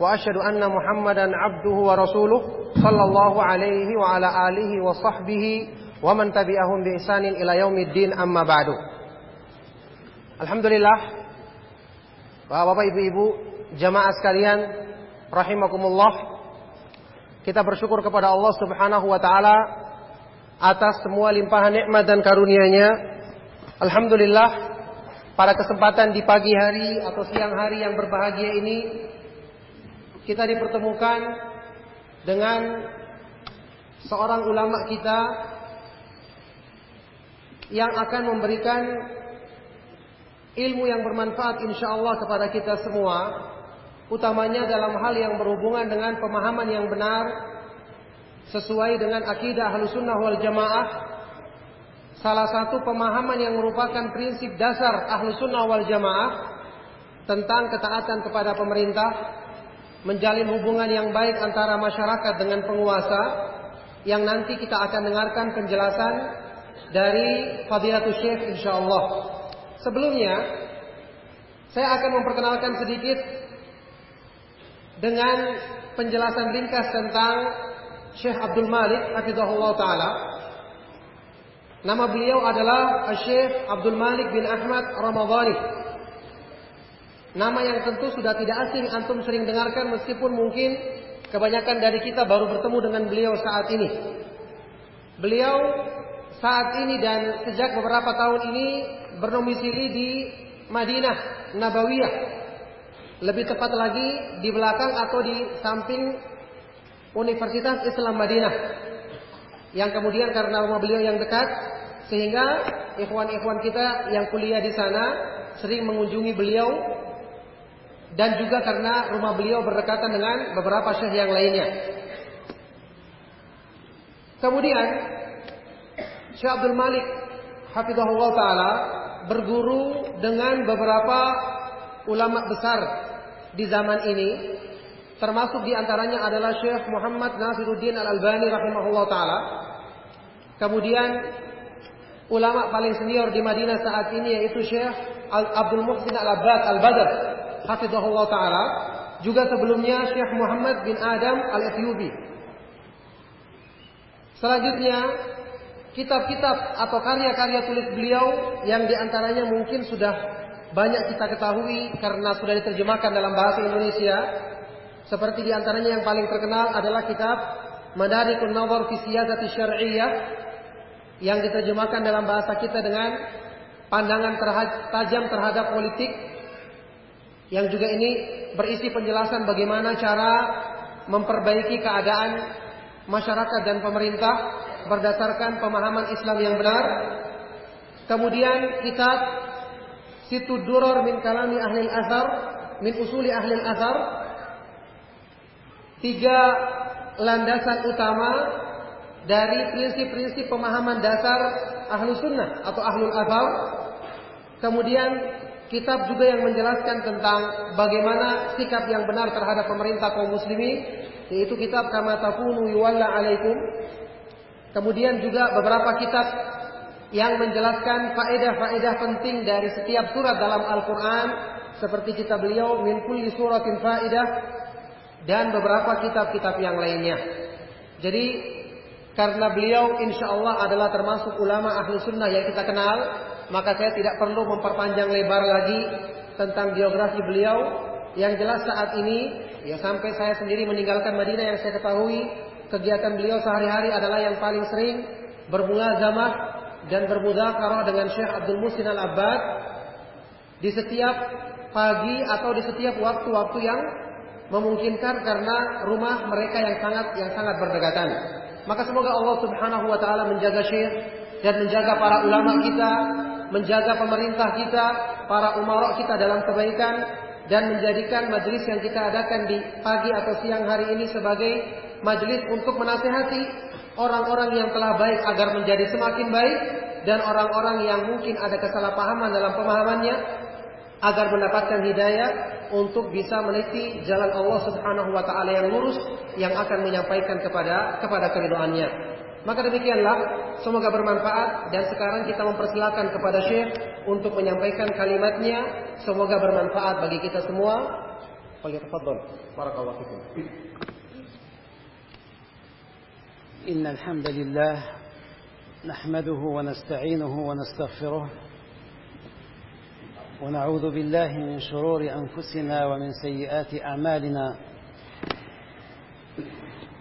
وأشهد أن محمدا عبده ورسوله صلى الله عليه وعلى آله وصحبه ومن تبعهم بإحسان إلى يوم الدين أما بعد Alhamdulillah Bapak-bapak ibu-ibu Jamaah sekalian Rahimakumullah Kita bersyukur kepada Allah subhanahu wa ta'ala Atas semua limpahan nikmat dan karunia-Nya Alhamdulillah Pada kesempatan di pagi hari Atau siang hari yang berbahagia ini kita dipertemukan Dengan Seorang ulama kita Yang akan memberikan ilmu yang bermanfaat insya Allah kepada kita semua, utamanya dalam hal yang berhubungan dengan pemahaman yang benar sesuai dengan akidah Ahlussunnah wal Jamaah. Salah satu pemahaman yang merupakan prinsip dasar Ahlussunnah wal Jamaah tentang ketaatan kepada pemerintah, menjalin hubungan yang baik antara masyarakat dengan penguasa, yang nanti kita akan dengarkan penjelasan dari Fadilatul Syekh insyaallah. Sebelumnya saya akan memperkenalkan sedikit dengan penjelasan ringkas tentang Syekh Abdul Malik hafizahullah taala. Nama beliau adalah Syekh Abdul Malik bin Ahmad Ramadhani. Nama yang tentu sudah tidak asing antum sering dengarkan meskipun mungkin kebanyakan dari kita baru bertemu dengan beliau saat ini. Beliau saat ini dan sejak beberapa tahun ini bernomisili di Madinah Nabawiyah. Lebih tepat lagi di belakang atau di samping Universitas Islam Madinah. Yang kemudian karena rumah beliau yang dekat sehingga ikhwan-ikhwan kita yang kuliah di sana sering mengunjungi beliau dan juga karena rumah beliau berdekatan dengan beberapa syekh yang lainnya. Kemudian Syekh Abdul Malik hafizahullah taala berguru dengan beberapa ulama besar di zaman ini termasuk di antaranya adalah Syekh Muhammad Nasiruddin Al-Albani rahimahullah taala. Kemudian ulama paling senior di Madinah saat ini yaitu Syekh Abdul Muhsin Al-Abbad Al-Badr hafizahullah taala. Juga sebelumnya Syekh Muhammad bin Adam Al-Ethiubi. Selanjutnya kitab-kitab atau karya-karya tulis beliau yang di antaranya mungkin sudah banyak kita ketahui karena sudah diterjemahkan dalam bahasa Indonesia. Seperti di antaranya yang paling terkenal adalah kitab Madarikun Nawar fi Siyasati yang diterjemahkan dalam bahasa kita dengan pandangan terhad tajam terhadap politik yang juga ini berisi penjelasan bagaimana cara memperbaiki keadaan masyarakat dan pemerintah berdasarkan pemahaman Islam yang benar. Kemudian kitab Situ Duror min Kalami Ahli Azhar min Usuli Ahli Azhar. Tiga landasan utama dari prinsip-prinsip pemahaman dasar Ahlu Sunnah atau Ahlul Azhar. Kemudian kitab juga yang menjelaskan tentang bagaimana sikap yang benar terhadap pemerintah kaum muslimin yaitu kitab Kama Takunu Yuwalla Alaikum Kemudian juga beberapa kitab yang menjelaskan faedah-faedah penting dari setiap surat dalam Al-Quran. Seperti kitab beliau, Min kulli suratin faedah. Dan beberapa kitab-kitab yang lainnya. Jadi, karena beliau insya Allah adalah termasuk ulama ahli sunnah yang kita kenal. Maka saya tidak perlu memperpanjang lebar lagi tentang biografi beliau. Yang jelas saat ini, ya sampai saya sendiri meninggalkan Madinah yang saya ketahui kegiatan beliau sehari-hari adalah yang paling sering bermulazamah dan bermudzakarah dengan Syekh Abdul Musin Al-Abbad di setiap pagi atau di setiap waktu-waktu yang memungkinkan karena rumah mereka yang sangat yang sangat berdekatan. Maka semoga Allah Subhanahu wa taala menjaga Syekh dan menjaga para ulama kita, menjaga pemerintah kita, para umara kita dalam kebaikan dan menjadikan majelis yang kita adakan di pagi atau siang hari ini sebagai majelis untuk menasehati orang-orang yang telah baik agar menjadi semakin baik dan orang-orang yang mungkin ada kesalahpahaman dalam pemahamannya agar mendapatkan hidayah untuk bisa meniti jalan Allah Subhanahu wa taala yang lurus yang akan menyampaikan kepada kepada keridoannya. Maka demikianlah, semoga bermanfaat dan sekarang kita mempersilahkan kepada Syekh untuk menyampaikan kalimatnya. Semoga bermanfaat bagi kita semua. فليتفضل بارك الله فيكم إن الحمد لله نحمده ونستعينه ونستغفره ونعوذ بالله من شرور أنفسنا ومن سيئات أعمالنا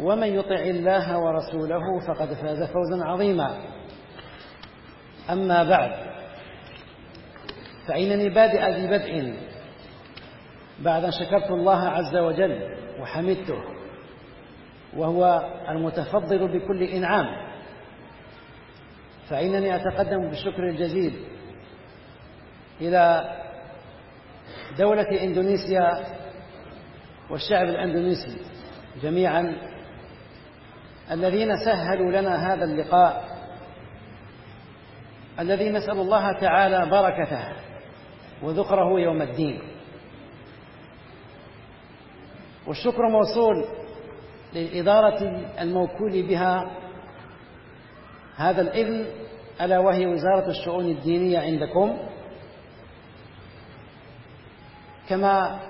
ومن يطع الله ورسوله فقد فاز فوزا عظيما. أما بعد فإنني بادئ ذي بدء بعد أن شكرت الله عز وجل وحمدته وهو المتفضل بكل إنعام فإنني أتقدم بالشكر الجزيل إلى دولة إندونيسيا والشعب الأندونيسي جميعا. الذين سهلوا لنا هذا اللقاء الذي نسأل الله تعالى بركته وذكره يوم الدين. والشكر موصول للإدارة الموكول بها هذا الإذن ألا وهي وزارة الشؤون الدينية عندكم. كما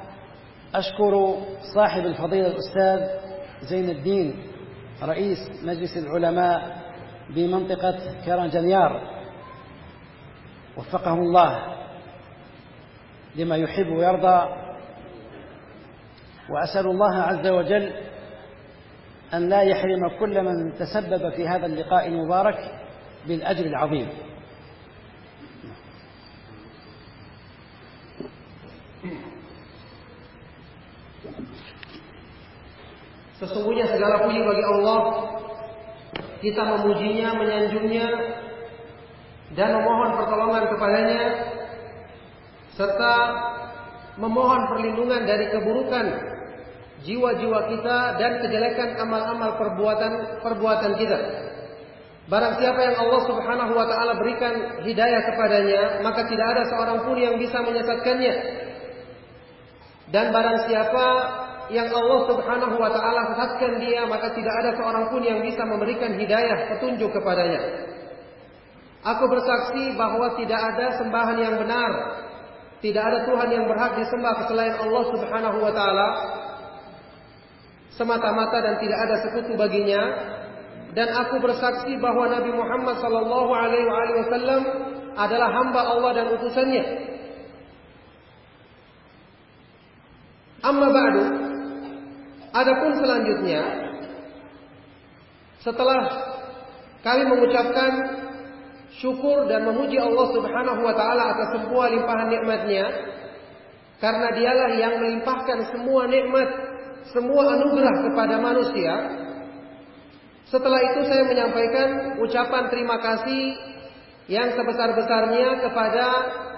أشكر صاحب الفضيلة الأستاذ زين الدين رئيس مجلس العلماء بمنطقة كرنجنيار وفقه الله لما يحب ويرضى. وأسأل الله عز وجل أن لا يحرم كل من تسبب في هذا اللقاء المبارك بالأجر العظيم. Sesungguhnya segala puji bagi Allah. Kita memujinya, menyanjungnya, dan memohon pertolongan kepadanya, serta memohon perlindungan dari keburukan jiwa-jiwa kita dan kejelekan amal-amal perbuatan perbuatan kita. Barang siapa yang Allah Subhanahu wa taala berikan hidayah kepadanya, maka tidak ada seorang pun yang bisa menyesatkannya. Dan barang siapa yang Allah Subhanahu wa taala sesatkan dia, maka tidak ada seorang pun yang bisa memberikan hidayah petunjuk kepadanya. Aku bersaksi bahwa tidak ada sembahan yang benar, tidak ada Tuhan yang berhak disembah selain Allah Subhanahu wa taala semata-mata dan tidak ada sekutu baginya. Dan aku bersaksi bahwa Nabi Muhammad sallallahu alaihi wasallam adalah hamba Allah dan utusannya. Amma ba'du Adapun selanjutnya setelah kami mengucapkan syukur dan memuji Allah Subhanahu wa taala atas semua limpahan nikmatnya karena dialah yang melimpahkan semua nikmat, semua anugerah kepada manusia. Setelah itu saya menyampaikan ucapan terima kasih yang sebesar-besarnya kepada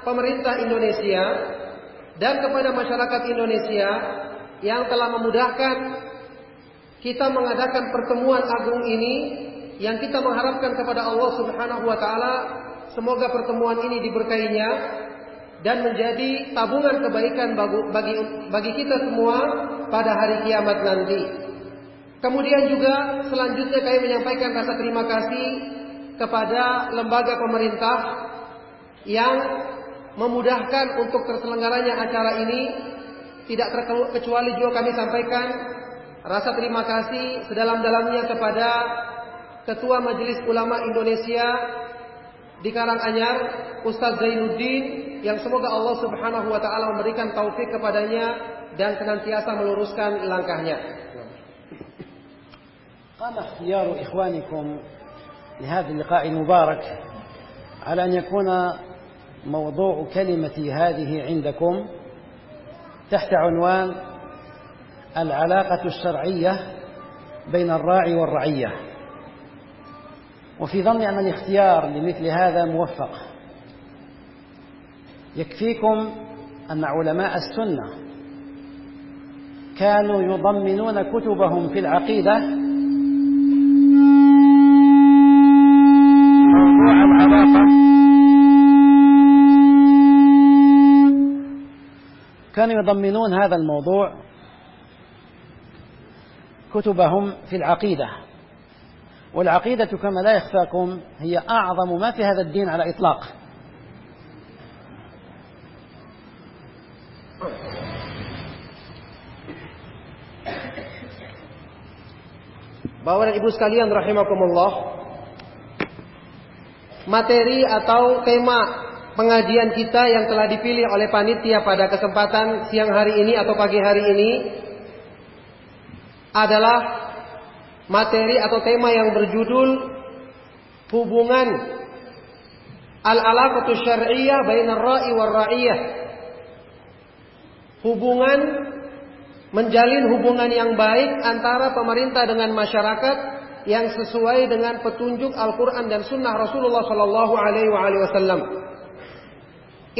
pemerintah Indonesia dan kepada masyarakat Indonesia yang telah memudahkan kita mengadakan pertemuan agung ini yang kita mengharapkan kepada Allah Subhanahu wa taala semoga pertemuan ini diberkainya dan menjadi tabungan kebaikan bagi bagi kita semua pada hari kiamat nanti. Kemudian juga selanjutnya kami menyampaikan rasa terima kasih kepada lembaga pemerintah yang memudahkan untuk terselenggaranya acara ini Tidak terkecuali juga kami sampaikan rasa terima kasih sedalam-dalamnya kepada Ketua Majelis Ulama Indonesia di Karanganyar, Ustadz Zainuddin, yang semoga Allah Subhanahu wa taala memberikan taufik kepadanya dan senantiasa meluruskan langkahnya. قام اختيار إخوانكم لهذا اللقاء المبارك على أن يكون موضوع كلمتي هذه عندكم تحت عنوان العلاقة الشرعية بين الراعي والرعية. وفي ظني أن الاختيار لمثل هذا موفق. يكفيكم أن علماء السنة كانوا يضمنون كتبهم في العقيدة كانوا يضمنون هذا الموضوع كتبهم في العقيدة. والعقيدة كما لا يخفاكم هي أعظم ما في هذا الدين على إطلاق. Bapak dan Ibu sekalian rahimakumullah. Materi atau tema pengajian kita yang telah dipilih oleh panitia pada kesempatan siang hari ini atau pagi hari ini adalah materi atau tema yang berjudul hubungan al-alaqatu syar'iyyah bainar ra'i war ra'iyah. Hubungan menjalin hubungan yang baik antara pemerintah dengan masyarakat yang sesuai dengan petunjuk Al-Quran dan Sunnah Rasulullah Sallallahu Alaihi Wasallam.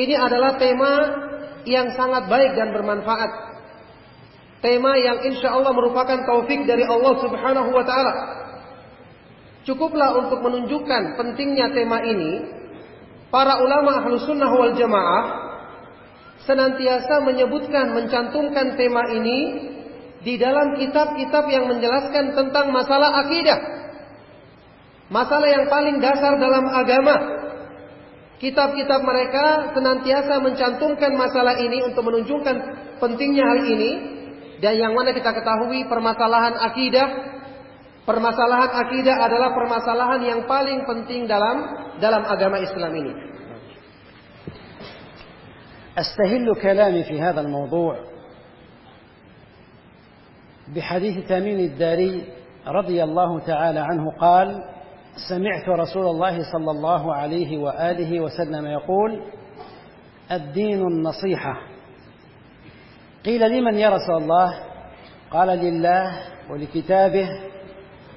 Ini adalah tema yang sangat baik dan bermanfaat. Tema yang insya Allah merupakan taufik dari Allah Subhanahu wa Ta'ala. Cukuplah untuk menunjukkan pentingnya tema ini, para ulama ahlu sunnah wal jamaah senantiasa menyebutkan, mencantumkan tema ini di dalam kitab-kitab yang menjelaskan tentang masalah akidah. Masalah yang paling dasar dalam agama Kitab-kitab mereka senantiasa mencantumkan masalah ini untuk menunjukkan pentingnya hal ini dan yang mana kita ketahui permasalahan akidah permasalahan akidah adalah permasalahan yang paling penting dalam dalam agama Islam ini. أستهل كلامي في هذا الموضوع بحديث تميم الداري رضي الله تعالى عنه قال سمعت رسول الله صلى الله عليه وآله وسلم يقول الدين النصيحة. قيل لمن يا رسول الله؟ قال لله ولكتابه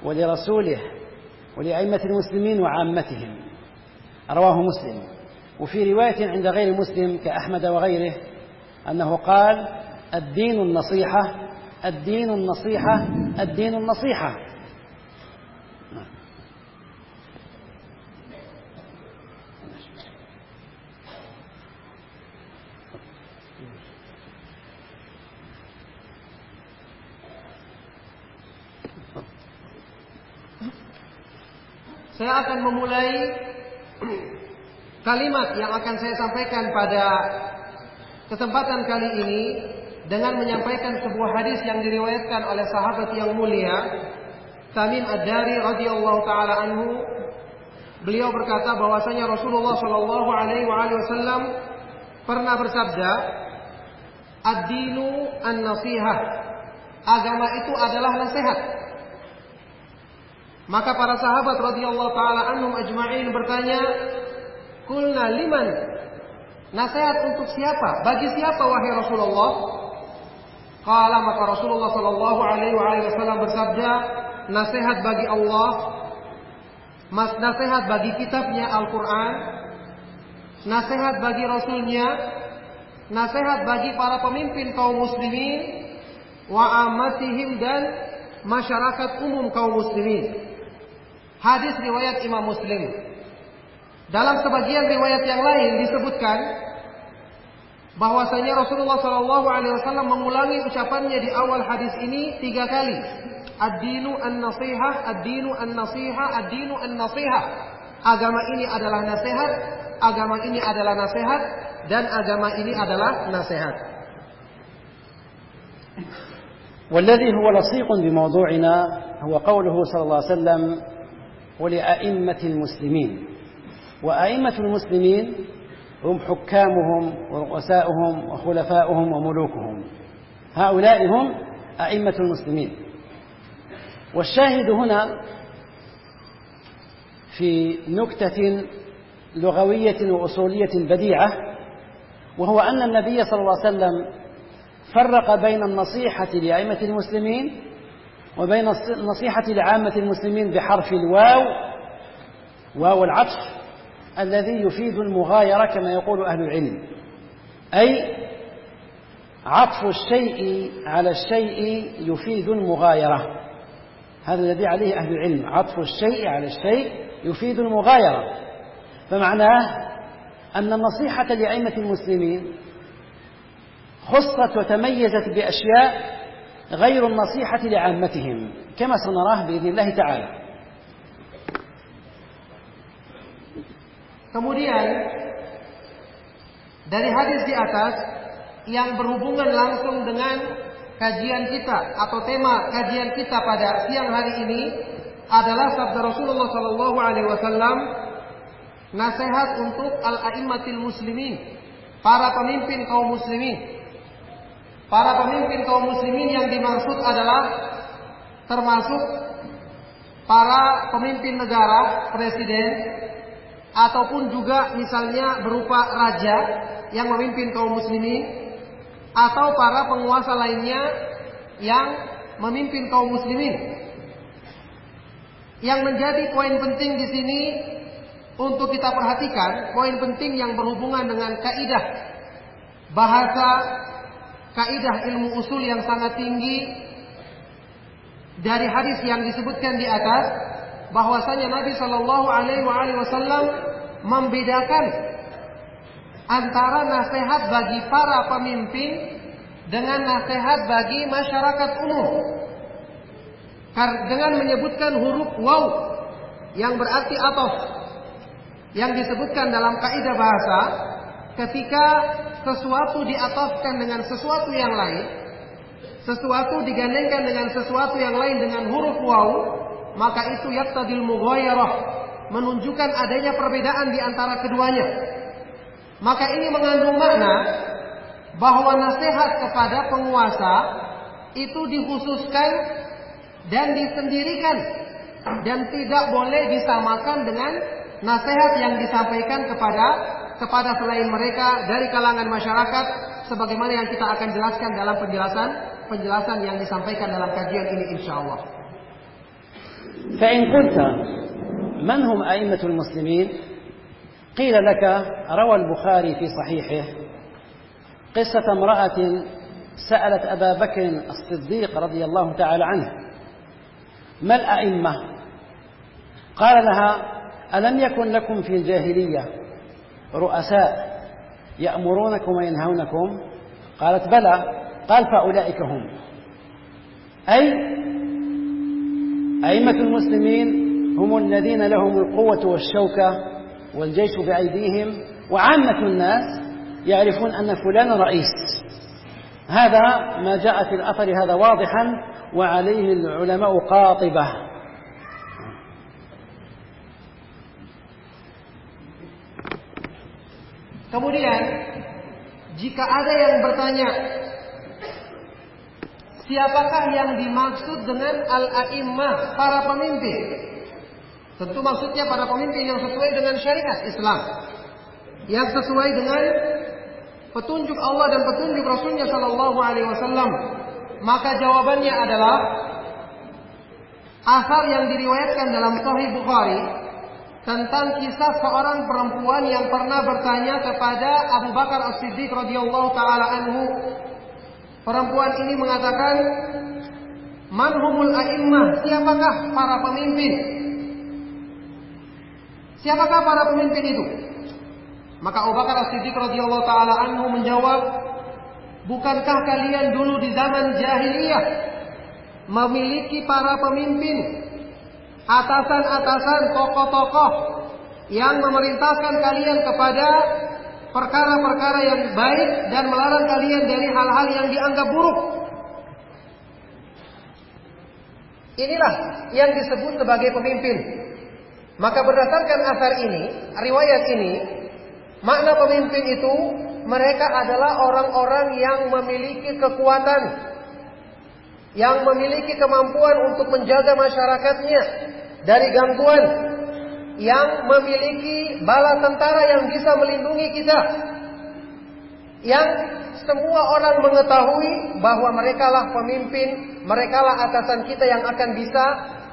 ولرسوله ولأئمة المسلمين وعامتهم. رواه مسلم. وفي رواية عند غير مسلم كأحمد وغيره أنه قال الدين النصيحة الدين النصيحة الدين النصيحة. Saya akan memulai kalimat yang akan saya sampaikan pada kesempatan kali ini dengan menyampaikan sebuah hadis yang diriwayatkan oleh sahabat yang mulia Tamim Ad-Dari radhiyallahu taala anhu. Beliau berkata bahwasanya Rasulullah Shallallahu alaihi wasallam pernah bersabda ad-dinu an-nasihah. Agama itu adalah nasihat maka para sahabat radhiyallahu taala anhum ajma'in bertanya, "Kulna liman?" Nasihat untuk siapa? Bagi siapa wahai Rasulullah? Kala maka Rasulullah sallallahu alaihi wasallam bersabda, nasihat bagi Allah, nasihat bagi kitabnya Al-Qur'an, nasihat bagi rasulnya, nasihat bagi para pemimpin kaum muslimin wa amatihim dan masyarakat umum kaum muslimin. Hadis riwayat Imam Muslim. Dalam sebagian riwayat yang lain disebutkan bahwasanya Rasulullah Shallallahu Alaihi Wasallam mengulangi ucapannya di awal hadis ini tiga kali. Ad-dinu an-nasihah, ad-dinu an-nasihah, ad-dinu an-nasihah. agama ini adalah nasihat, agama ini adalah nasihat, dan agama ini adalah nasihat. والذي هو لصيق بموضوعنا هو قوله صلى الله عليه وسلم ولأئمة المسلمين. وأئمة المسلمين هم حكامهم ورؤساؤهم وخلفاؤهم وملوكهم. هؤلاء هم أئمة المسلمين. والشاهد هنا في نكتة لغوية وأصولية بديعة وهو أن النبي صلى الله عليه وسلم فرق بين النصيحة لأئمة المسلمين وبين النصيحة لعامة المسلمين بحرف الواو واو العطف الذي يفيد المغايرة كما يقول أهل العلم. أي عطف الشيء على الشيء يفيد المغايرة. هذا الذي عليه أهل العلم. عطف الشيء على الشيء يفيد المغايرة. فمعناه أن النصيحة لأئمة المسلمين خصت وتميزت بأشياء غير النصيحة لعامتهم كما سنراه بإذن الله تعالى Kemudian dari hadis di atas yang berhubungan langsung dengan kajian kita atau tema kajian kita pada siang hari ini adalah sabda Rasulullah Sallallahu Alaihi Wasallam nasihat untuk al-aimmatil muslimin para pemimpin kaum muslimin para pemimpin kaum muslimin yang dimaksud adalah termasuk para pemimpin negara presiden ataupun juga misalnya berupa raja yang memimpin kaum muslimin atau para penguasa lainnya yang memimpin kaum muslimin. Yang menjadi poin penting di sini untuk kita perhatikan, poin penting yang berhubungan dengan kaidah bahasa, kaidah ilmu usul yang sangat tinggi. Dari hadis yang disebutkan di atas bahwasanya Nabi Shallallahu Alaihi Wasallam membedakan antara nasihat bagi para pemimpin dengan nasihat bagi masyarakat umum. Dengan menyebutkan huruf waw yang berarti atof yang disebutkan dalam kaidah bahasa ketika sesuatu diatofkan dengan sesuatu yang lain sesuatu digandengkan dengan sesuatu yang lain dengan huruf waw maka itu yaktadil mughayarah menunjukkan adanya perbedaan di antara keduanya. Maka ini mengandung makna bahwa nasihat kepada penguasa itu dikhususkan dan disendirikan dan tidak boleh disamakan dengan nasihat yang disampaikan kepada kepada selain mereka dari kalangan masyarakat sebagaimana yang kita akan jelaskan dalam penjelasan penjelasan yang disampaikan dalam kajian ini insyaallah. فإن قلت من هم أئمة المسلمين قيل لك روى البخاري في صحيحه قصة امرأة سألت أبا بكر الصديق رضي الله تعالى عنه ما الأئمة قال لها ألم يكن لكم في الجاهلية رؤساء يأمرونكم وينهونكم؟ قالت بلى. قال فأولئك هم. أي؟ أئمة المسلمين هم الذين لهم القوة والشوكة والجيش بأيديهم وعامة الناس يعرفون أن فلان رئيس. هذا ما جاء في الأثر هذا واضحا وعليه العلماء قاطبة. Kemudian jika ada yang bertanya siapakah yang dimaksud dengan al-a'immah para pemimpin? Tentu maksudnya para pemimpin yang sesuai dengan syariat Islam. Yang sesuai dengan petunjuk Allah dan petunjuk Rasulnya Shallallahu Alaihi Wasallam maka jawabannya adalah asal yang diriwayatkan dalam Sahih Bukhari tentang kisah seorang perempuan yang pernah bertanya kepada Abu Bakar As-Siddiq radhiyallahu taala anhu. Perempuan ini mengatakan, "Manhumul a'immah? Siapakah para pemimpin?" Siapakah para pemimpin itu? Maka Abu Bakar As-Siddiq radhiyallahu taala anhu menjawab, Bukankah kalian dulu di zaman jahiliyah memiliki para pemimpin, atasan-atasan, tokoh-tokoh yang memerintahkan kalian kepada perkara-perkara yang baik dan melarang kalian dari hal-hal yang dianggap buruk. Inilah yang disebut sebagai pemimpin. Maka berdasarkan asar ini, riwayat ini, makna pemimpin itu mereka adalah orang-orang yang memiliki kekuatan, yang memiliki kemampuan untuk menjaga masyarakatnya dari gangguan, yang memiliki bala tentara yang bisa melindungi kita. Yang semua orang mengetahui bahwa mereka lah pemimpin, mereka lah atasan kita yang akan bisa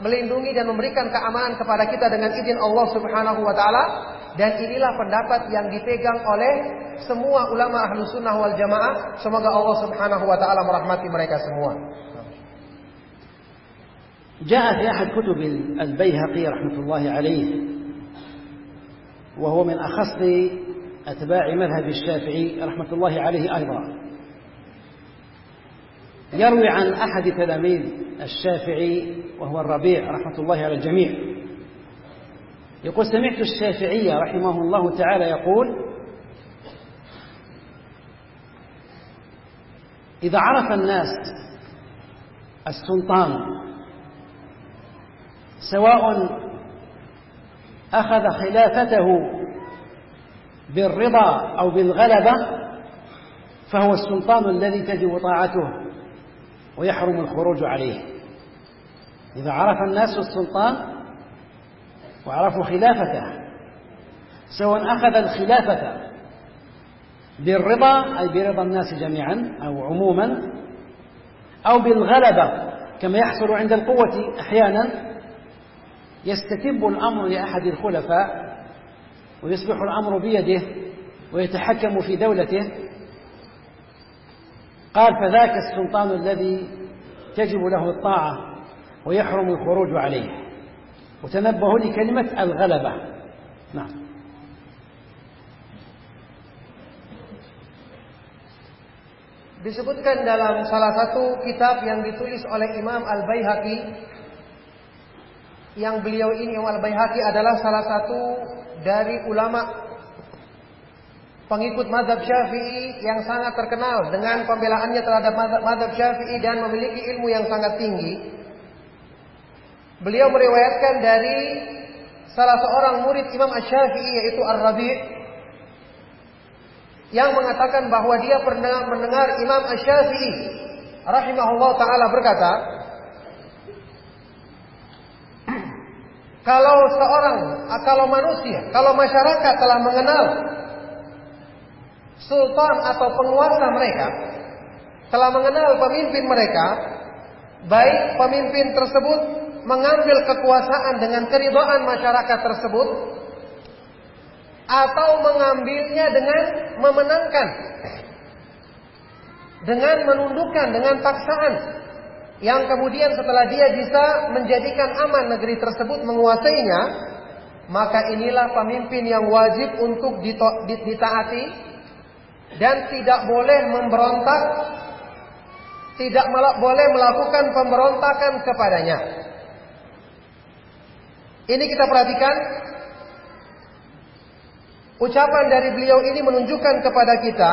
melindungi dan memberikan keamanan kepada kita dengan izin Allah Subhanahu wa taala dan inilah pendapat yang dipegang oleh semua ulama ahlu sunnah wal jamaah. Semoga Allah Subhanahu wa taala merahmati mereka semua. جاء في أحد كتب البيهقي رحمة الله عليه وهو من أخص أتباع مذهب الشافعي رحمة الله عليه أيضا. يروي عن أحد تلاميذ الشافعي وهو الربيع رحمة الله على الجميع. يقول سمعت الشافعي رحمه الله تعالى يقول إذا عرف الناس السلطان سواء أخذ خلافته بالرضا أو بالغلبة فهو السلطان الذي تجب طاعته ويحرم الخروج عليه. إذا عرف الناس السلطان وعرفوا خلافته سواء أخذ الخلافة بالرضا أي برضا الناس جميعا أو عموما أو بالغلبة كما يحصل عند القوة أحيانا يستتب الأمر لأحد الخلفاء ويصبح الأمر بيده ويتحكم في دولته. قال فذاك السلطان الذي تجب له الطاعة ويحرم الخروج عليه. وتنبهوا لكلمة الغلبة. نعم. Disebutkan dalam salah satu kitab yang ditulis oleh Imam Al-Baihaqi yang beliau ini Imam Al-Baihaqi adalah salah satu dari ulama pengikut mazhab Syafi'i yang sangat terkenal dengan pembelaannya terhadap mazhab Syafi'i dan memiliki ilmu yang sangat tinggi. Beliau meriwayatkan dari salah seorang murid Imam Asy-Syafi'i yaitu Ar-Rabi' yang mengatakan bahwa dia pernah mendengar Imam Asy-Syafi'i rahimahullah taala berkata, kalau seorang, kalau manusia, kalau masyarakat telah mengenal sultan atau penguasa mereka, telah mengenal pemimpin mereka, baik pemimpin tersebut mengambil kekuasaan dengan keridhaan masyarakat tersebut atau mengambilnya dengan memenangkan dengan menundukkan dengan paksaan yang kemudian setelah dia bisa menjadikan aman negeri tersebut menguasainya maka inilah pemimpin yang wajib untuk ditaati dan tidak boleh memberontak tidak boleh melakukan pemberontakan kepadanya. Ini kita perhatikan. Ucapan dari beliau ini menunjukkan kepada kita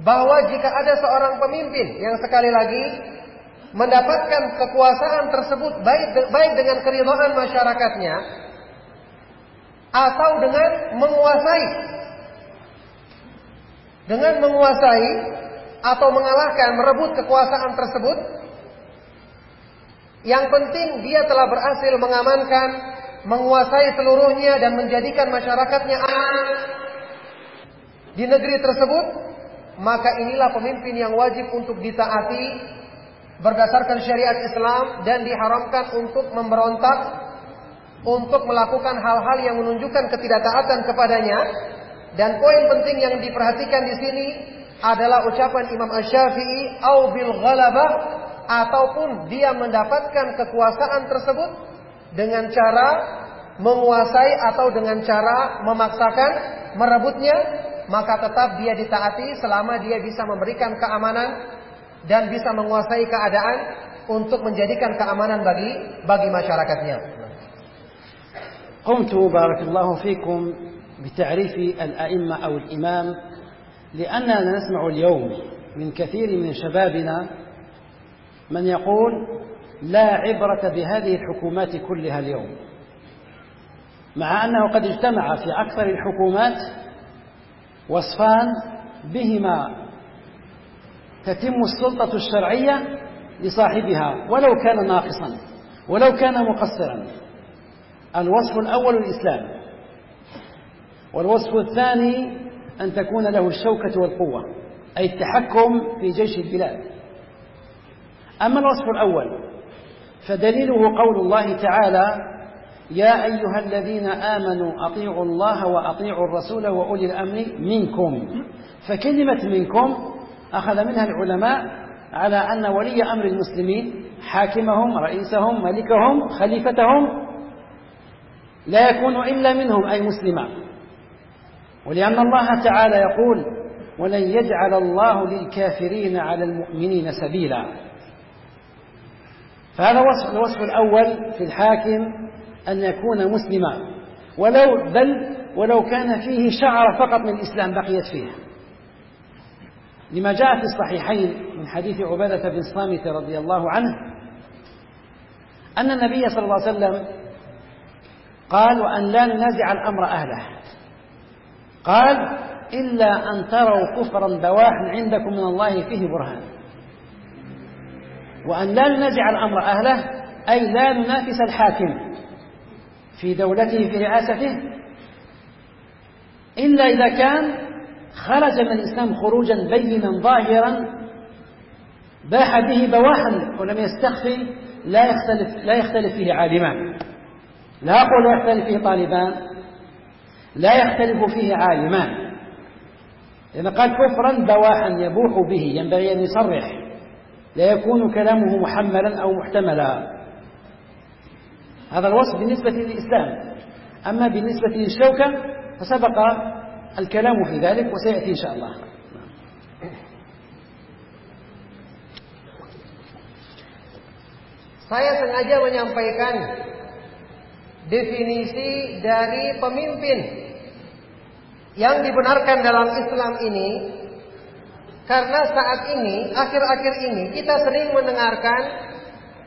bahwa jika ada seorang pemimpin yang sekali lagi mendapatkan kekuasaan tersebut baik baik dengan keridhaan masyarakatnya atau dengan menguasai. Dengan menguasai atau mengalahkan merebut kekuasaan tersebut yang penting dia telah berhasil mengamankan menguasai seluruhnya dan menjadikan masyarakatnya aman di negeri tersebut, maka inilah pemimpin yang wajib untuk ditaati berdasarkan syariat Islam dan diharamkan untuk memberontak, untuk melakukan hal-hal yang menunjukkan ketidaktaatan kepadanya. Dan poin penting yang diperhatikan di sini adalah ucapan Imam Asy-Syafi'i au bil ghalabah ataupun dia mendapatkan kekuasaan tersebut dengan cara menguasai atau dengan cara memaksakan merebutnya, maka tetap dia ditaati selama dia bisa memberikan keamanan dan bisa menguasai keadaan untuk menjadikan keamanan bagi bagi masyarakatnya. قمت بارك الله فيكم بتعريف الأئمة أو الإمام لأننا نسمع اليوم من كثير من شبابنا من يقول لا عبرة بهذه الحكومات كلها اليوم مع أنه قد اجتمع في أكثر الحكومات وصفان بهما تتم السلطة الشرعية لصاحبها ولو كان ناقصا ولو كان مقصرا. الوصف الأول الإسلام والوصف الثاني أن تكون له الشوكة والقوة أي التحكم في جيش البلاد. أما الوصف الأول فدليله قول الله تعالى يا أيها الذين آمنوا أطيعوا الله وأطيعوا الرسول وأولي الأمر منكم. فكلمة منكم أخذ منها العلماء على أن ولي أمر المسلمين حاكمهم رئيسهم ملكهم خليفتهم لا يكون إلا منهم أي مسلما ولأن الله تعالى يقول ولن يجعل الله للكافرين على المؤمنين سبيلا. فهذا وصف الوصف الأول في الحاكم أن يكون مسلما. ولو بل ولو كان فيه شعر فقط من الإسلام بقيت فيه لما جاء في الصحيحين من حديث عبادة بن صامت رضي الله عنه أن النبي صلى الله عليه وسلم قال وأن لا ننازع الأمر أهله. قال إلا أن تروا كفرا بواحا عندكم من الله فيه برهان. وأن لا ننازع الأمر أهله أي لا ننافس الحاكم في دولته في رئاسته إلا إذا كان خرج من الإسلام خروجا بينا ظاهرا باح به بواحا ولم يستخفي لا يختلف لا يختلف فيه عالمان. لا أقول لا يختلف فيه طالبان لا يختلف فيه عالمان. لأن قال كفرا بواحا يبوح به ينبغي أن يصرح لا يكون كلامه محملا أو محتملا. هذا الوصف بالنسبة للإسلام. أما بالنسبة للشوكة فسبق الكلام في ذلك وسيأتي إن شاء الله Saya sengaja menyampaikan definisi dari pemimpin yang dibenarkan dalam Islam ini karena saat ini, akhir-akhir ini kita sering mendengarkan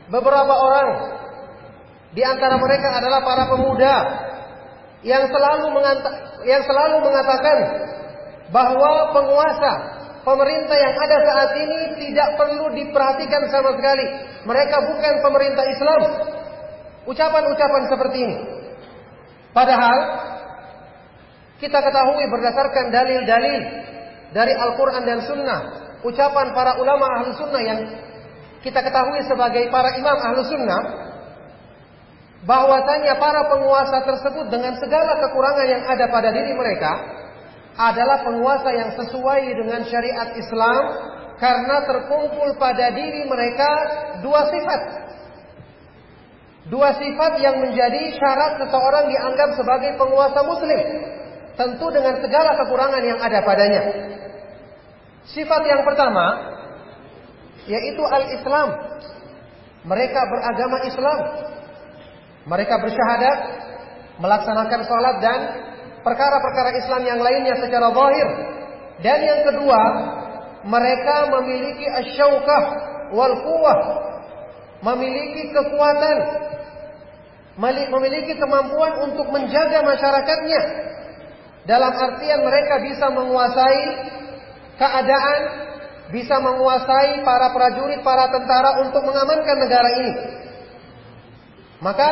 beberapa orang di antara mereka adalah para pemuda yang selalu yang selalu mengatakan bahwa penguasa pemerintah yang ada saat ini tidak perlu diperhatikan sama sekali. Mereka bukan pemerintah Islam. Ucapan-ucapan seperti ini. Padahal kita ketahui berdasarkan dalil-dalil dari Al-Quran dan Sunnah, ucapan para ulama ahlu sunnah yang kita ketahui sebagai para imam ahlu sunnah, bahwasanya para penguasa tersebut dengan segala kekurangan yang ada pada diri mereka adalah penguasa yang sesuai dengan syariat Islam karena terkumpul pada diri mereka dua sifat. Dua sifat yang menjadi syarat seseorang dianggap sebagai penguasa muslim. Tentu dengan segala kekurangan yang ada padanya. Sifat yang pertama yaitu al-Islam. Mereka beragama Islam. Mereka bersyahadat, melaksanakan sholat dan perkara-perkara Islam yang lainnya secara zahir. Dan yang kedua, mereka memiliki asyaukah wal quwah. Memiliki kekuatan, memiliki kemampuan untuk menjaga masyarakatnya. Dalam artian mereka bisa menguasai keadaan, bisa menguasai para prajurit, para tentara untuk mengamankan negara ini. Maka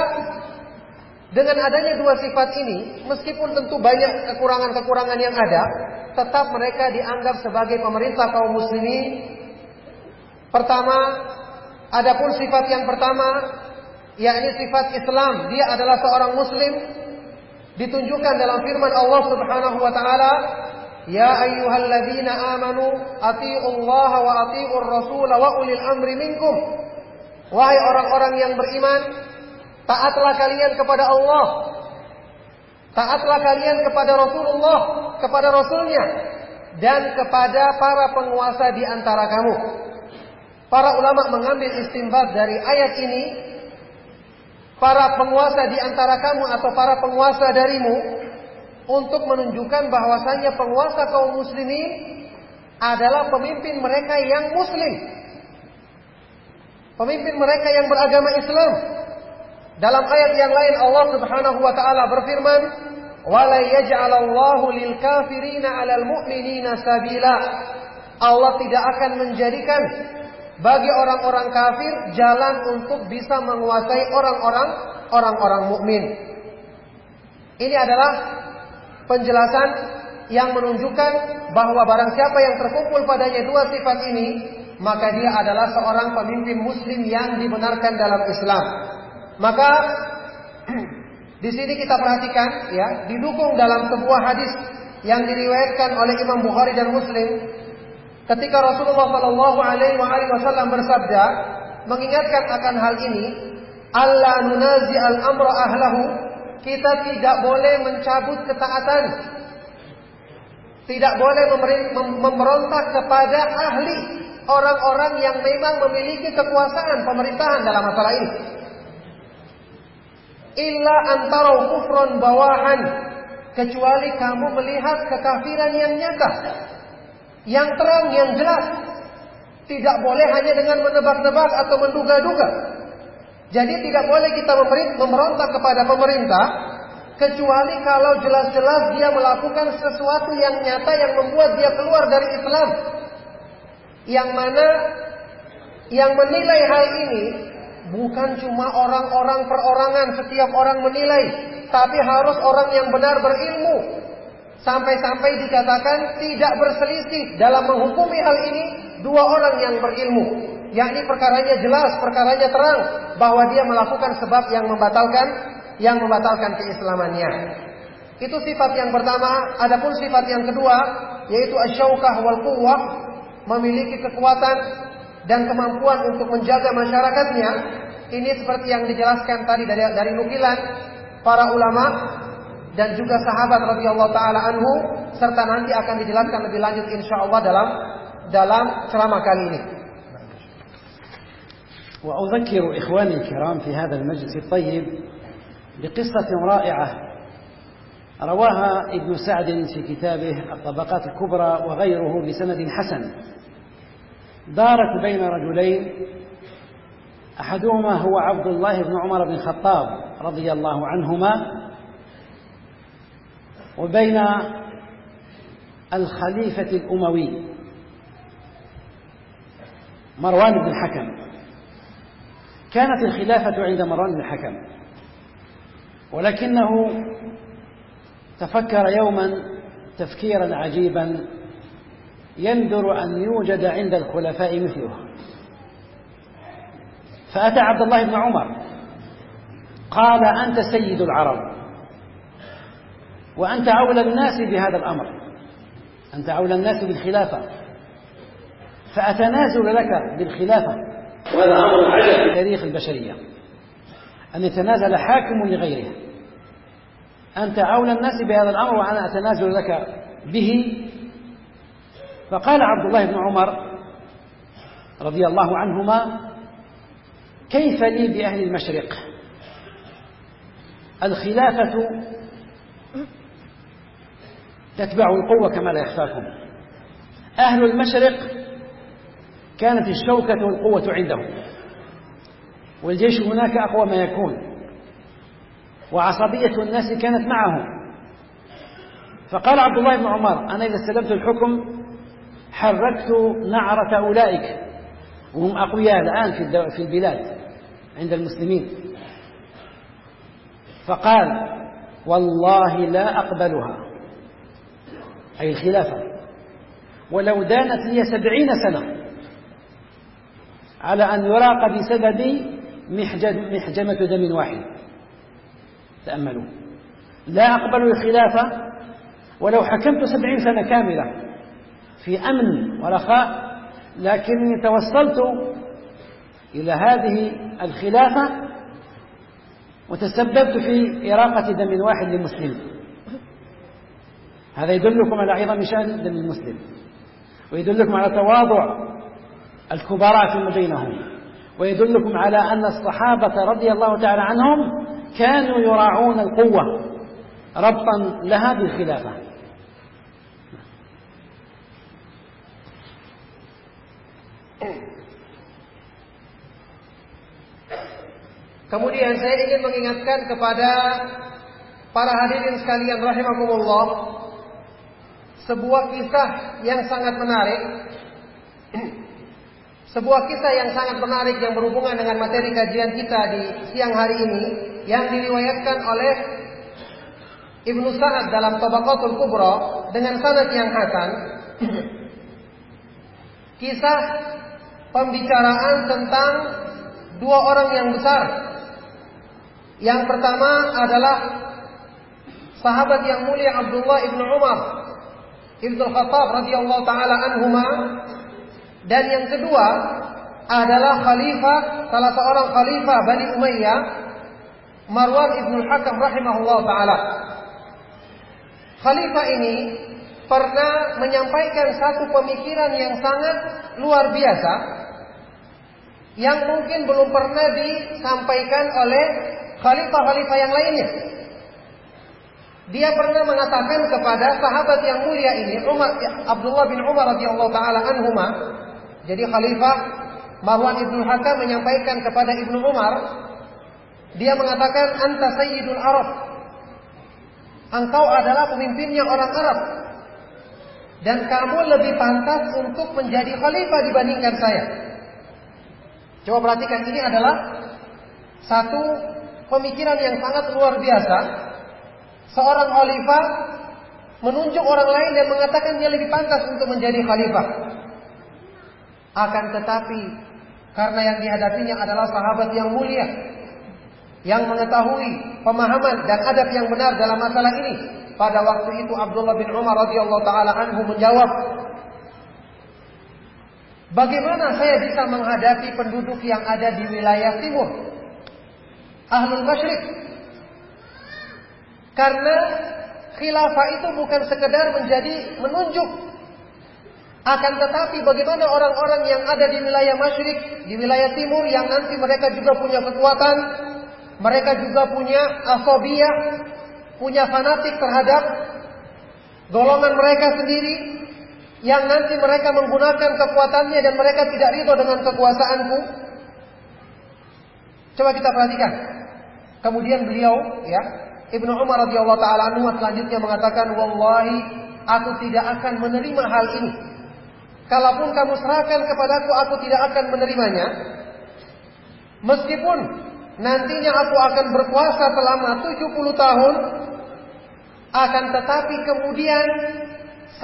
dengan adanya dua sifat ini, meskipun tentu banyak kekurangan-kekurangan yang ada, tetap mereka dianggap sebagai pemerintah kaum muslimin. Pertama, adapun sifat yang pertama, yakni sifat Islam, dia adalah seorang muslim ditunjukkan dalam firman Allah Subhanahu wa taala, "Ya ayyuhalladzina amanu atti'ullaha wa atti'ur rasul wa ulil amri minkum." Wahai orang-orang yang beriman, Taatlah kalian kepada Allah. Taatlah kalian kepada Rasulullah, kepada Rasulnya. Dan kepada para penguasa di antara kamu. Para ulama mengambil istimbat dari ayat ini. para penguasa di antara kamu atau para penguasa darimu untuk menunjukkan bahwasanya penguasa kaum muslimin adalah pemimpin mereka yang muslim. Pemimpin mereka yang beragama Islam. Dalam ayat yang lain Allah Subhanahu wa taala berfirman, "Wala yaj'alallahu lil kafirina 'alal mu'minina sabila." Allah tidak akan menjadikan bagi orang-orang kafir jalan untuk bisa menguasai orang-orang orang-orang mukmin. Ini adalah penjelasan yang menunjukkan bahwa barang siapa yang terkumpul padanya dua sifat ini, maka dia adalah seorang pemimpin muslim yang dibenarkan dalam Islam. Maka di sini kita perhatikan ya, didukung dalam sebuah hadis yang diriwayatkan oleh Imam Bukhari dan Muslim ketika Rasulullah Shallallahu alaihi wasallam bersabda mengingatkan akan hal ini, Allah nunazi al-amra ahlahu, kita tidak boleh mencabut ketaatan tidak boleh memberontak kepada ahli orang-orang yang memang memiliki kekuasaan pemerintahan dalam masalah ini. Illa antara kufron bawahan kecuali kamu melihat kekafiran yang nyata, yang terang, yang jelas. Tidak boleh hanya dengan menebak-nebak atau menduga-duga. Jadi tidak boleh kita memberontak kepada pemerintah kecuali kalau jelas-jelas dia melakukan sesuatu yang nyata yang membuat dia keluar dari Islam. Yang mana yang menilai hal ini bukan cuma orang-orang perorangan setiap orang menilai, tapi harus orang yang benar berilmu. Sampai-sampai dikatakan tidak berselisih dalam menghukumi hal ini dua orang yang berilmu. Yakni perkaranya jelas, perkaranya terang bahwa dia melakukan sebab yang membatalkan yang membatalkan keislamannya. Itu sifat yang pertama. Adapun sifat yang kedua yaitu asyaukah wal quwwah, memiliki kekuatan dan kemampuan untuk menjaga masyarakatnya. Ini seperti yang dijelaskan tadi dari dari nukilan para ulama dan juga sahabat radhiyallahu taala anhu serta nanti akan dijelaskan lebih lanjut insyaallah dalam dalam ceramah kali ini. وأذكر إخواني الكرام في هذا المجلس الطيب بقصة رائعة رواها ابن سعد في كتابه الطبقات الكبرى وغيره بسند حسن دارت بين رجلين أحدهما هو عبد الله بن عمر بن الخطاب رضي الله عنهما وبين الخليفة الأموي مروان بن الحكم. كانت الخلافة عند مروان بن الحكم ولكنه تفكر يوما تفكيرا عجيبا يندر أن يوجد عند الخلفاء مثله. فأتى عبد الله بن عمر. قال أنت سيد العرب. وأنت أولى الناس بهذا الأمر. أنت أولى الناس بالخلافة. فأتنازل لك بالخلافة. وهذا أمر عجب. في تاريخ البشرية. أن يتنازل حاكم لغيره. أنت أولى الناس بهذا الأمر وأنا أتنازل لك به. فقال عبد الله بن عمر رضي الله عنهما كيف لي بأهل المشرق؟ الخلافة تتبع القوة كما لا يخفاكم. أهل المشرق كانت الشوكة والقوة عندهم والجيش هناك أقوى ما يكون وعصبية الناس كانت معهم. فقال عبد الله بن عمر أنا إذا استلمت الحكم حركت نعرة أولئك. وهم أقوياء الآن في البلاد عند المسلمين. فقال والله لا أقبلها. أي الخلافة. ولو دانت لي سبعين سنة على أن يراق بسببي محجمة دم واحد. تأملوا. لا أقبل الخلافة ولو حكمت سبعين سنة كاملة. في أمن ورخاء لكني توصلت إلى هذه الخلافة وتسببت في إراقة دم واحد لمسلم هذا يدلكم على عظم شأن دم المسلم ويدلكم على تواضع الكبراء فيما بينهم ويدلكم على أن الصحابة رضي الله تعالى عنهم كانوا يراعون القوة ربطا لها بالخلافة. Kemudian saya ingin mengingatkan kepada para hadirin sekalian rahimakumullah sebuah kisah yang sangat menarik. Sebuah kisah yang sangat menarik yang berhubungan dengan materi kajian kita di siang hari ini yang diriwayatkan oleh Ibnu Sa'ad dalam Tabaqatul Kubra dengan sanad yang hasan. Kisah pembicaraan tentang dua orang yang besar. Yang pertama adalah sahabat yang mulia Abdullah ibnu Umar ibnu Khattab radhiyallahu taala anhuma. Dan yang kedua adalah khalifah salah seorang khalifah Bani Umayyah Marwan ibnu Hakam rahimahullah taala. Khalifah ini pernah menyampaikan satu pemikiran yang sangat luar biasa yang mungkin belum pernah disampaikan oleh khalifah-khalifah yang lainnya. Dia pernah mengatakan kepada sahabat yang mulia ini Umar Abdullah bin Umar radhiyallahu taala anhuma jadi khalifah Marwan Ibnu Hakam menyampaikan kepada Ibnu Umar, dia mengatakan anta sayyidul Arab. Engkau adalah pemimpinnya orang Arab. Dan kamu lebih pantas untuk menjadi khalifah dibandingkan saya. Coba perhatikan ini adalah satu pemikiran yang sangat luar biasa. Seorang khalifah menunjuk orang lain dan mengatakan dia lebih pantas untuk menjadi khalifah. Akan tetapi karena yang dihadapinya adalah sahabat yang mulia yang mengetahui pemahaman dan adab yang benar dalam masalah ini. Pada waktu itu Abdullah bin Umar radhiyallahu taala anhu menjawab, Bagaimana saya bisa menghadapi penduduk yang ada di wilayah timur? Ahlul Masyrik. Karena khilafah itu bukan sekedar menjadi menunjuk akan tetapi bagaimana orang-orang yang ada di wilayah masyrik, di wilayah timur yang nanti mereka juga punya kekuatan, mereka juga punya asobiyah, punya fanatik terhadap golongan mereka sendiri, yang nanti mereka menggunakan kekuatannya dan mereka tidak ridho dengan kekuasaanku. Coba kita perhatikan. Kemudian beliau, ya, Ibnu Umar radhiyallahu taala anhu selanjutnya mengatakan, "Wallahi, aku tidak akan menerima hal ini." Kalaupun kamu serahkan kepadaku, aku tidak akan menerimanya. Meskipun nantinya aku akan berpuasa selama 70 tahun, akan tetapi kemudian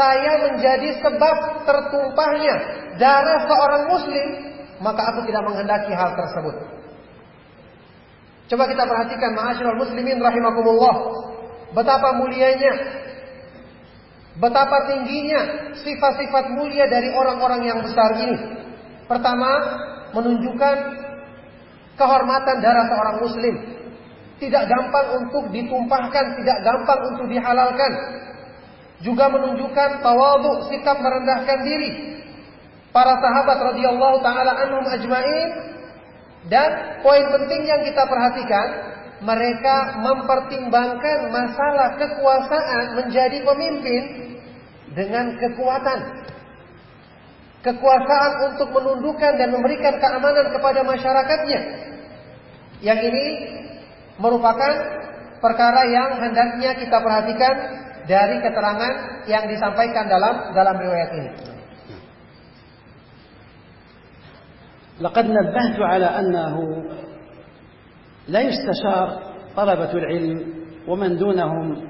saya menjadi sebab tertumpahnya darah seorang muslim, maka aku tidak menghendaki hal tersebut. Coba kita perhatikan ma'asyiral muslimin rahimakumullah. Betapa mulianya Betapa tingginya sifat-sifat mulia dari orang-orang yang besar ini. Pertama, menunjukkan kehormatan darah seorang muslim. Tidak gampang untuk ditumpahkan, tidak gampang untuk dihalalkan. Juga menunjukkan tawadhu, sikap merendahkan diri. Para sahabat radhiyallahu taala anhum ajmain dan poin penting yang kita perhatikan, mereka mempertimbangkan masalah kekuasaan menjadi pemimpin dengan kekuatan. Kekuasaan untuk menundukkan dan memberikan keamanan kepada masyarakatnya. Yang ini merupakan perkara yang hendaknya kita perhatikan dari keterangan yang disampaikan dalam dalam riwayat ini. لقد نبهت على أنه لا يستشار طلبة العلم ومن دونهم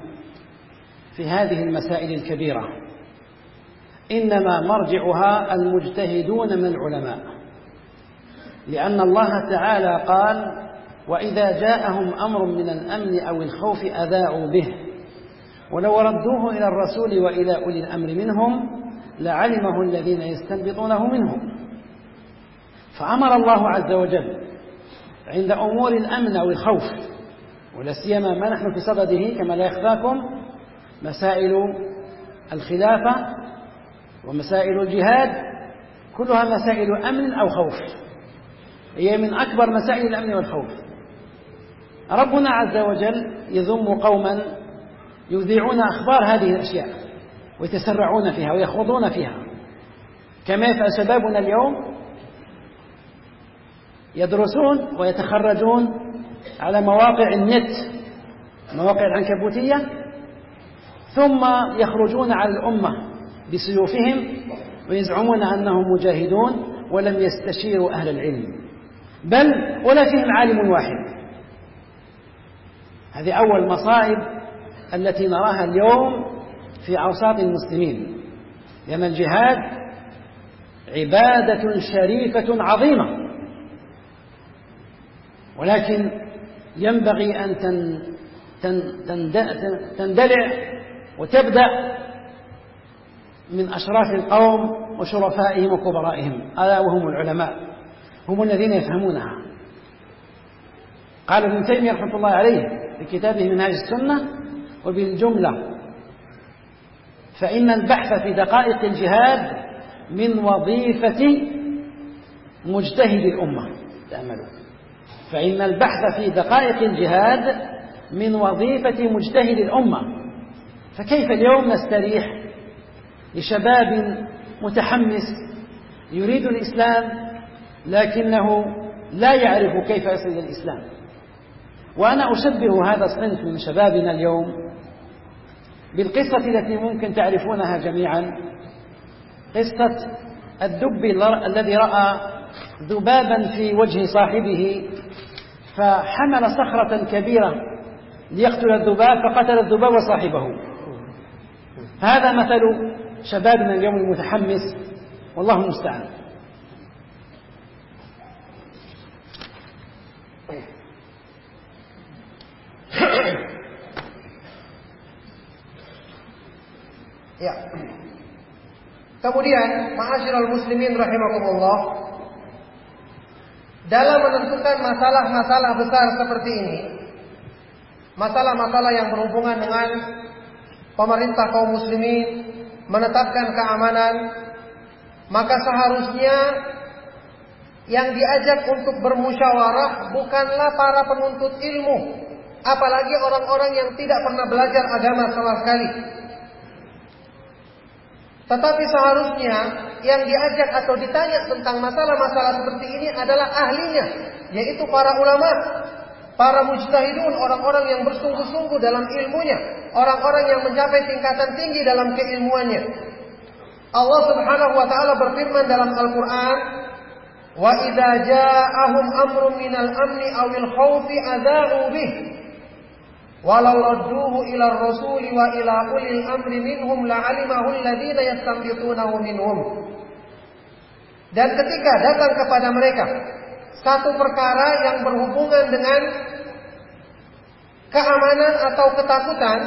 في هذه المسائل الكبيرة إنما مرجعها المجتهدون من العلماء لأن الله تعالى قال وإذا جاءهم أمر من الأمن أو الخوف أذاعوا به ولو ردوه إلى الرسول وإلى أولي الأمر منهم لعلمه الذين يستنبطونه منهم. فأمر الله عز وجل عند أمور الأمن أو الخوف ولا سيما ما نحن في صدده كما لا يخفاكم مسائل الخلافة ومسائل الجهاد كلها مسائل أمن أو خوف. هي من أكبر مسائل الأمن والخوف. ربنا عز وجل يذم قوما يذيعون أخبار هذه الأشياء ويتسرعون فيها ويخوضون فيها. كما يفعل شبابنا اليوم يدرسون ويتخرجون على مواقع النت المواقع العنكبوتية ثم يخرجون على الأمة بسيوفهم ويزعمون أنهم مجاهدون ولم يستشيروا أهل العلم. بل ولا فيهم عالم واحد. هذه أول مصائب التي نراها اليوم في أوساط المسلمين لأن الجهاد عبادة شريفة عظيمة. ولكن ينبغي أن تندلع وتبدأ من أشراف القوم وشرفائهم وكبرائهم. ألا وهم العلماء هم الذين يفهمونها. قال ابن تيمية رحمة الله عليه في كتابه منهاج السنة وبالجملة. فإن البحث في دقائق الجهاد من وظيفة مجتهد الأمة. تأملوا فإن البحث في دقائق الجهاد من وظيفة مجتهد الأمة. فكيف اليوم نستريح لشباب متحمس يريد الإسلام لكنه لا يعرف كيف يصل الإسلام؟ وأنا أشبه هذا الصنف من شبابنا اليوم بالقصة التي ممكن تعرفونها جميعا قصة الدب الذي رأى ذبابا في وجه صاحبه فحمل صخرة كبيرة ليقتل الذباب فقتل الذباب وصاحبه. هذا مثل شبابنا اليوم المتحمس والله المستعان. Ya. Kemudian, ma'asyiral muslimin rahimakumullah, dalam menentukan masalah-masalah besar seperti ini, masalah-masalah yang berhubungan dengan pemerintah kaum muslimin menetapkan keamanan, maka seharusnya yang diajak untuk bermusyawarah bukanlah para penuntut ilmu, apalagi orang-orang yang tidak pernah belajar agama sama sekali. Tetapi seharusnya yang diajak atau ditanya tentang masalah-masalah seperti ini adalah ahlinya, yaitu para ulama, para mujtahidun, orang-orang yang bersungguh-sungguh dalam ilmunya, orang-orang yang mencapai tingkatan tinggi dalam keilmuannya. Allah Subhanahu wa taala berfirman dalam Al-Qur'an, "Wa idza ja'ahum amrun minal amni awil khawfi adza'u bih." Walau ila rasuli wa ila ulil amri minhum la'alimahu alladhina yastanbitunahu minhum. Dan ketika datang kepada mereka satu perkara yang berhubungan dengan keamanan atau ketakutan,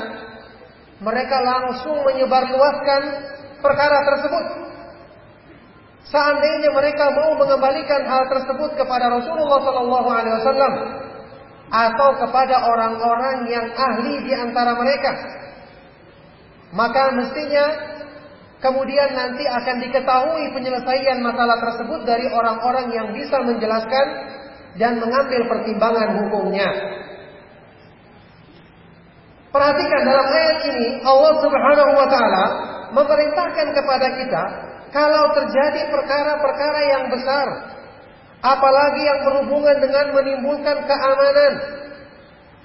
mereka langsung menyebarluaskan perkara tersebut. Seandainya mereka mau mengembalikan hal tersebut kepada Rasulullah Sallallahu Alaihi Wasallam, atau kepada orang-orang yang ahli di antara mereka. Maka mestinya kemudian nanti akan diketahui penyelesaian masalah tersebut dari orang-orang yang bisa menjelaskan dan mengambil pertimbangan hukumnya. Perhatikan dalam ayat ini Allah Subhanahu wa taala memerintahkan kepada kita kalau terjadi perkara-perkara yang besar Apalagi yang berhubungan dengan menimbulkan keamanan,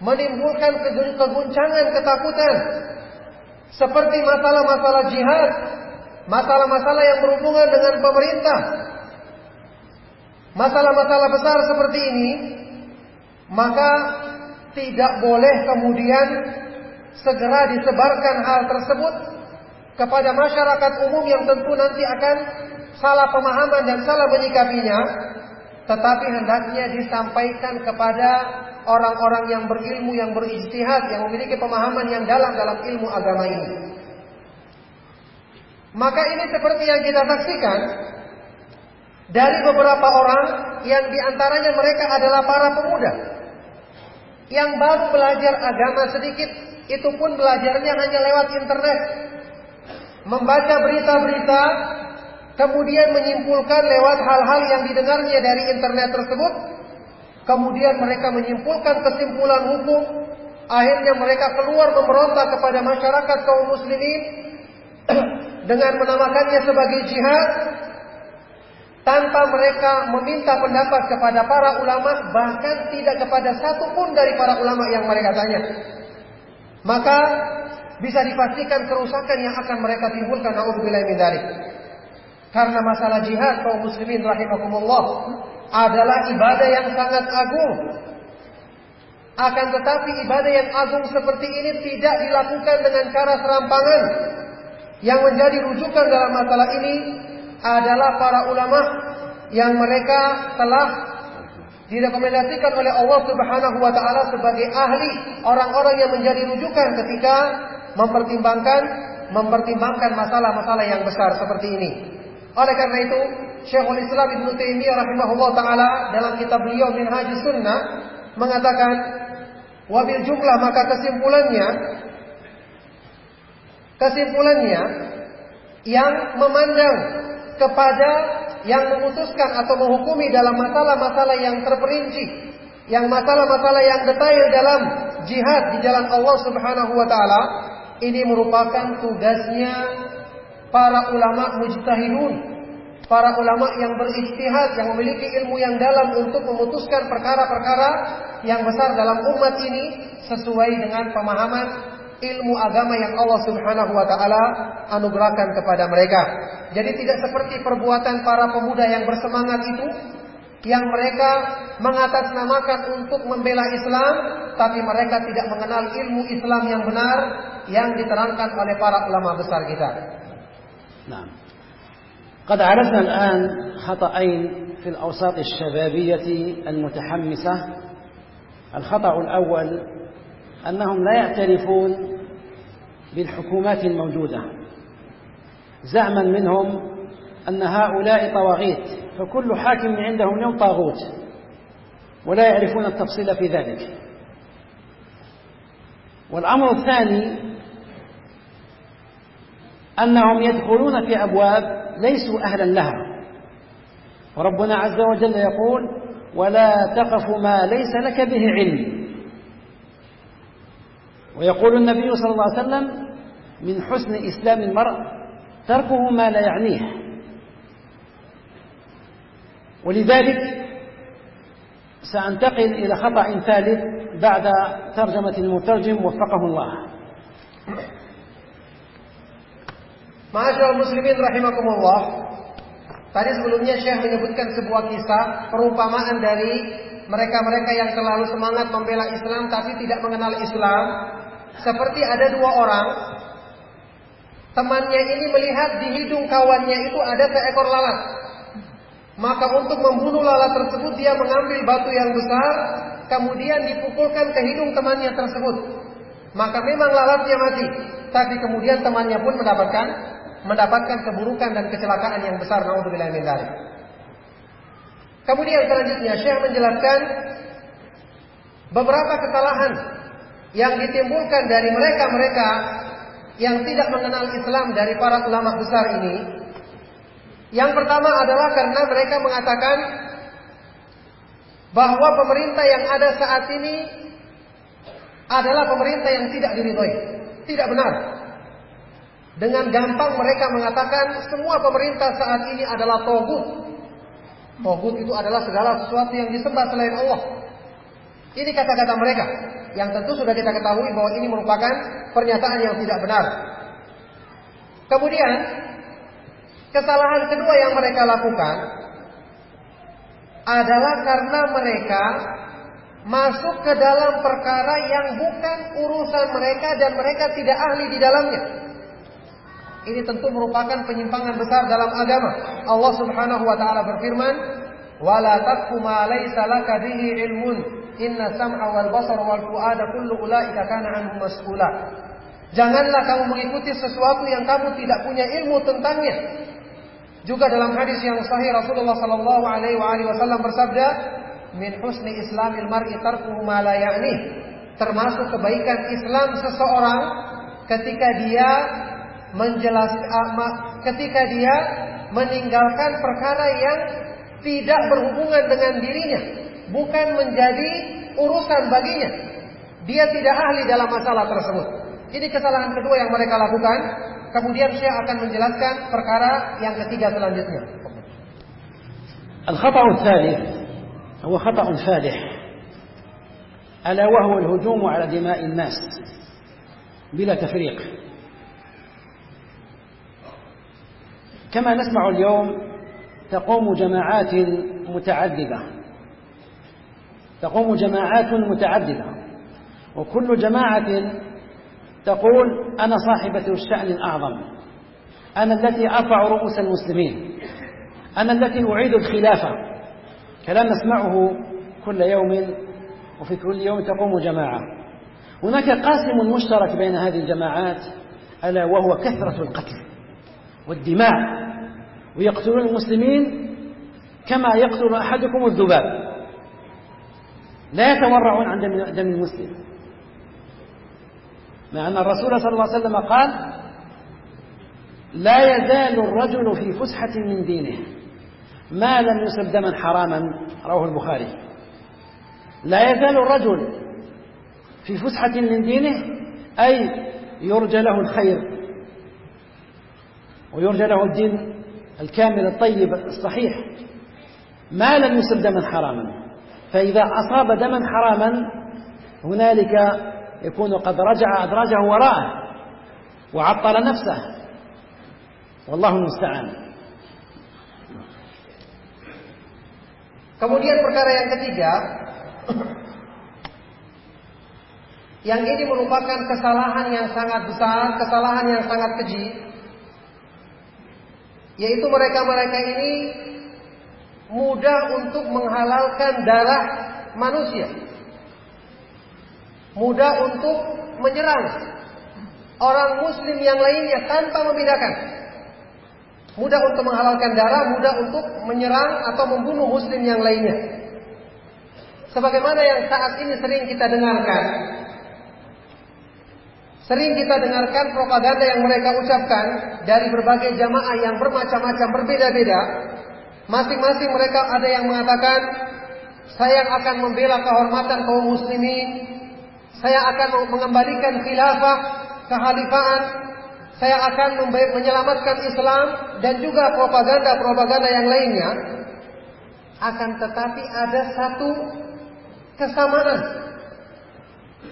menimbulkan keguncangan, ketakutan, seperti masalah-masalah jihad, masalah-masalah yang berhubungan dengan pemerintah, masalah-masalah besar seperti ini, maka tidak boleh kemudian segera disebarkan hal tersebut kepada masyarakat umum yang tentu nanti akan salah pemahaman dan salah menyikapinya tetapi hendaknya disampaikan kepada orang-orang yang berilmu, yang berijtihad, yang memiliki pemahaman yang dalam dalam ilmu agama ini. Maka ini seperti yang kita saksikan dari beberapa orang yang di antaranya mereka adalah para pemuda yang baru belajar agama sedikit, itu pun belajarnya hanya lewat internet, membaca berita-berita kemudian menyimpulkan lewat hal-hal yang didengarnya dari internet tersebut, kemudian mereka menyimpulkan kesimpulan hukum, akhirnya mereka keluar memberontak kepada masyarakat kaum muslimin dengan menamakannya sebagai jihad tanpa mereka meminta pendapat kepada para ulama bahkan tidak kepada satu pun dari para ulama yang mereka tanya. Maka bisa dipastikan kerusakan yang akan mereka timbulkan naudzubillah min dzalik karena masalah jihad kaum muslimin rahimakumullah adalah ibadah yang sangat agung akan tetapi ibadah yang agung seperti ini tidak dilakukan dengan cara serampangan yang menjadi rujukan dalam masalah ini adalah para ulama yang mereka telah direkomendasikan oleh Allah Subhanahu wa taala sebagai ahli orang-orang yang menjadi rujukan ketika mempertimbangkan mempertimbangkan masalah-masalah yang besar seperti ini. Oleh karena itu, Syekhul Islam Ibnu Taimiyah rahimahullah taala dalam kitab beliau Minhajus Sunnah mengatakan wabil jumlah maka kesimpulannya kesimpulannya yang memandang kepada yang memutuskan atau menghukumi dalam masalah-masalah yang terperinci, yang masalah-masalah yang detail dalam jihad di jalan Allah Subhanahu wa taala, ini merupakan tugasnya para ulama mujtahidun, para ulama yang berijtihad, yang memiliki ilmu yang dalam untuk memutuskan perkara-perkara yang besar dalam umat ini sesuai dengan pemahaman ilmu agama yang Allah Subhanahu wa taala anugerahkan kepada mereka. Jadi tidak seperti perbuatan para pemuda yang bersemangat itu yang mereka mengatasnamakan untuk membela Islam tapi mereka tidak mengenal ilmu Islam yang benar yang diterangkan oleh para ulama besar kita. Nah. قد عرفنا الآن خطأين في الأوساط الشبابية المتحمسة. الخطأ الأول أنهم لا يعترفون بالحكومات الموجودة. زعما منهم أن هؤلاء طواغيت فكل حاكم عندهم يوم طاغوت ولا يعرفون التفصيل في ذلك. والأمر الثاني أنهم يدخلون في أبواب ليسوا أهلا لها. وربنا عز وجل يقول ولا تقف ما ليس لك به علم. ويقول النبي صلى الله عليه وسلم من حسن إسلام المرء تركه ما لا يعنيه. ولذلك سأنتقل إلى خطأ ثالث بعد ترجمة المترجم وفقه الله. Ma'asyiral muslimin rahimakumullah. Tadi sebelumnya Syekh menyebutkan sebuah kisah perumpamaan dari mereka-mereka yang terlalu semangat membela Islam tapi tidak mengenal Islam. Seperti ada dua orang Temannya ini melihat di hidung kawannya itu ada seekor lalat. Maka untuk membunuh lalat tersebut dia mengambil batu yang besar, kemudian dipukulkan ke hidung temannya tersebut. Maka memang lalatnya mati, tapi kemudian temannya pun mendapatkan mendapatkan keburukan dan kecelakaan yang besar. Nauzubillah min Kemudian selanjutnya Syekh menjelaskan beberapa kesalahan yang ditimbulkan dari mereka-mereka yang tidak mengenal Islam dari para ulama besar ini yang pertama adalah karena mereka mengatakan bahwa pemerintah yang ada saat ini adalah pemerintah yang tidak diridhoi. Tidak benar. Dengan gampang mereka mengatakan semua pemerintah saat ini adalah togut. Togut itu adalah segala sesuatu yang disembah selain Allah. Ini kata-kata mereka yang tentu sudah kita ketahui bahwa ini merupakan pernyataan yang tidak benar. Kemudian, kesalahan kedua yang mereka lakukan adalah karena mereka masuk ke dalam perkara yang bukan urusan mereka dan mereka tidak ahli di dalamnya. Ini tentu merupakan penyimpangan besar dalam agama. Allah Subhanahu wa taala berfirman, "Wala taqfu ma laysa laka bihi ilmun." Inna sam'a wal basara wal fu'ada kullu ulaika kana anhu mas'ula. Janganlah kamu mengikuti sesuatu yang kamu tidak punya ilmu tentangnya. Juga dalam hadis yang sahih Rasulullah sallallahu alaihi wasallam bersabda, "Min husni islamil mar'i tarkuhu ma la ya'ni." Termasuk kebaikan Islam seseorang ketika dia menjelaskan ketika dia meninggalkan perkara yang tidak berhubungan dengan dirinya, bukan menjadi urusan baginya. Dia tidak ahli dalam masalah tersebut. Ini kesalahan kedua yang mereka lakukan. Kemudian Syekh akan menjelaskan perkara yang ketiga selanjutnya. الخطأ الثالث هو خطأ فادح ألا وهو الهجوم على دماء الناس بلا تفريق كما نسمع اليوم تقوم جماعات متعددة. تقوم جماعات متعددة. وكل جماعة تقول أنا صاحبة الشأن الأعظم. أنا التي أرفع رؤوس المسلمين. أنا التي أعيد الخلافة. كلام نسمعه كل يوم وفي كل يوم تقوم جماعة. هناك قاسم مشترك بين هذه الجماعات ألا وهو كثرة القتل. والدماء. ويقتلون المسلمين كما يقتل أحدكم الذباب. لا يتورعون عن دم المسلم. مع أن الرسول صلى الله عليه وسلم قال لا يزال الرجل في فسحة من دينه. ما لم يصب دما حراما. رواه البخاري. لا يزال الرجل في فسحة من دينه أي يرجى له الخير. ويرجى له الدين الكامل الطيب الصحيح. ما لم يصب دما حراما. فإذا أصاب دما حراما هنالك يكون قد رجع أدراجه وراءه وعطل نفسه. والله المستعان. Kemudian perkara yang ketiga. Yang ini merupakan kesalahan yang sangat besar, kesalahan yang sangat keji. Yaitu mereka-mereka ini mudah untuk menghalalkan darah manusia Mudah untuk menyerang orang muslim yang lainnya tanpa membedakan Mudah untuk menghalalkan darah, mudah untuk menyerang atau membunuh muslim yang lainnya. Sebagaimana yang saat ini sering kita dengarkan. Sering kita dengarkan propaganda yang mereka ucapkan dari berbagai jamaah yang bermacam-macam berbeda-beda. Masing-masing mereka ada yang mengatakan, saya akan membela kehormatan kaum muslimin. Saya akan mengembalikan khilafah, kehalifaan, saya akan menyelamatkan Islam dan juga propaganda-propaganda yang lainnya. Akan tetapi ada satu kesamaan.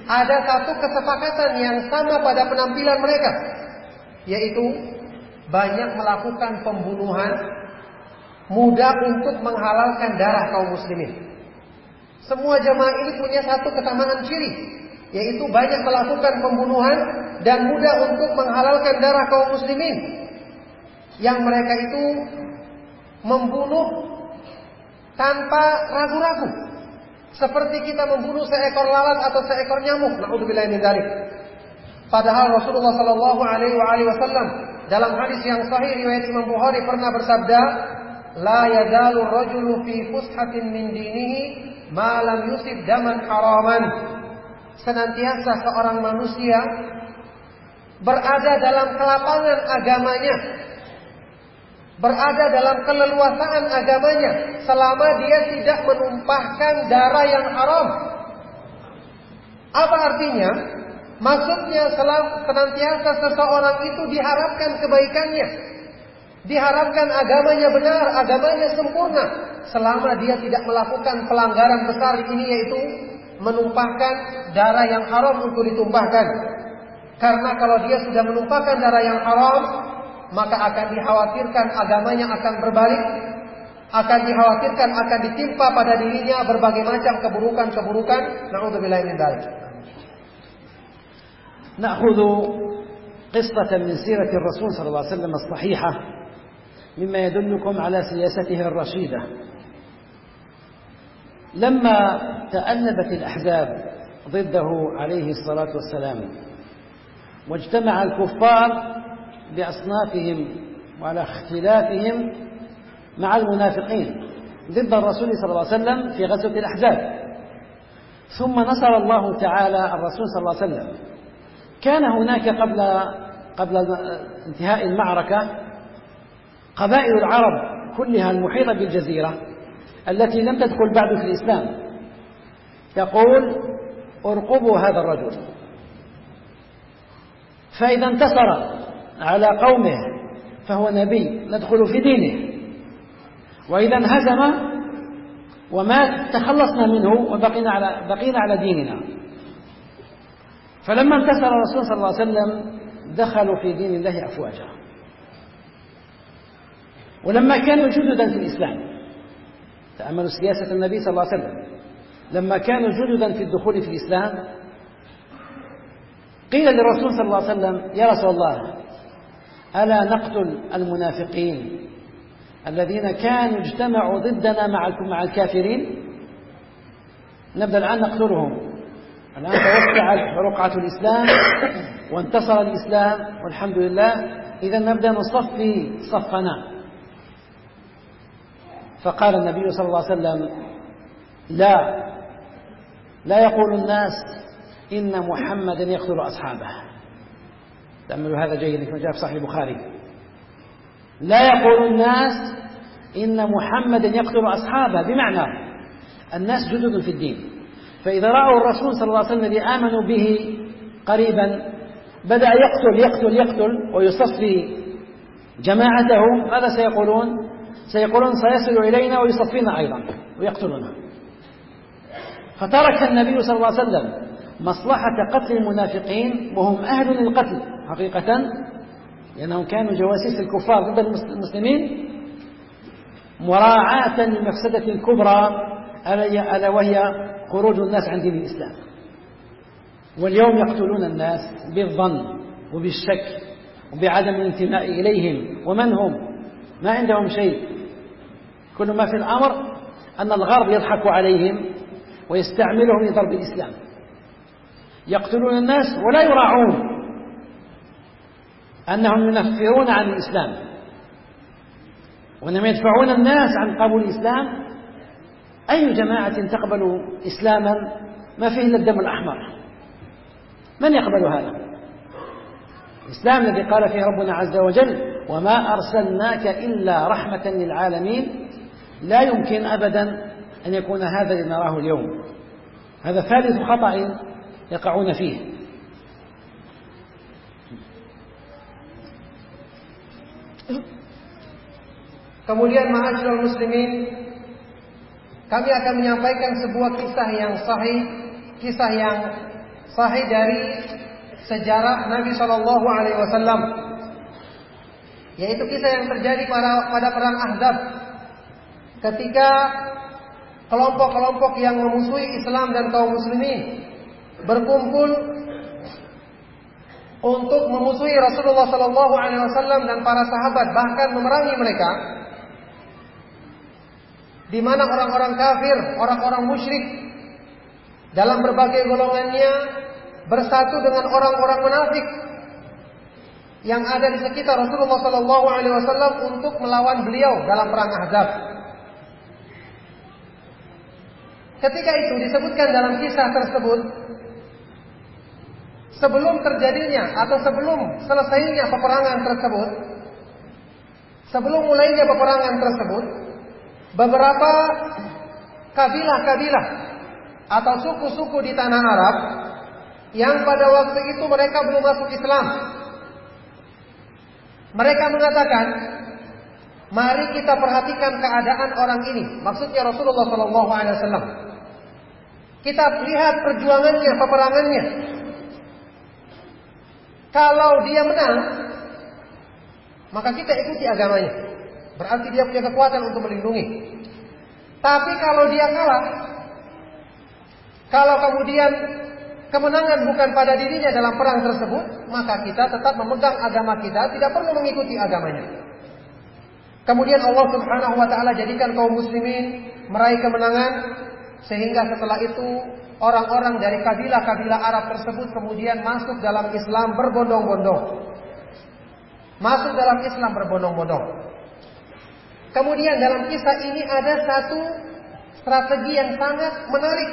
Ada satu kesepakatan yang sama pada penampilan mereka. Yaitu banyak melakukan pembunuhan mudah untuk menghalalkan darah kaum muslimin. Semua jamaah ini punya satu kesamaan ciri, yaitu banyak melakukan pembunuhan dan mudah untuk menghalalkan darah kaum muslimin yang mereka itu membunuh tanpa ragu-ragu seperti kita membunuh seekor lalat atau seekor nyamuk. Naudzubillah min padahal Rasulullah sallallahu alaihi wasallam dalam hadis yang sahih riwayat Imam Bukhari pernah bersabda la yazalu rajulu fi fushatin min dinihi ma lam yusib daman haraman. Senantiasa seorang manusia berada dalam kelapangan agamanya, berada dalam keleluasaan agamanya selama dia tidak menumpahkan darah yang haram. Apa artinya? Maksudnya senantiasa seseorang itu diharapkan kebaikannya. Diharapkan agamanya benar, agamanya sempurna. Selama dia tidak melakukan pelanggaran besar ini yaitu menumpahkan darah yang haram untuk ditumpahkan. Karena kalau dia sudah menumpahkan darah yang haram, maka akan dikhawatirkan agamanya akan berbalik, akan dikhawatirkan akan ditimpa pada dirinya berbagai macam keburukan-keburukan. Nauzubillah min dzalik. نأخذ قصة من سيرة الرسول صلى الله عليه وسلم الصحيحة مما يدلكم على سياسته الرشيدة لما تأنبت الأحزاب ضده عليه الصلاة والسلام واجتمع الكفار بأصنافهم وعلى اختلافهم مع المنافقين ضد الرسول صلى الله عليه وسلم في غزوة الأحزاب. ثم نصر الله تعالى الرسول صلى الله عليه وسلم. كان هناك قبل قبل انتهاء المعركة قبائل العرب كلها المحيطة بالجزيرة التي لم تدخل بعد في الإسلام تقول ارقبوا هذا الرجل. فإذا انتصر على قومه فهو نبي ندخل في دينه. وإذا انهزم ومات تخلصنا منه وبقينا على بقينا على ديننا. فلما انتصر الرسول صلى الله عليه وسلم دخلوا في دين الله أفواجا. ولما كانوا جددا في الإسلام تأملوا سياسة النبي صلى الله عليه وسلم. لما كانوا جددا في الدخول في الإسلام قيل للرسول صلى الله عليه وسلم يا رسول الله ألا نقتل المنافقين الذين كانوا اجتمعوا ضدنا مع الكافرين؟ نبدأ الآن نقتلهم. الآن توسعت رقعة الإسلام وانتصر الإسلام والحمد لله. إذا نبدأ نصفي صفنا. فقال النبي صلى الله عليه وسلم لا لا يقول الناس إن محمدا يقتل أصحابه. تأملوا هذا جيد كما جاء في صحيح البخاري. لا يقول الناس إن محمدا يقتل أصحابه بمعنى الناس جدد في الدين. فإذا رأوا الرسول صلى الله عليه وسلم الذي آمنوا به قريبا بدأ يقتل يقتل يقتل ويصفي جماعته ماذا سيقولون؟ سيقولون سيصل إلينا ويصفينا أيضا ويقتلنا. فترك النبي صلى الله عليه وسلم مصلحة قتل المنافقين وهم أهل للقتل. حقيقة لأنهم كانوا جواسيس الكفار ضد المسلمين مراعاة للمفسدة الكبرى ألا وهي خروج الناس عن دين الإسلام. واليوم يقتلون الناس بالظن وبالشك وبعدم الانتماء إليهم. ومن هم؟ ما عندهم شيء. كل ما في الأمر أن الغرب يضحك عليهم ويستعملهم لضرب الإسلام. يقتلون الناس ولا يراعون. أنهم ينفرون عن الإسلام. وإنما يدفعون الناس عن قبول الإسلام. أي جماعة تقبل إسلاما؟ ما فيه إلا الدم الأحمر. من يقبل هذا؟ الإسلام الذي قال فيه ربنا عز وجل وما أرسلناك إلا رحمة للعالمين. لا يمكن أبدا أن يكون هذا الذي نراه اليوم. هذا ثالث خطأ يقعون فيه. Kemudian ma'asyiral muslimin kami akan menyampaikan sebuah kisah yang sahih, kisah yang sahih dari sejarah Nabi Shallallahu alaihi wasallam. Yaitu kisah yang terjadi pada pada perang Ahzab ketika kelompok-kelompok yang memusuhi Islam dan kaum muslimin berkumpul untuk memusuhi Rasulullah Shallallahu Alaihi Wasallam dan para sahabat bahkan memerangi mereka di mana orang-orang kafir, orang-orang musyrik dalam berbagai golongannya bersatu dengan orang-orang munafik yang ada di sekitar Rasulullah Sallallahu Alaihi Wasallam untuk melawan beliau dalam perang Ahzab. Ketika itu disebutkan dalam kisah tersebut, sebelum terjadinya atau sebelum selesainya peperangan tersebut, sebelum mulainya peperangan tersebut, beberapa kabilah-kabilah atau suku-suku di tanah Arab yang pada waktu itu mereka belum masuk Islam. Mereka mengatakan, mari kita perhatikan keadaan orang ini. Maksudnya Rasulullah Wasallam. Kita lihat perjuangannya, peperangannya. Kalau dia menang, maka kita ikuti agamanya. Berarti dia punya kekuatan untuk melindungi. Tapi kalau dia kalah, kalau kemudian kemenangan bukan pada dirinya dalam perang tersebut, maka kita tetap memegang agama kita, tidak perlu mengikuti agamanya. Kemudian Allah Subhanahu wa taala jadikan kaum muslimin meraih kemenangan sehingga setelah itu orang-orang dari kabilah-kabilah Arab tersebut kemudian masuk dalam Islam berbondong-bondong. Masuk dalam Islam berbondong-bondong. Kemudian dalam kisah ini ada satu strategi yang sangat menarik,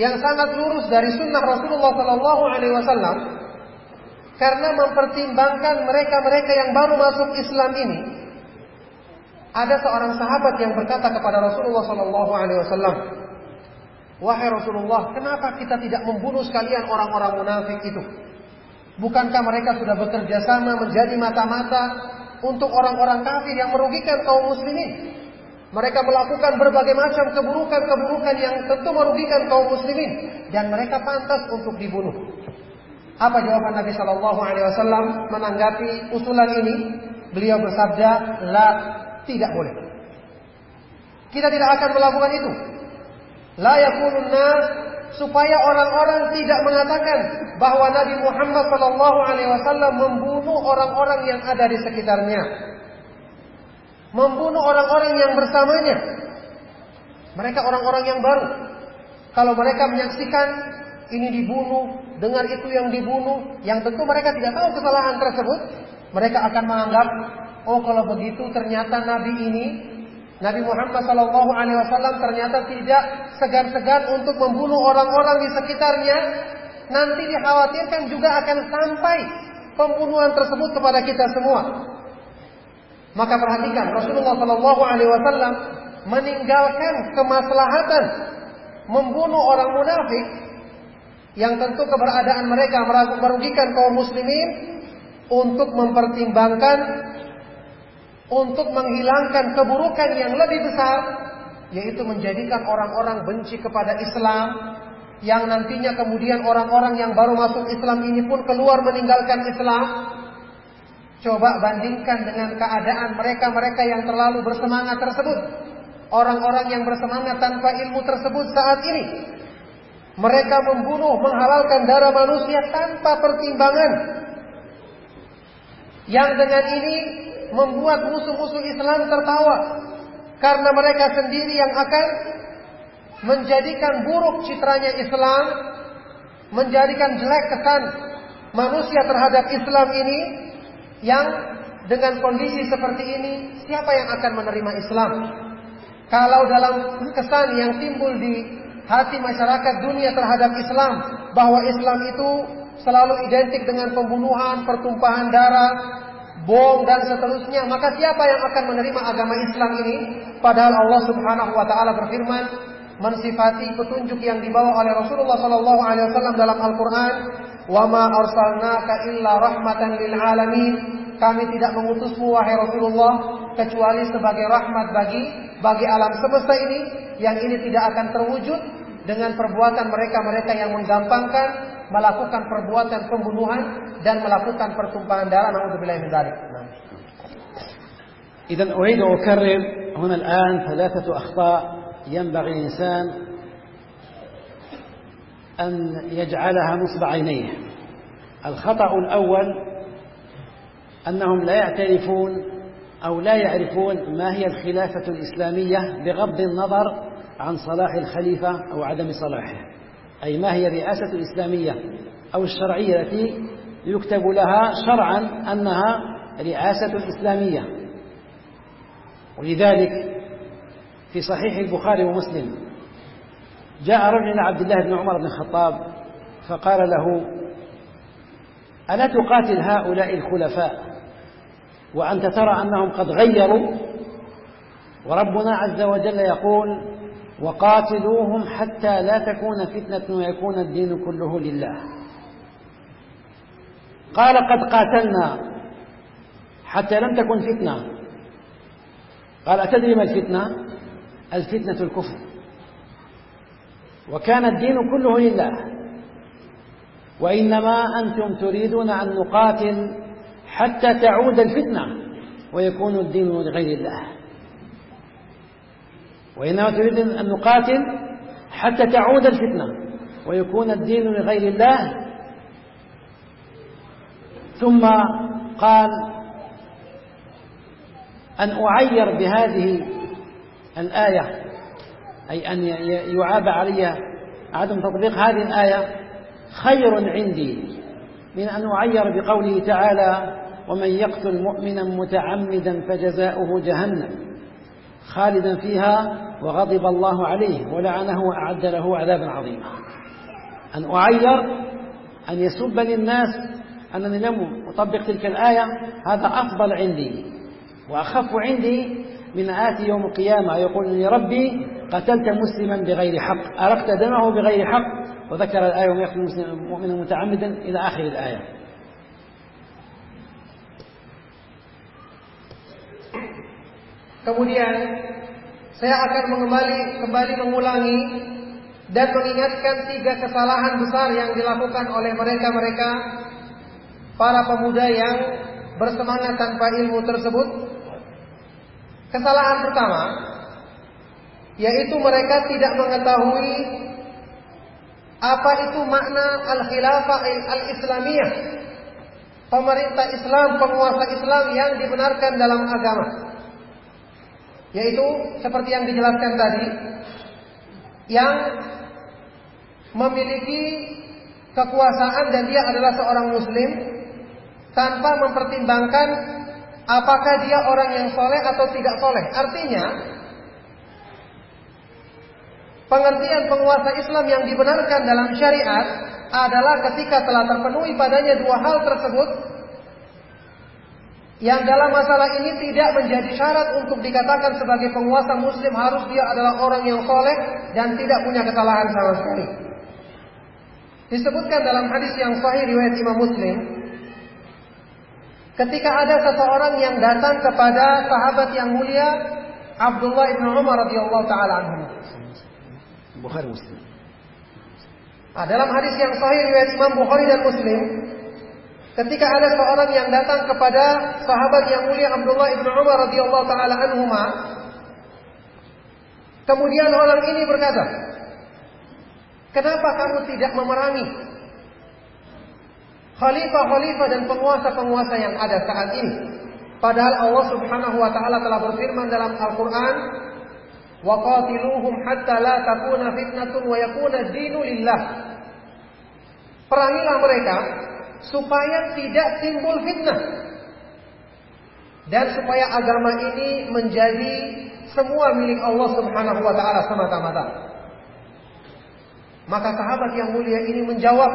yang sangat lurus dari sunnah Rasulullah Sallallahu Alaihi Wasallam, karena mempertimbangkan mereka-mereka yang baru masuk Islam ini, Ada seorang sahabat yang berkata kepada Rasulullah Sallallahu Alaihi Wasallam, Wahai Rasulullah, kenapa kita tidak membunuh sekalian orang-orang munafik itu? Bukankah mereka sudah bekerja sama menjadi mata-mata untuk orang-orang kafir yang merugikan kaum muslimin? Mereka melakukan berbagai macam keburukan-keburukan yang tentu merugikan kaum muslimin dan mereka pantas untuk dibunuh. Apa jawaban Nabi Shallallahu Alaihi Wasallam menanggapi usulan ini? Beliau bersabda, "La, tidak boleh. Kita tidak akan melakukan itu. La supaya orang-orang tidak mengatakan bahwa Nabi Muhammad Shallallahu Alaihi Wasallam membunuh orang-orang yang ada di sekitarnya, membunuh orang-orang yang bersamanya. Mereka orang-orang yang baru. Kalau mereka menyaksikan ini dibunuh, dengar itu yang dibunuh, yang tentu mereka tidak tahu kesalahan tersebut, mereka akan menganggap, oh kalau begitu ternyata Nabi ini Nabi Muhammad Shallallahu Alaihi Wasallam ternyata tidak segan-segan untuk membunuh orang-orang di sekitarnya. Nanti dikhawatirkan juga akan sampai pembunuhan tersebut kepada kita semua. Maka perhatikan Rasulullah Shallallahu Alaihi Wasallam meninggalkan kemaslahatan membunuh orang munafik yang tentu keberadaan mereka merugikan kaum muslimin untuk mempertimbangkan untuk menghilangkan keburukan yang lebih besar yaitu menjadikan orang-orang benci kepada Islam yang nantinya kemudian orang-orang yang baru masuk Islam ini pun keluar meninggalkan Islam. Coba bandingkan dengan keadaan mereka-mereka yang terlalu bersemangat tersebut. Orang-orang yang bersemangat tanpa ilmu tersebut saat ini. Mereka membunuh menghalalkan darah manusia tanpa pertimbangan. Yang dengan ini membuat musuh-musuh Islam tertawa karena mereka sendiri yang akan menjadikan buruk citranya Islam, menjadikan jelek kesan manusia terhadap Islam ini yang dengan kondisi seperti ini siapa yang akan menerima Islam? Kalau dalam kesan yang timbul di hati masyarakat dunia terhadap Islam bahwa Islam itu selalu identik dengan pembunuhan, pertumpahan darah, bom dan seterusnya, maka siapa yang akan menerima agama Islam ini? Padahal Allah Subhanahu wa taala berfirman mensifati petunjuk yang dibawa oleh Rasulullah sallallahu alaihi wasallam dalam Al-Qur'an, "Wa ma arsalnaka illa rahmatan lil alamin." Kami tidak mengutusmu wahai Rasulullah kecuali sebagai rahmat bagi bagi alam semesta ini yang ini tidak akan terwujud dengan perbuatan mereka-mereka yang menggampangkan melakukan perbuatan pembunuhan dan melakukan pertumpahan darah naudzubillah min dzalik. إذا أريد أكرر هنا الآن ثلاثة أخطاء ينبغي الإنسان أن يجعلها نصب عينيه. الخطأ الأول أنهم لا يعترفون أو لا يعرفون ما هي الخلافة الإسلامية بغض النظر عن صلاح الخليفة أو عدم صلاحه. أي ما هي الرئاسة الإسلامية أو الشرعية التي يكتب لها شرعا أنها رئاسة إسلامية. ولذلك في صحيح البخاري ومسلم جاء رجل عبد الله بن عمر بن الخطاب فقال له ألا تقاتل هؤلاء الخلفاء وأنت ترى أنهم قد غيروا؟ وربنا عز وجل يقول وقاتلوهم حتى لا تكون فتنة ويكون الدين كله لله. قال قد قاتلنا حتى لم تكن فتنة. قال أتدري ما الفتنة؟ الفتنة الكفر. وكان الدين كله لله. وإنما أنتم تريدون أن نقاتل حتى تعود الفتنة ويكون الدين لغير الله. وإنما تريد أن نقاتل حتى تعود الفتنة ويكون الدين لغير الله. ثم قال أن أعير بهذه الآية أي أن يعاب علي عدم تطبيق هذه الآية خير عندي من أن أعير بقوله تعالى ومن يقتل مؤمنا متعمدا فجزاؤه جهنم. خالدا فيها وغضب الله عليه ولعنه وأعد له عذابا عظيما. أن أعير أن يسب للناس أنني لم أطبق تلك الآية هذا أفضل عندي وأخف عندي من آتي يوم القيامة. يقول يا ربي قتلت مسلما بغير حق أرقت دمه بغير حق وذكر الآية ومن يقتل مؤمنا متعمدا إلى آخر الآية. Kemudian saya akan mengembali kembali mengulangi dan mengingatkan tiga kesalahan besar yang dilakukan oleh mereka-mereka para pemuda yang bersemangat tanpa ilmu tersebut. Kesalahan pertama yaitu mereka tidak mengetahui apa itu makna al-khilafah al-islamiyah. Pemerintah Islam, penguasa Islam yang dibenarkan dalam agama. Yaitu seperti yang dijelaskan tadi yang memiliki kekuasaan dan dia adalah seorang muslim tanpa mempertimbangkan apakah dia orang yang soleh atau tidak soleh. Artinya, pengertian penguasa Islam yang dibenarkan dalam syariat adalah ketika telah terpenuhi padanya dua hal tersebut, yang dalam masalah ini tidak menjadi syarat untuk dikatakan sebagai penguasa muslim harus dia adalah orang yang soleh dan tidak punya kesalahan sama sekali. Disebutkan dalam hadis yang sahih riwayat Imam Muslim, ketika ada seseorang yang datang kepada sahabat yang mulia Abdullah bin Umar radhiyallahu taala anhu. Bukhari Muslim. Nah, dalam hadis yang sahih riwayat Imam Bukhari dan Muslim, ketika ada seorang yang datang kepada sahabat yang mulia Abdullah bin Umar radhiyallahu taala anhu, kemudian orang ini berkata, Kenapa kamu tidak memerangi khalifah-khalifah dan penguasa-penguasa yang ada saat ini? Padahal Allah Subhanahu wa taala telah berfirman dalam Al-Qur'an, "Wa qatiluhum hatta la takuna fitnatun wa yakuna dinu lillah." Perangilah mereka supaya tidak timbul fitnah dan supaya agama ini menjadi semua milik Allah Subhanahu wa taala semata-mata. Maka sahabat yang mulia ini menjawab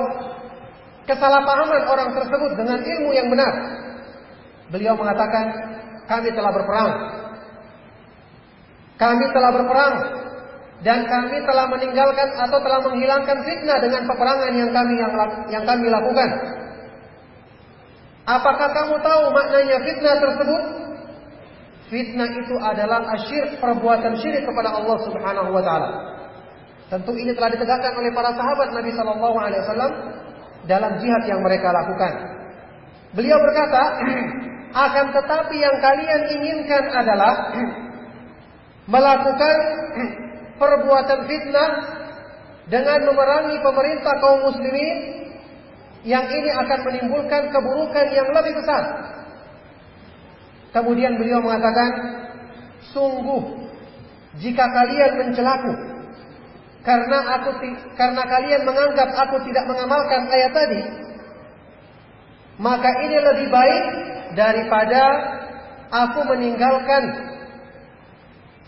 kesalahpahaman orang tersebut dengan ilmu yang benar. Beliau mengatakan, kami telah berperang. Kami telah berperang dan kami telah meninggalkan atau telah menghilangkan fitnah dengan peperangan yang kami yang, yang kami lakukan. Apakah kamu tahu maknanya fitnah tersebut? Fitnah itu adalah asyir perbuatan syirik kepada Allah Subhanahu wa taala. Tentu ini telah ditegakkan oleh para sahabat Nabi Shallallahu Alaihi Wasallam dalam jihad yang mereka lakukan. Beliau berkata, akan tetapi yang kalian inginkan adalah melakukan perbuatan fitnah dengan memerangi pemerintah kaum muslimin yang ini akan menimbulkan keburukan yang lebih besar. Kemudian beliau mengatakan, sungguh jika kalian mencelaku karena aku karena kalian menganggap aku tidak mengamalkan ayat tadi, maka ini lebih baik daripada aku meninggalkan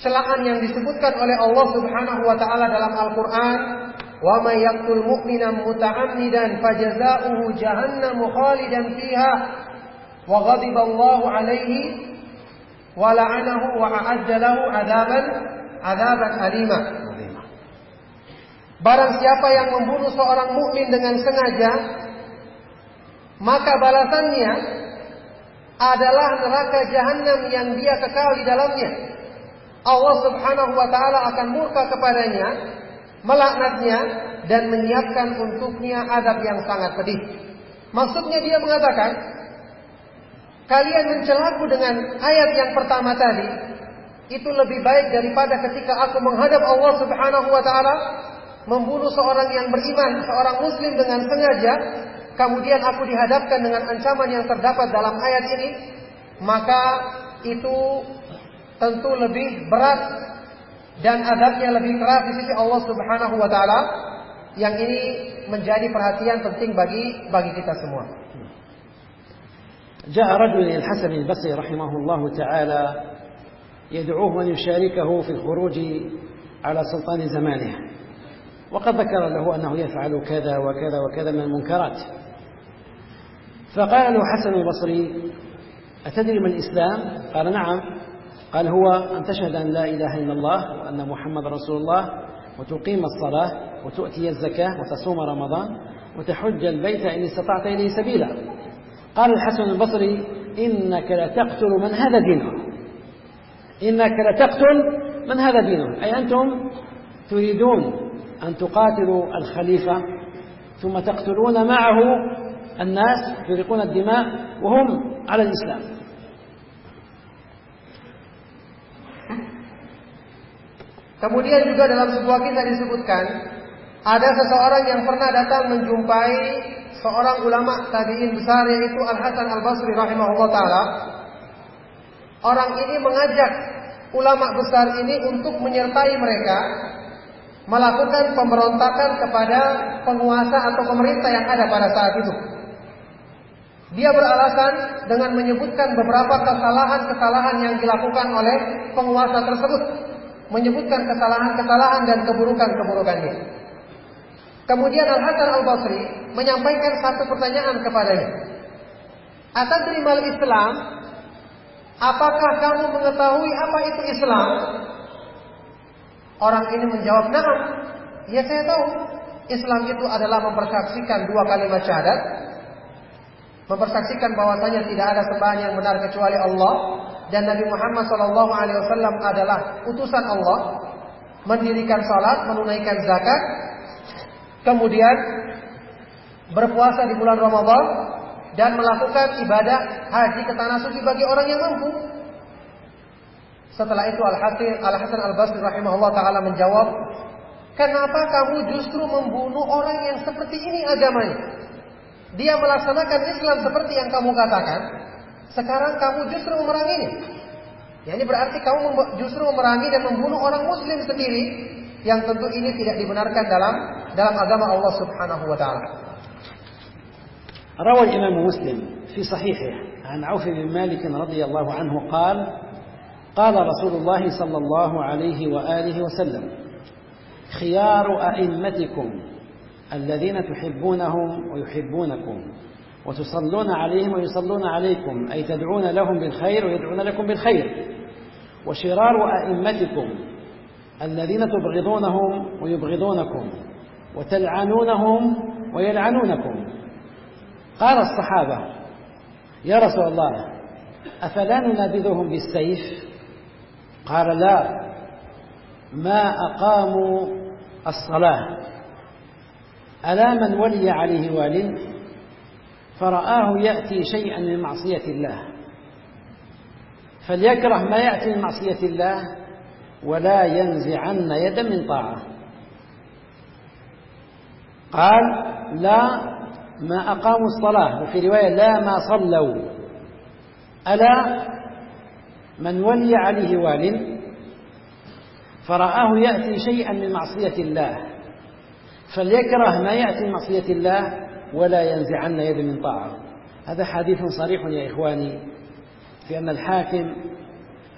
celaan yang disebutkan oleh Allah Subhanahu wa taala dalam Al-Qur'an, "Wa may yaqtul mu'mina muta'ammidan fajaza'uhu jahannam khalidan fiha wa ghadiba Allahu 'alaihi wa la'anahu wa a'adda lahu 'adaban 'adaban alima." Barang siapa yang membunuh seorang mukmin dengan sengaja, maka balasannya adalah neraka jahanam yang dia kekal di dalamnya. Allah Subhanahu wa taala akan murka kepadanya, melaknatnya dan menyiapkan untuknya adab yang sangat pedih. Maksudnya dia mengatakan, kalian mencelaku dengan ayat yang pertama tadi, itu lebih baik daripada ketika aku menghadap Allah Subhanahu wa taala membunuh seorang yang beriman, seorang muslim dengan sengaja, kemudian aku dihadapkan dengan ancaman yang terdapat dalam ayat ini, maka itu tentu lebih berat dan adabnya lebih keras di sisi Allah Subhanahu wa taala yang ini menjadi perhatian penting bagi bagi kita semua. جاء رجل إلى الحسن البصري رحمه الله تعالى يدعوه أن يشاركه في الخروج على سلطان زمانه. وقد ذكر له أنه يفعل كذا وكذا وكذا من المنكرات. فقال له حسن البصري أتدري من الإسلام؟ قال نعم. قال هو أن تشهد أن لا إله إلا الله وأن محمد رسول الله وتقيم الصلاة وتؤتي الزكاة وتصوم رمضان وتحج البيت إن استطعت إليه سبيلا. قال الحسن البصري إنك لتقتل من هذا دينه. إنك لتقتل من هذا دينه. أي أنتم تريدون أن تقاتلوا الخليفة ثم تقتلون معه الناس تريقون الدماء وهم على الإسلام. Kemudian juga dalam sebuah kisah disebutkan ada seseorang yang pernah datang menjumpai seorang ulama tabi'in besar yaitu Al Hasan Al Basri rahimahullah taala. Orang ini mengajak ulama besar ini untuk menyertai mereka melakukan pemberontakan kepada penguasa atau pemerintah yang ada pada saat itu. Dia beralasan dengan menyebutkan beberapa kesalahan-kesalahan yang dilakukan oleh penguasa tersebut menyebutkan kesalahan-kesalahan dan keburukan-keburukannya. Kemudian Al Hasan Al Basri menyampaikan satu pertanyaan kepadanya. Atadrimal Islam? Apakah kamu mengetahui apa itu Islam? Orang ini menjawab, "Na'am." Ya saya tahu. Islam itu adalah mempersaksikan dua kalimat syahadat, mempersaksikan bahwasanya tidak ada sembahan yang benar kecuali Allah dan Nabi Muhammad SAW adalah utusan Allah, mendirikan salat, menunaikan zakat, kemudian berpuasa di bulan Ramadan dan melakukan ibadah haji ke tanah suci bagi orang yang mampu. Setelah itu Al Hasan Al Basri rahimahullah taala menjawab, "Kenapa kamu justru membunuh orang yang seperti ini agamanya? Dia melaksanakan Islam seperti yang kamu katakan, sekarang kamu justru memeranginya. Ya, ini berarti kamu justru memerangi dan membunuh orang muslim sendiri yang tentu ini tidak dibenarkan dalam dalam agama Allah Subhanahu wa taala. روى الإمام مسلم في صحيحه عن عوف بن مالك رضي الله عنه قال قال رسول الله صلى الله عليه وآله وسلم خيار أئمتكم الذين تحبونهم ويحبونكم وتصلون عليهم ويصلون عليكم أي تدعون لهم بالخير ويدعون لكم بالخير. وشرار أئمتكم الذين تبغضونهم ويبغضونكم وتلعنونهم ويلعنونكم. قال الصحابة يا رسول الله أفلا ننابذهم بالسيف؟ قال لا ما أقاموا الصلاة. ألا من ولي عليه وال فرآه يأتي شيئا من معصية الله. فليكره ما يأتي من معصية الله ولا ينزعن يدا من طاعة. قال لا ما أقاموا الصلاة. وفي رواية لا ما صلوا. ألا من ولي عليه وال فرآه يأتي شيئا من معصية الله. فليكره ما يأتي من معصية الله ولا ينزعن يد من طاعة. هذا حديث صريح يا إخواني في أن الحاكم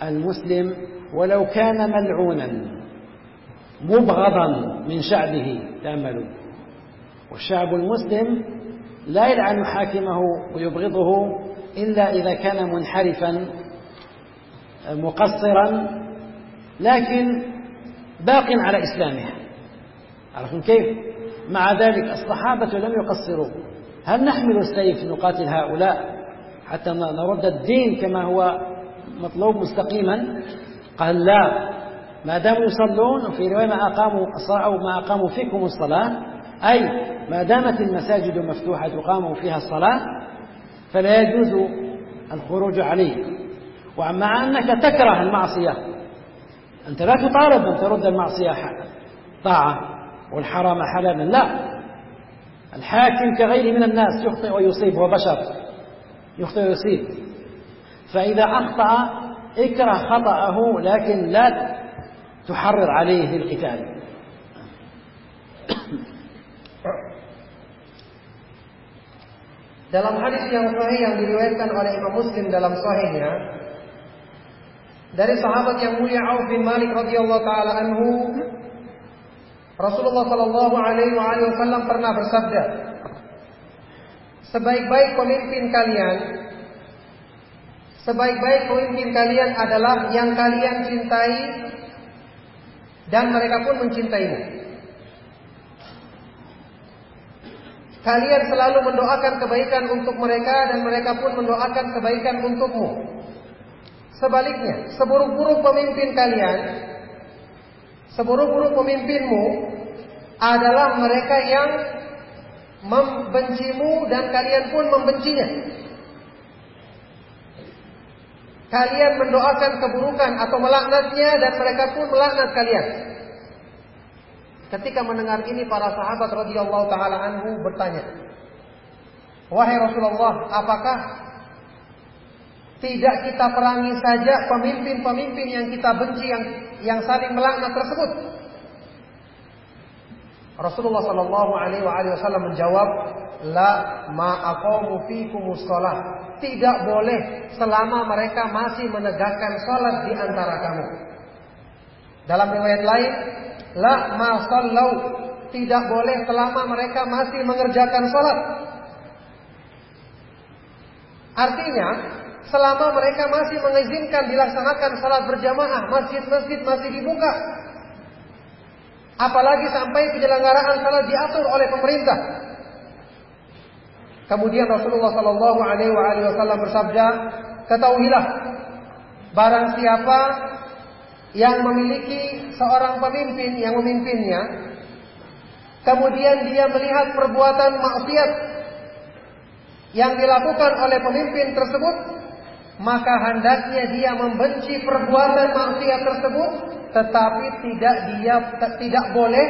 المسلم ولو كان ملعونا مبغضا من شعبه تأملوا والشعب المسلم لا يلعن حاكمه ويبغضه إلا إذا كان منحرفا مقصرا لكن باق على إسلامه. عرفتم كيف؟ مع ذلك الصحابة لم يقصروا. هل نحمل السيف نقاتل هؤلاء حتى نرد الدين كما هو مطلوب مستقيما؟ قال لا. ما داموا يصلون وفي رواية ما أقاموا ما أقاموا فيكم الصلاة أي ما دامت المساجد مفتوحة تقام فيها الصلاة فلا يجوز الخروج عليه. ومع أنك تكره المعصية أنت لا تطالب أن ترد المعصية طاعة. والحرام حلالا لا الحاكم كغيره من الناس يخطئ ويصيب هو بشر يخطئ ويصيب فإذا أخطأ اكره خطأه لكن لا تحرر عليه بالقتال Dalam hadis yang sahih yang diriwayatkan oleh Imam Muslim dalam sahihnya dari sahabat yang mulia Auf bin Malik radhiyallahu taala anhu Rasulullah Shallallahu Alaihi Wasallam pernah bersabda, sebaik-baik pemimpin kalian sebaik-baik pemimpin kalian adalah yang kalian cintai dan mereka pun mencintaimu. Kalian selalu mendoakan kebaikan untuk mereka dan mereka pun mendoakan kebaikan untukmu. Sebaliknya, seburuk-buruk pemimpin kalian, seburuk-buruk pemimpinmu adalah mereka yang membencimu dan kalian pun membencinya. Kalian mendoakan keburukan atau melaknatnya dan mereka pun melaknat kalian. Ketika mendengar ini para sahabat radhiyallahu taala anhu bertanya, "Wahai Rasulullah, apakah tidak kita perangi saja pemimpin-pemimpin yang kita benci yang yang saling melaknat tersebut?" Rasulullah Shallallahu Alaihi Wasallam menjawab, La ma aqamu fikumus shalah. Tidak boleh selama mereka masih menegakkan salat di antara kamu. Dalam riwayat lain, la ma sallau. Tidak boleh selama mereka masih mengerjakan salat. Artinya, selama mereka masih mengizinkan dilaksanakan salat berjamaah, masjid-masjid masih dibuka, Apalagi sampai penyelenggaraan salat diatur oleh pemerintah. Kemudian Rasulullah Shallallahu Alaihi Wasallam bersabda, ketahuilah, barang siapa yang memiliki seorang pemimpin yang memimpinnya, kemudian dia melihat perbuatan maksiat yang dilakukan oleh pemimpin tersebut, maka hendaknya dia membenci perbuatan maksiat tersebut tetapi tidak dia tidak boleh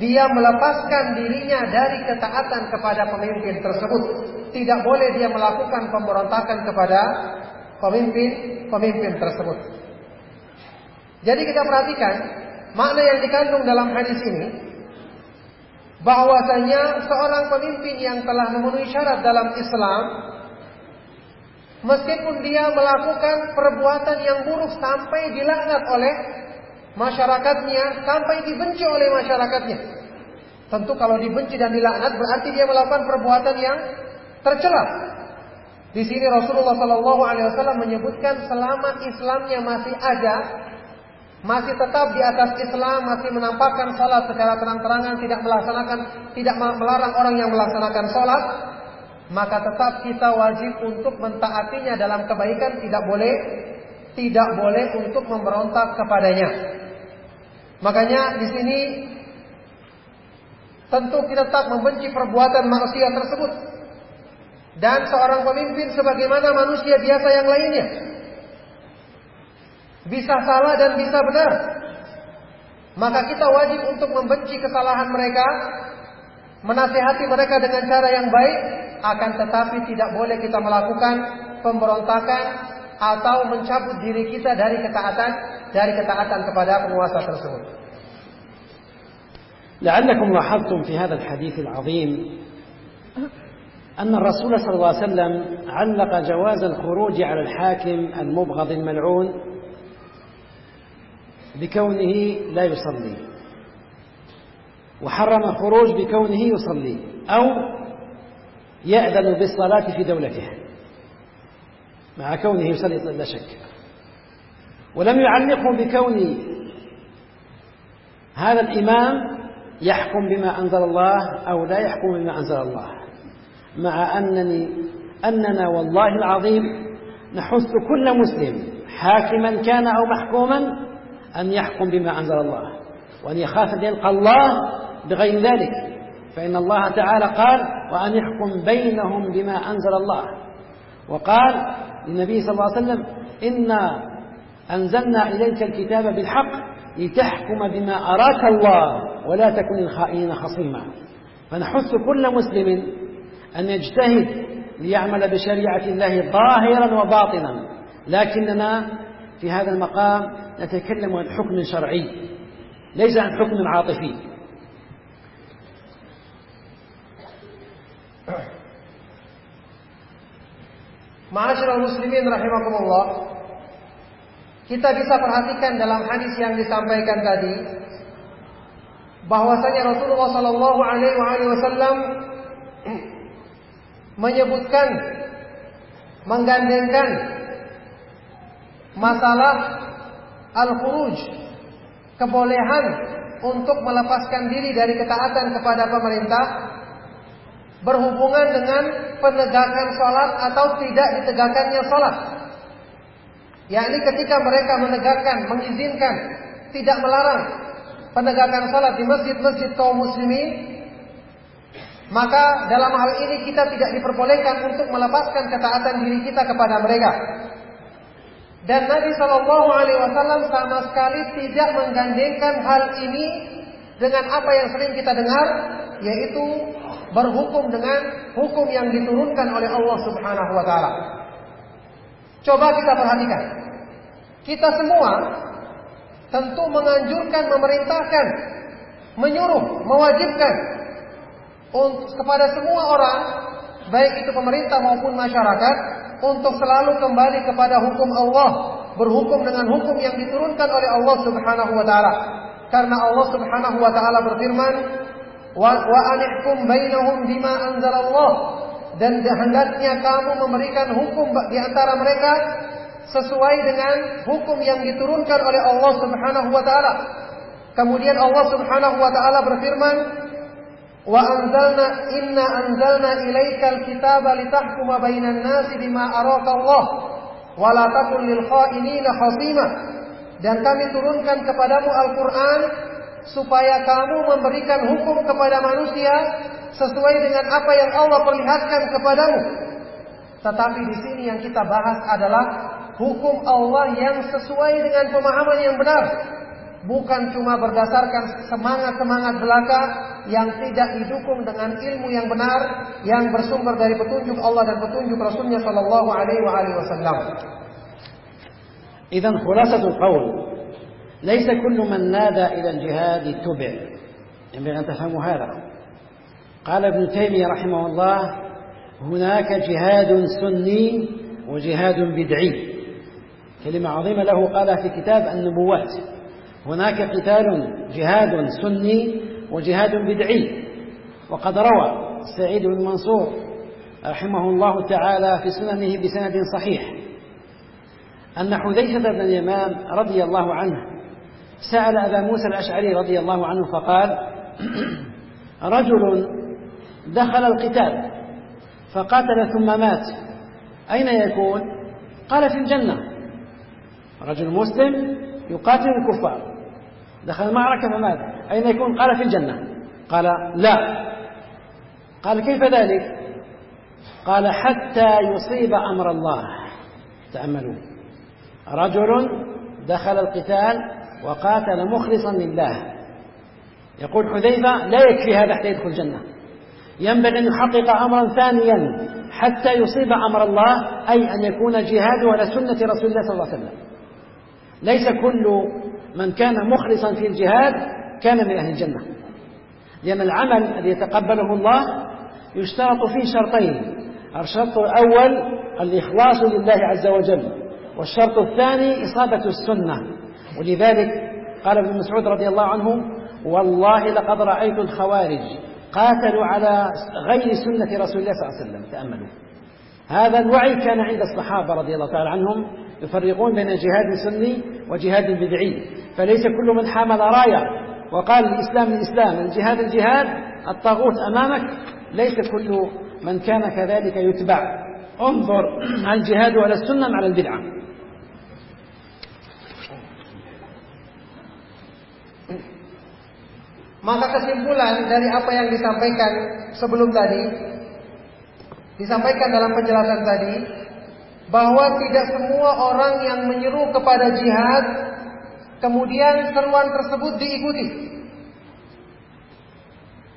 dia melepaskan dirinya dari ketaatan kepada pemimpin tersebut. Tidak boleh dia melakukan pemberontakan kepada pemimpin-pemimpin tersebut. Jadi kita perhatikan makna yang dikandung dalam hadis ini bahwasanya seorang pemimpin yang telah memenuhi syarat dalam Islam meskipun dia melakukan perbuatan yang buruk sampai dilaknat oleh masyarakatnya sampai dibenci oleh masyarakatnya. Tentu kalau dibenci dan dilaknat berarti dia melakukan perbuatan yang tercela. Di sini Rasulullah Shallallahu Alaihi Wasallam menyebutkan selama Islamnya masih ada, masih tetap di atas Islam, masih menampakkan salat secara terang-terangan, tidak melaksanakan, tidak melarang orang yang melaksanakan salat, maka tetap kita wajib untuk mentaatinya dalam kebaikan, tidak boleh, tidak boleh untuk memberontak kepadanya. Makanya di sini tentu kita tak membenci perbuatan manusia tersebut. Dan seorang pemimpin sebagaimana manusia biasa yang lainnya. Bisa salah dan bisa benar. Maka kita wajib untuk membenci kesalahan mereka, menasehati mereka dengan cara yang baik, akan tetapi tidak boleh kita melakukan pemberontakan atau mencabut diri kita dari ketaatan dari ketaatan kepada penguasa tersebut. لعلكم لاحظتم في هذا الحديث العظيم أن الرسول صلى الله عليه وسلم علق جواز الخروج على الحاكم المبغض الملعون بكونه لا يصلي وحرم الخروج بكونه يصلي أو يأذن بالصلاة في دولته مع كونه يصلي لا شك. ولم يعلقه بكون هذا الإمام يحكم بما أنزل الله أو لا يحكم بما أنزل الله. مع أنني أننا والله العظيم نحث كل مسلم حاكما كان أو محكوما أن يحكم بما أنزل الله. وأن يخاف أن يلقى الله بغير ذلك. فإن الله تعالى قال وأن يحكم بينهم بما أنزل الله وقال للنبي صلى الله عليه وسلم إنا أنزلنا إليك الكتاب بالحق لتحكم بما أراك الله ولا تكن الخائنين خصيما فنحث كل مسلم أن يجتهد ليعمل بشريعة الله ظاهرا وباطنا لكننا في هذا المقام نتكلم عن حكم شرعي ليس عن حكم عاطفي. Ma'asyiral muslimin rahimakumullah. Kita bisa perhatikan dalam hadis yang disampaikan tadi bahwasanya Rasulullah sallallahu alaihi wasallam menyebutkan menggandengkan masalah al-khuruj kebolehan untuk melepaskan diri dari ketaatan kepada pemerintah berhubungan dengan penegakan sholat atau tidak ditegakkannya sholat. Yakni ketika mereka menegakkan, mengizinkan, tidak melarang penegakan sholat di masjid-masjid kaum muslimin, maka dalam hal ini kita tidak diperbolehkan untuk melepaskan ketaatan diri kita kepada mereka. Dan Nabi Shallallahu Alaihi Wasallam sama sekali tidak menggandengkan hal ini dengan apa yang sering kita dengar, yaitu berhukum dengan hukum yang diturunkan oleh Allah Subhanahu Wa Taala. Coba kita perhatikan, kita semua tentu menganjurkan, memerintahkan, menyuruh, mewajibkan kepada semua orang, baik itu pemerintah maupun masyarakat, untuk selalu kembali kepada hukum Allah, berhukum dengan hukum yang diturunkan oleh Allah Subhanahu wa taala. Karena Allah Subhanahu wa taala berfirman, "Wa wa anihkum bainahum bima anzalallah." Dan hendaknya kamu memberikan hukum di antara mereka sesuai dengan hukum yang diturunkan oleh Allah Subhanahu wa taala. Kemudian Allah Subhanahu wa taala berfirman, Wa anzalna inna anzalna ilaikal kitaba litahkuma bainan nasi bima araka Allah wa la takun lil kha'inina khasima. Dan kami turunkan kepadamu Al-Qur'an supaya kamu memberikan hukum kepada manusia sesuai dengan apa yang Allah perlihatkan kepadamu. Tetapi di sini yang kita bahas adalah hukum Allah yang sesuai dengan pemahaman yang benar, bukan cuma berdasarkan semangat-semangat belaka yang tidak didukung dengan ilmu yang benar yang bersumber dari petunjuk Allah dan petunjuk Rasulnya Shallallahu Alaihi Wasallam. Idan khulasatul ليس كل من نادى إلى الجهاد تبع. ينبغي أن تفهموا هذا. قال ابن تيمية رحمه الله هناك جهاد سني وجهاد بدعي. كلمة عظيمة له قالها في كتاب النبوات. هناك قتال جهاد سني وجهاد بدعي. وقد روى سعيد بن منصور رحمه الله تعالى في سننه بسند صحيح أن حذيفة بن اليمان رضي الله عنه سأل أبا موسى الأشعري رضي الله عنه فقال رجل دخل القتال فقاتل ثم مات. أين يكون؟ قال في الجنة. رجل مسلم يقاتل الكفار. دخل المعركة فمات. أين يكون؟ قال في الجنة. قال لا. قال كيف ذلك؟ قال حتى يصيب أمر الله. تأملوا. رجل دخل القتال وقاتل مخلصا لله. يقول حذيفة لا يكفي هذا حتى يدخل الجنة. ينبغي أن يحقق أمرا ثانيا حتى يصيب أمر الله أي أن يكون جهاده على سنة رسول الله صلى الله عليه وسلم. ليس كل من كان مخلصا في الجهاد كان من أهل الجنة. لأن العمل الذي يتقبله الله يشترط فيه شرطين الشرط الأول الإخلاص لله عز وجل والشرط الثاني إصابة السنة. ولذلك قال ابن مسعود رضي الله عنه والله لقد رأيت الخوارج قاتلوا على غير سنة رسول الله صلى الله عليه وسلم. تأملوا. هذا الوعي كان عند الصحابة رضي الله تعالى عنهم يفرقون بين جهاد سني وجهاد بدعي. فليس كل من حمل راية وقال الإسلام الإسلام الجهاد الجهاد الطاغوت أمامك ليس كل من كان كذلك يتبع. انظر الجهاد على السنة على البدعة. Maka kesimpulan dari apa yang disampaikan sebelum tadi disampaikan dalam penjelasan tadi bahwa tidak semua orang yang menyeru kepada jihad kemudian seruan tersebut diikuti.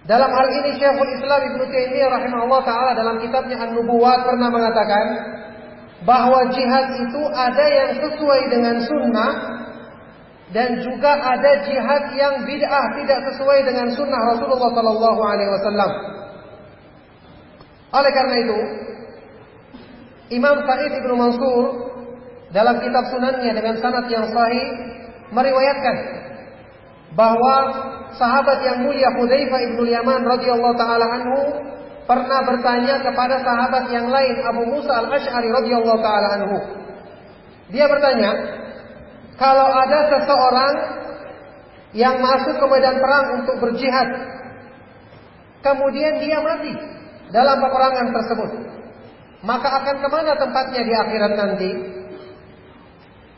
Dalam hal ini Syekhul Islam Ibnu Taimiyah rahimahullah taala dalam kitabnya An-Nubuwat pernah mengatakan bahwa jihad itu ada yang sesuai dengan sunnah dan juga ada jihad yang bid'ah tidak sesuai dengan sunnah Rasulullah Sallallahu Alaihi Wasallam. Oleh karena itu, Imam Sa'id Ibnu Mansur dalam kitab sunannya dengan sanad yang sahih meriwayatkan bahwa sahabat yang mulia Hudzaifah ibnu Yaman radhiyallahu taala anhu pernah bertanya kepada sahabat yang lain Abu Musa al-Asy'ari radhiyallahu taala anhu. Dia bertanya, kalau ada seseorang yang masuk ke medan perang untuk berjihad, kemudian dia mati dalam peperangan tersebut, maka akan ke mana tempatnya di akhirat nanti?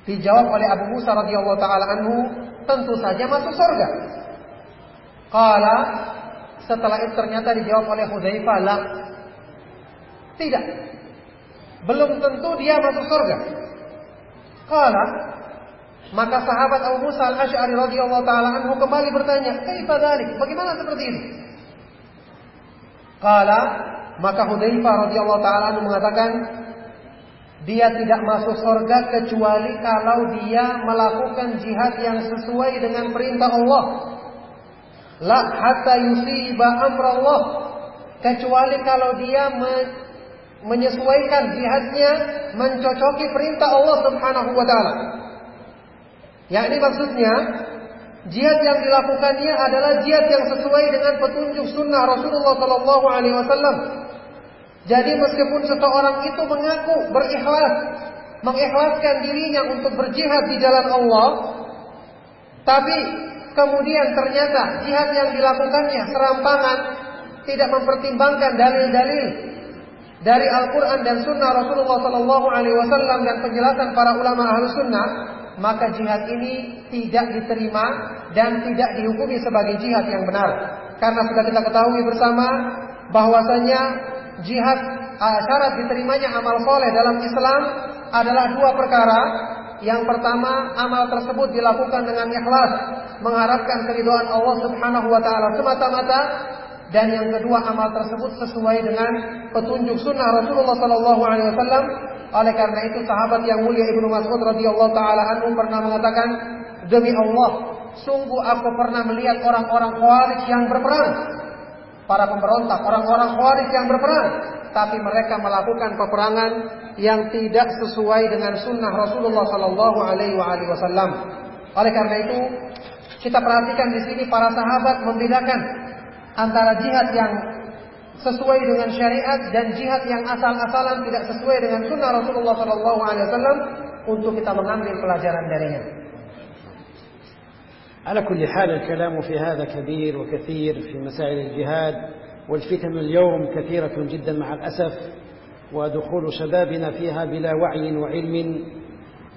Dijawab oleh Abu Musa radhiyallahu taala anhu, tentu saja masuk surga. Kala setelah itu ternyata dijawab oleh Hudzaifah, "La." Tidak. Belum tentu dia masuk surga. Kala maka sahabat Abu Musa al-Ash'ari radhiyallahu taala anhu kembali bertanya, "Kaifa dzalik? Bagaimana seperti itu?" Kala maka Hudzaifah radhiyallahu taala anhu mengatakan, dia tidak masuk surga kecuali kalau dia melakukan jihad yang sesuai dengan perintah Allah. La hatta yusiba amrallah. Kecuali kalau dia me menyesuaikan jihadnya mencocoki perintah Allah Subhanahu wa taala. Yakni maksudnya jihad yang dilakukannya adalah jihad yang sesuai dengan petunjuk sunnah Rasulullah Sallallahu Alaihi Wasallam. Jadi meskipun seseorang itu mengaku berikhlas, mengikhlaskan dirinya untuk berjihad di jalan Allah, tapi kemudian ternyata jihad yang dilakukannya serampangan, tidak mempertimbangkan dalil-dalil dari Al-Quran dan Sunnah Rasulullah Sallallahu Alaihi Wasallam dan penjelasan para ulama ahlu sunnah, maka jihad ini tidak diterima dan tidak dihukumi sebagai jihad yang benar. Karena sudah kita ketahui bersama bahwasanya jihad uh, syarat diterimanya amal soleh dalam Islam adalah dua perkara. Yang pertama, amal tersebut dilakukan dengan ikhlas, mengharapkan keridhaan Allah Subhanahu wa taala semata-mata dan yang kedua amal tersebut sesuai dengan petunjuk sunnah Rasulullah Sallallahu Alaihi Wasallam. Oleh karena itu sahabat yang mulia Ibnu Mas'ud radhiyallahu taala anhu pernah mengatakan, demi Allah, sungguh aku pernah melihat orang-orang Khawarij yang berperang, para pemberontak, orang-orang Khawarij yang berperang, tapi mereka melakukan peperangan yang tidak sesuai dengan sunnah Rasulullah Sallallahu Alaihi Wasallam. Oleh karena itu, kita perhatikan di sini para sahabat membedakan antara jihad yang sesuai dengan syariat dan jihad yang asal-asalan tidak sesuai dengan sunnah Rasulullah Sallallahu Alaihi Wasallam untuk kita mengambil pelajaran darinya. على كل حال الكلام في هذا كبير وكثير في مسائل الجهاد والفتن اليوم كثيرة جدا مع الأسف ودخول شبابنا فيها بلا وعي وعلم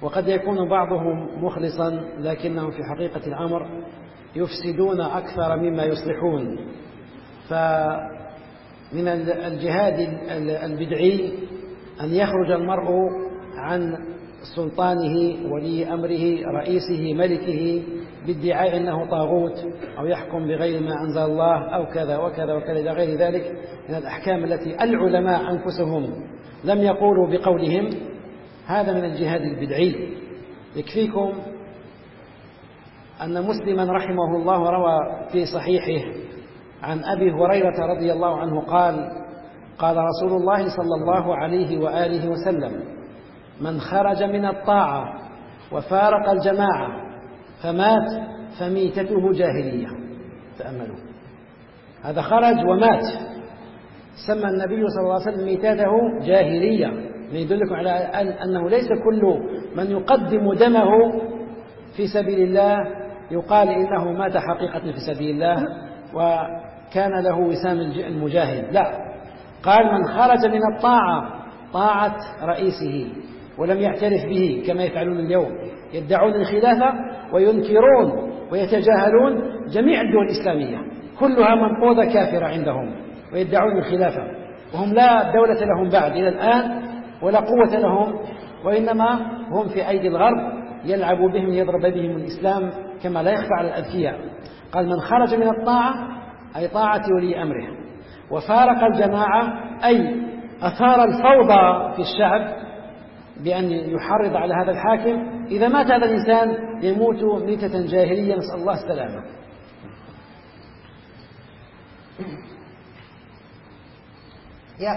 وقد يكون بعضهم مخلصا لكنهم في حقيقة الأمر يفسدون أكثر مما يصلحون فمن الجهاد البدعي أن يخرج المرء عن سلطانه ولي أمره رئيسه ملكه بادعاء أنه طاغوت أو يحكم بغير ما أنزل الله أو كذا وكذا وكذا إلى غير ذلك من الأحكام التي العلماء أنفسهم لم يقولوا بقولهم. هذا من الجهاد البدعي. يكفيكم أن مسلما رحمه الله روى في صحيحه عن أبي هريرة رضي الله عنه قال قال رسول الله صلى الله عليه وآله وسلم من خرج من الطاعة وفارق الجماعة فمات فميتته جاهلية. تأملوا. هذا خرج ومات. سمى النبي صلى الله عليه وسلم ميتته جاهلية. يدلكم على أنه ليس كل من يقدم دمه في سبيل الله يقال إنه مات حقيقة في سبيل الله. وكان له وسام المجاهد. لا. قال من خرج من الطاعة طاعة رئيسه ولم يعترف به كما يفعلون اليوم. يدعون الخلافة وينكرون ويتجاهلون جميع الدول الإسلامية. كلها منقوضة كافرة عندهم ويدعون الخلافة. وهم لا دولة لهم بعد إلى الآن ولا قوة لهم وإنما هم في أيدي الغرب يلعب بهم يضرب بهم الإسلام كما لا يخفى على الأذكياء. قال من خرج من الطاعة أي طاعة ولي أمره. وفارق الجماعة أي أثار الفوضى في الشعب بأن يحرض على هذا الحاكم. إذا مات هذا الإنسان يموت ميتة جاهلية نسأل الله السلامة. Ya,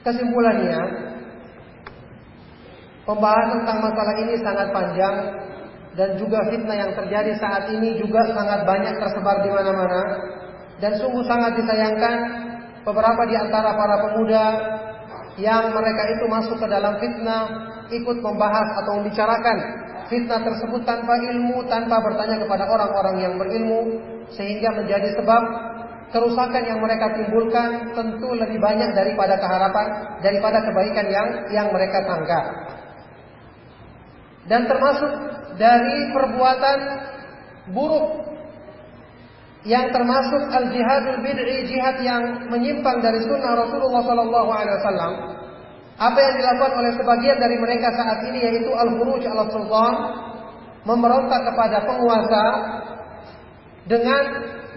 kesimpulannya pembahasan tentang masalah ini sangat panjang. Dan juga fitnah yang terjadi saat ini juga sangat banyak tersebar di mana-mana dan sungguh sangat disayangkan beberapa di antara para pemuda yang mereka itu masuk ke dalam fitnah ikut membahas atau membicarakan fitnah tersebut tanpa ilmu, tanpa bertanya kepada orang-orang yang berilmu, sehingga menjadi sebab kerusakan yang mereka timbulkan tentu lebih banyak daripada keharapan, daripada kebaikan yang yang mereka sangka. Dan termasuk dari perbuatan buruk yang termasuk al jihadul bid'i jihad yang menyimpang dari sunnah Rasulullah Sallallahu Alaihi Wasallam apa yang dilakukan oleh sebagian dari mereka saat ini yaitu al-khuruj ala sultan, memberontak kepada penguasa dengan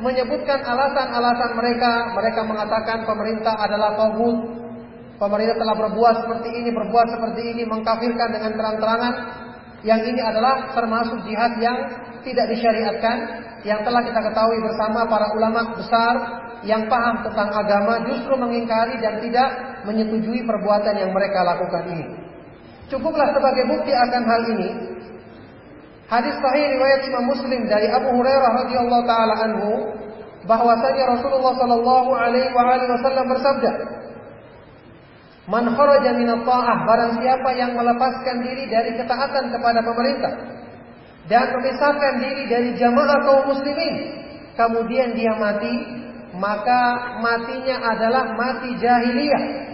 menyebutkan alasan-alasan mereka. Mereka mengatakan pemerintah adalah tauhid. Pemerintah telah berbuat seperti ini, berbuat seperti ini, mengkafirkan dengan terang-terangan. Yang ini adalah termasuk jihad yang tidak disyariatkan, yang telah kita ketahui bersama para ulama besar yang paham tentang agama justru mengingkari dan tidak menyetujui perbuatan yang mereka lakukan ini. Cukuplah sebagai bukti akan hal ini hadis sahih riwayat Imam Muslim dari Abu Hurairah radhiyallahu taala anhu bahwasanya Rasulullah sallallahu alaihi wasallam bersabda Man kharaja ta'ah barang siapa yang melepaskan diri dari ketaatan kepada pemerintah dan memisahkan diri dari jamaah kaum muslimin kemudian dia mati maka matinya adalah mati jahiliyah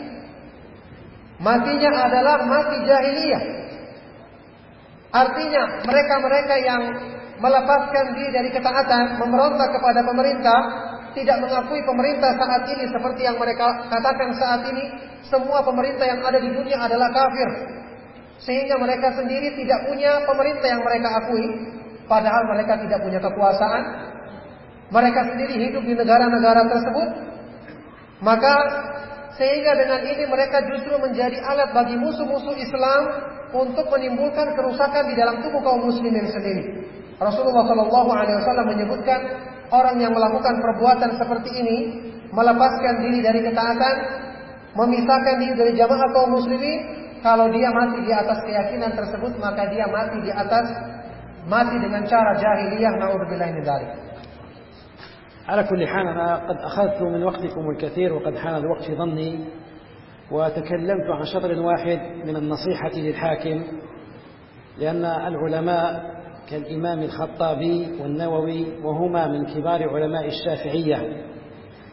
Matinya adalah mati jahiliyah. Artinya mereka-mereka yang melepaskan diri dari ketaatan, memberontak kepada pemerintah, tidak mengakui pemerintah saat ini seperti yang mereka katakan saat ini, semua pemerintah yang ada di dunia adalah kafir. Sehingga mereka sendiri tidak punya pemerintah yang mereka akui, padahal mereka tidak punya kekuasaan. Mereka sendiri hidup di negara-negara tersebut. Maka sehingga dengan ini mereka justru menjadi alat bagi musuh-musuh Islam untuk menimbulkan kerusakan di dalam tubuh kaum muslimin sendiri. Rasulullah Shallallahu Alaihi Wasallam menyebutkan orang yang melakukan perbuatan seperti ini, melepaskan diri dari ketaatan, memisahkan diri dari jamaah kaum muslimin, kalau dia mati di atas keyakinan tersebut, maka dia mati di atas mati dengan cara jahiliyah. Naudzubillah min dzalik. على كل حال أنا قد أخذت من وقتكم الكثير وقد حان الوقت في ظني وتكلمت عن شطر واحد من النصيحة للحاكم لأن العلماء كالإمام الخطابي والنووي وهما من كبار علماء الشافعية.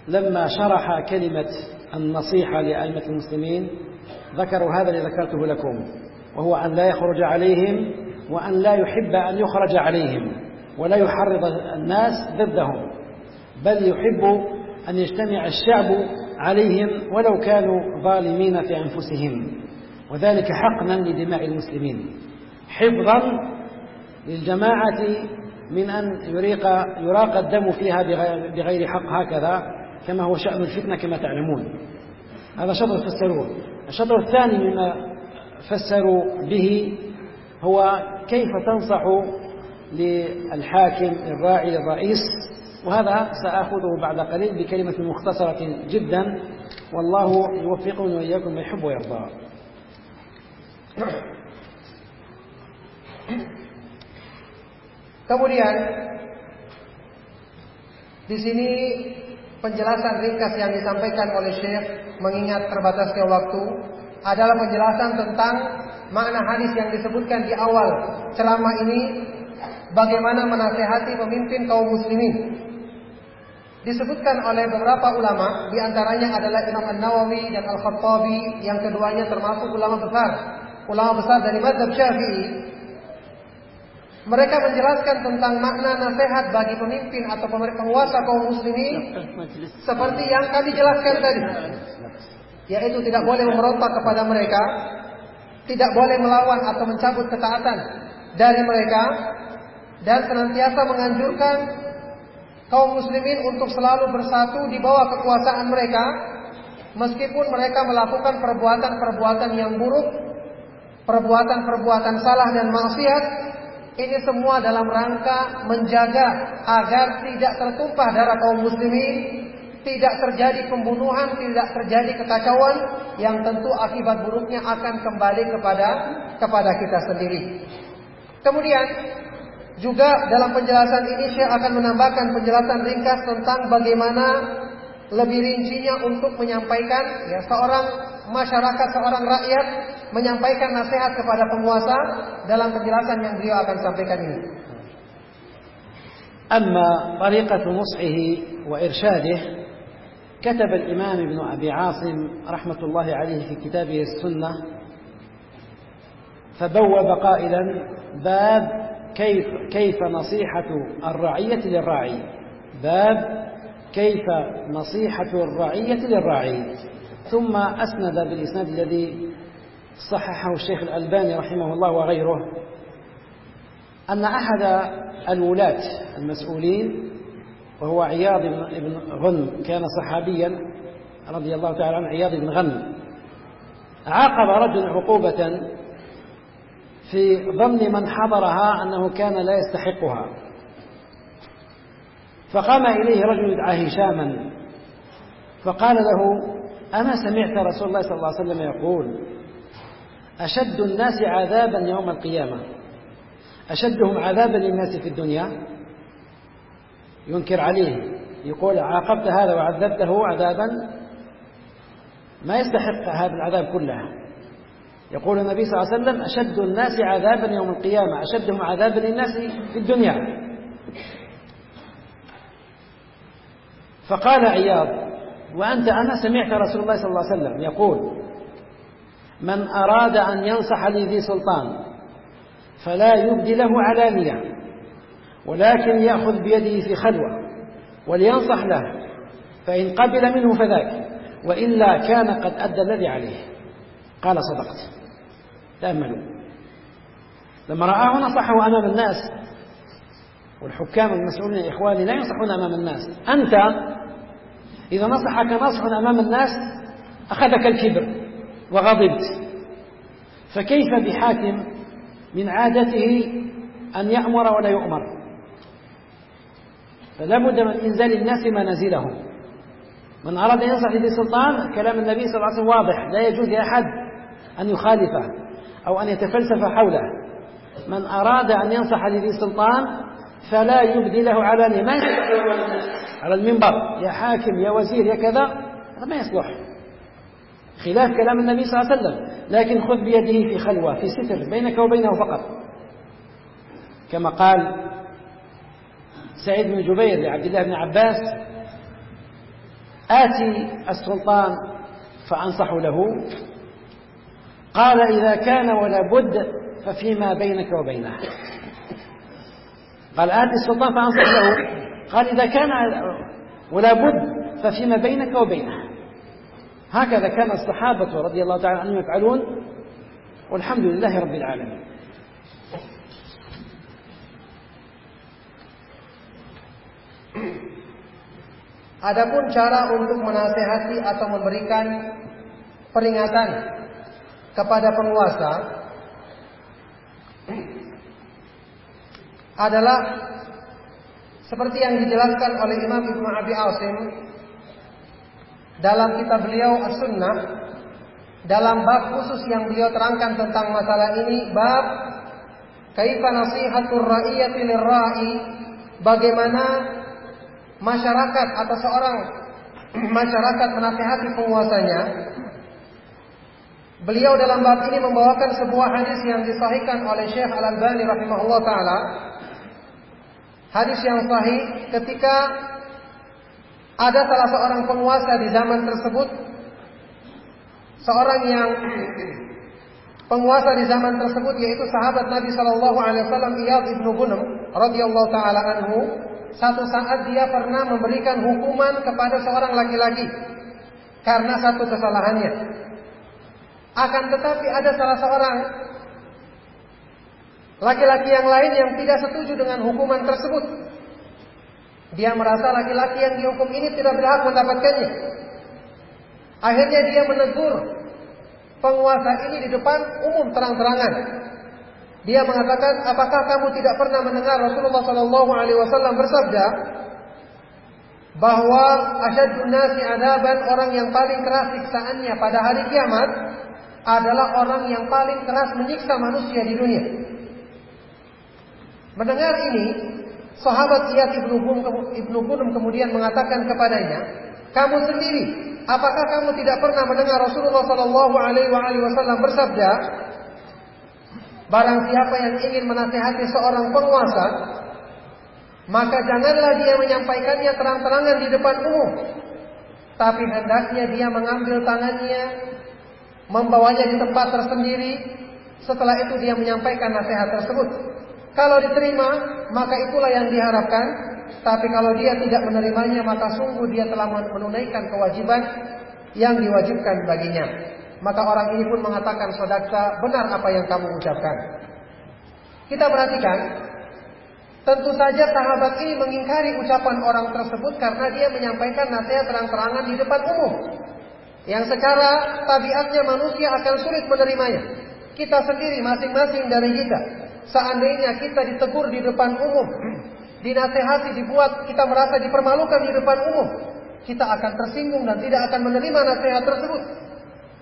لما شرح كلمة النصيحة لأئمة المسلمين ذكروا هذا الذي ذكرته لكم وهو أن لا يخرج عليهم وأن لا يحب أن يخرج عليهم ولا يحرض الناس ضدهم بل يحب أن يجتمع الشعب عليهم ولو كانوا ظالمين في أنفسهم. وذلك حقنا لدماء المسلمين. حفظا للجماعة من أن يريق يراق الدم فيها بغير حق هكذا كما هو شأن الفتنة كما تعلمون. هذا شطر فسروه الشطر الثاني مما فسروا به هو كيف تنصح للحاكم الراعي الرئيس؟ وهذا سآخذه بعد قليل بكلمة مختصرة جدا. والله يوفقني وإياكم ما يحب ويرضى. Kemudian di sini penjelasan ringkas yang disampaikan oleh Syekh mengingat terbatasnya waktu adalah penjelasan tentang makna hadis yang disebutkan di awal ceramah ini bagaimana menasehati pemimpin kaum muslimin disebutkan oleh beberapa ulama, di antaranya adalah Imam An-Nawawi dan Al-Khattabi, yang keduanya termasuk ulama besar, ulama besar dari mazhab Syafi'i. Mereka menjelaskan tentang makna nasihat bagi pemimpin atau penguasa kaum muslimin seperti yang kami jelaskan tadi. Yaitu tidak boleh memberontak kepada mereka, tidak boleh melawan atau mencabut ketaatan dari mereka dan senantiasa menganjurkan kaum muslimin untuk selalu bersatu di bawah kekuasaan mereka meskipun mereka melakukan perbuatan-perbuatan yang buruk, perbuatan-perbuatan salah dan maksiat. Ini semua dalam rangka menjaga agar tidak tertumpah darah kaum muslimin, tidak terjadi pembunuhan, tidak terjadi kekacauan yang tentu akibat buruknya akan kembali kepada kepada kita sendiri. Kemudian juga dalam penjelasan ini saya akan menambahkan penjelasan ringkas tentang bagaimana lebih rincinya untuk menyampaikan ya seorang masyarakat, seorang rakyat menyampaikan nasihat kepada penguasa dalam penjelasan yang beliau akan sampaikan ini. أما طريقة نصحه وإرشاده كتب الإمام ابن أبي عاصم رحمة الله عليه في كتابه السنة فبوب قائلا باب كيف كيف نصيحة الرعية للراعي باب كيف نصيحة الرعية للراعي ثم أسند بالإسناد الذي صححه الشيخ الألباني رحمه الله وغيره أن أحد الولاة المسؤولين وهو عياض بن غنم كان صحابيا رضي الله تعالى عنه عياض بن غنم عاقب رجل عقوبة في ظن من حضرها أنه كان لا يستحقها. فقام إليه رجل يدعى هشاما فقال له أما سمعت رسول الله صلى الله عليه وسلم يقول أشد الناس عذابا يوم القيامة. أشدهم عذابا للناس في الدنيا. ينكر عليه. يقول عاقبت هذا وعذبته عذابا. ما يستحق هذا العذاب كله. يقول النبي صلى الله عليه وسلم أشد الناس عذابا يوم القيامة. أشدهم عذابا للناس في الدنيا. فقال عياض وأنت أنا سمعت رسول الله صلى الله عليه وسلم يقول من أراد أن ينصح لذي سلطان فلا يبدي له علانية ولكن يأخذ بيده في خلوة ولينصح له فإن قبل منه فذاك وإلا كان قد أدى الذي عليه. قال صدقت. تأملوا لما رآه نصحه أمام الناس والحكام المسؤولين يا إخواني لا ينصحون أمام الناس. أنت إذا نصحك نصح أمام الناس أخذك الكبر. وغضبت. فكيف بحاكم من عادته أن يأمر ولا يؤمر؟ فلا بد من إنزال الناس منازلهم من أراد أن ينصح لذي سلطان كلام النبي صلى الله عليه وسلم واضح. لا يجوز لأحد أن يخالفه أو أن يتفلسف حوله. من أراد أن ينصح لذي سلطان فلا يبدي له علانية ما على المنبر. يا حاكم يا وزير يا كذا هذا ما يصلح. خلاف كلام النبي صلى الله عليه وسلم. لكن خذ بيده في خلوة في ستر بينك وبينه فقط. كما قال سعيد بن جبير لعبد الله بن عباس آتي السلطان فأنصح له. قال إذا كان ولا بد ففيما بينك وبينه. قال آتي السلطان فأنصح له. قال إذا كان ولا بد ففيما بينك وبينه. هكذا كان الصحابة رضي الله تعالى عنهم يفعلون والحمد لله رب العالمين Adapun cara untuk menasehati atau memberikan peringatan kepada penguasa adalah seperti yang dijelaskan oleh Imam Ibnu Abi Asim dalam kitab beliau As-Sunnah dalam bab khusus yang beliau terangkan tentang masalah ini bab kaifa nasihatur ra'iyati lirra'i bagaimana masyarakat atau seorang masyarakat menasihati penguasanya Beliau dalam bab ini membawakan sebuah hadis yang disahihkan oleh Syekh Al-Albani rahimahullah taala. Hadis yang sahih ketika ada salah seorang penguasa di zaman tersebut seorang yang penguasa di zaman tersebut yaitu sahabat Nabi Shallallahu alaihi wasallam Iyad ibnu Gunum radhiyallahu taala anhu satu saat dia pernah memberikan hukuman kepada seorang laki-laki karena satu kesalahannya. Akan tetapi ada salah seorang laki-laki yang lain yang tidak setuju dengan hukuman tersebut. Dia merasa laki-laki yang dihukum ini tidak berhak mendapatkannya. Akhirnya dia menegur penguasa ini di depan umum terang-terangan. Dia mengatakan, apakah kamu tidak pernah mendengar Rasulullah Shallallahu Alaihi Wasallam bersabda bahwa asyadun nasi adaban orang yang paling keras siksaannya pada hari kiamat adalah orang yang paling keras menyiksa manusia di dunia. Mendengar ini, sahabat Iyad ibnu Gunum kemudian mengatakan kepadanya, kamu sendiri apakah kamu tidak pernah mendengar Rasulullah Shallallahu Alaihi Wasallam bersabda, barang siapa yang ingin menasehati seorang penguasa, maka janganlah dia menyampaikannya terang-terangan di depan umum, tapi hendaknya dia mengambil tangannya, membawanya di tempat tersendiri, setelah itu dia menyampaikan nasihat tersebut. Kalau diterima, maka itulah yang diharapkan. Tapi kalau dia tidak menerimanya, maka sungguh dia telah menunaikan kewajiban yang diwajibkan baginya. Maka orang ini pun mengatakan, sodakta, benar apa yang kamu ucapkan. Kita perhatikan, tentu saja sahabat ini mengingkari ucapan orang tersebut karena dia menyampaikan nasihat terang-terangan di depan umum. Yang secara tabiatnya manusia akan sulit menerimanya. Kita sendiri masing-masing dari kita Seandainya kita ditegur di depan umum, dinasehati, dibuat kita merasa dipermalukan di depan umum, kita akan tersinggung dan tidak akan menerima nasihat tersebut.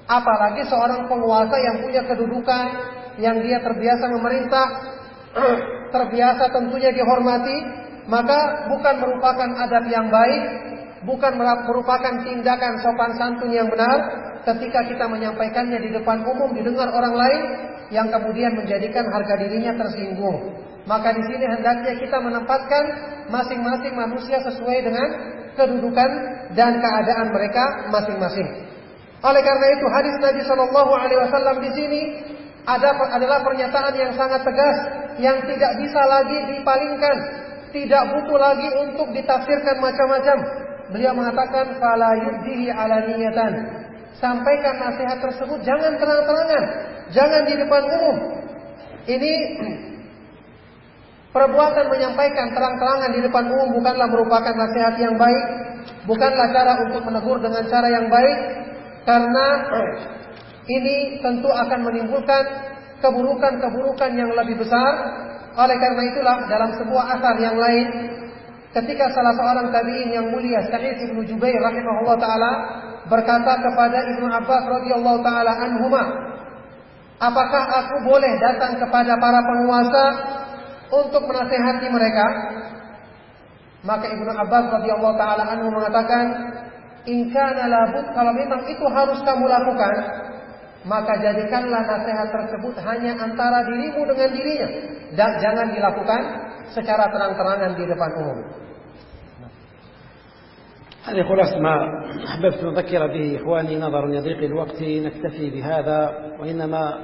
Apalagi seorang penguasa yang punya kedudukan, yang dia terbiasa memerintah, terbiasa tentunya dihormati, maka bukan merupakan adab yang baik, bukan merupakan tindakan sopan santun yang benar ketika kita menyampaikannya di depan umum didengar orang lain yang kemudian menjadikan harga dirinya tersinggung. Maka di sini hendaknya kita menempatkan masing-masing manusia sesuai dengan kedudukan dan keadaan mereka masing-masing. Oleh karena itu hadis Nabi Shallallahu Alaihi Wasallam di sini ada adalah pernyataan yang sangat tegas yang tidak bisa lagi dipalingkan, tidak butuh lagi untuk ditafsirkan macam-macam. Beliau mengatakan fala yudhihi alaniyatan Sampaikan nasihat tersebut jangan terang-terangan, jangan di depan umum. Ini perbuatan menyampaikan terang-terangan di depan umum bukanlah merupakan nasihat yang baik, bukanlah cara untuk menegur dengan cara yang baik, karena ini tentu akan menimbulkan keburukan-keburukan yang lebih besar. Oleh karena itulah dalam sebuah asar yang lain ketika salah seorang tabi'in yang mulia Sa'id bin Jubair rahimahullah taala berkata kepada Ibnu Abbas radhiyallahu taala anhuma, "Apakah aku boleh datang kepada para penguasa untuk menasehati mereka?" Maka Ibnu Abbas radhiyallahu taala anhu mengatakan, "In kana labud kalau memang itu harus kamu lakukan, maka jadikanlah nasihat tersebut hanya antara dirimu dengan dirinya dan jangan dilakukan secara terang-terangan di depan umum." هذه خلاص ما أحببت أن أذكر به إخواني نظرا لضيق الوقت نكتفي بهذا وإنما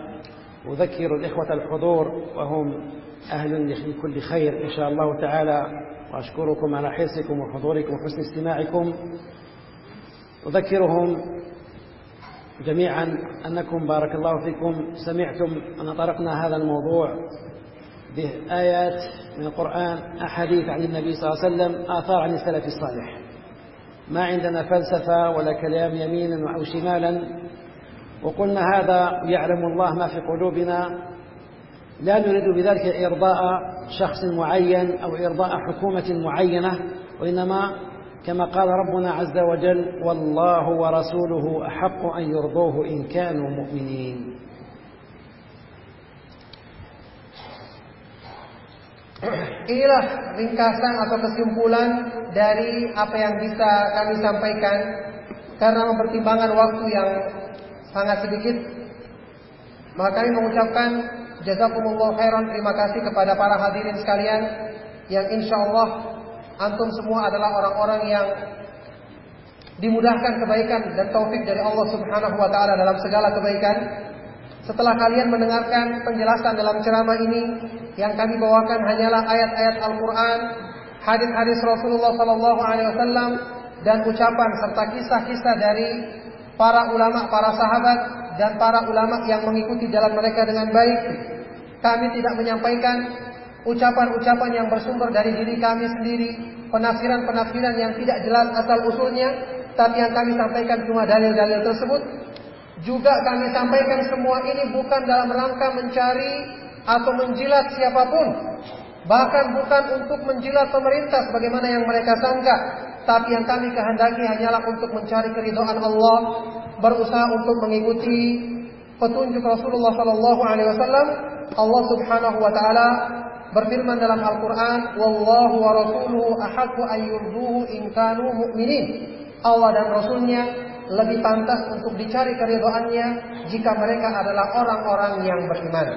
أذكر الإخوة الحضور وهم أهل لكل خير إن شاء الله تعالى وأشكركم على حرصكم وحضوركم وحسن استماعكم. أذكرهم جميعا أنكم بارك الله فيكم. سمعتم أن طرقنا هذا الموضوع بآيات من القرآن أحاديث عن النبي صلى الله عليه وسلم آثار عن السلف الصالح. ما عندنا فلسفة ولا كلام يمينا أو شمالا. وقلنا هذا يعلم الله ما في قلوبنا. لا نريد بذلك إرضاء شخص معين أو إرضاء حكومة معينة وإنما كما قال ربنا عز وجل والله ورسوله أحق أن يرضوه إن كانوا مؤمنين. Inilah ringkasan atau kesimpulan dari apa yang bisa kami sampaikan karena mempertimbangkan waktu yang sangat sedikit. Maka kami mengucapkan jazakumullah khairan terima kasih kepada para hadirin sekalian yang insya Allah antum semua adalah orang-orang yang dimudahkan kebaikan dan taufik dari Allah Subhanahu wa taala dalam segala kebaikan. Setelah kalian mendengarkan penjelasan dalam ceramah ini, yang kami bawakan hanyalah ayat-ayat Al-Quran, hadis-hadis Rasulullah Sallallahu Alaihi Wasallam, dan ucapan serta kisah-kisah dari para ulama, para sahabat, dan para ulama yang mengikuti jalan mereka dengan baik. Kami tidak menyampaikan ucapan-ucapan yang bersumber dari diri kami sendiri, penafsiran-penafsiran yang tidak jelas asal usulnya, tapi yang kami sampaikan cuma dalil-dalil tersebut juga kami sampaikan semua ini bukan dalam rangka mencari atau menjilat siapa pun. Bahkan bukan untuk menjilat pemerintah sebagaimana yang mereka sangka. Tapi yang kami kehendaki hanyalah untuk mencari keridhaan Allah. Berusaha untuk mengikuti petunjuk Rasulullah Sallallahu Alaihi Wasallam. Allah Subhanahu Wa Taala berfirman dalam Al-Quran, Wallahu wa rasuluhu ahakku ayyurduhu in kanu mu'minin. Allah dan Rasulnya lebih pantas untuk dicari keridoannya jika mereka adalah orang-orang yang beriman.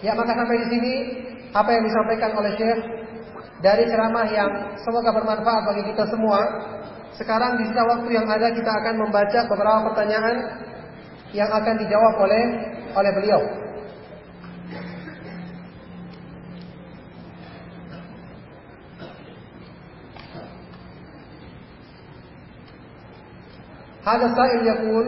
Ya maka sampai di sini apa yang disampaikan oleh Syekh dari ceramah yang semoga bermanfaat bagi kita semua. Sekarang di sisa waktu yang ada kita akan membaca beberapa pertanyaan yang akan dijawab oleh oleh beliau. Hada sa'il yakul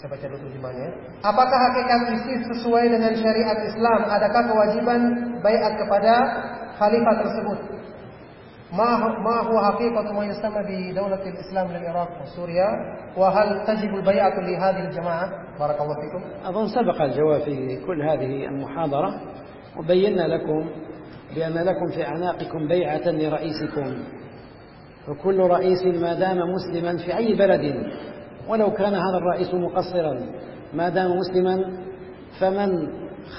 saya baca dulu terjemahnya. Apakah hakikat ISIS sesuai dengan syariat Islam? Adakah kewajiban bayat kepada khalifah tersebut? ما هو حقيقة ما يسمى بدولة الإسلام للعراق وسوريا وهل تجب البيعة لهذه الجماعة بارك الله فيكم أظن سبق الجواب في كل هذه المحاضرة وبينا لكم بأن لكم في أعناقكم بيعة لرئيسكم فكل رئيس ما دام مسلما في أي بلد ولو كان هذا الرئيس مقصرا ما دام مسلما فمن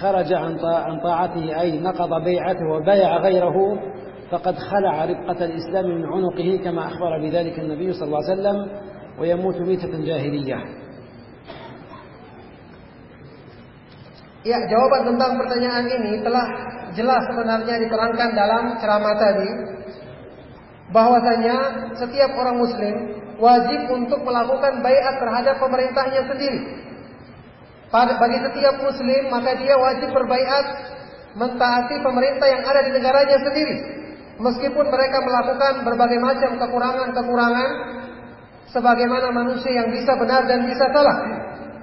خرج عن طاعته أي نقض بيعته وبايع غيره فقد خلع ربقة الإسلام من عنقه كما أخبر بذلك النبي صلى الله عليه وسلم ويموت ميتة جاهلية. Ya, jawaban tentang pertanyaan ini telah jelas sebenarnya diterangkan dalam ceramah tadi bahwasanya setiap orang muslim wajib untuk melakukan bayat terhadap pemerintahnya sendiri. Bagi setiap muslim maka dia wajib berbaiat mentaati pemerintah yang ada di negaranya sendiri. Meskipun mereka melakukan berbagai macam kekurangan-kekurangan sebagaimana manusia yang bisa benar dan bisa salah.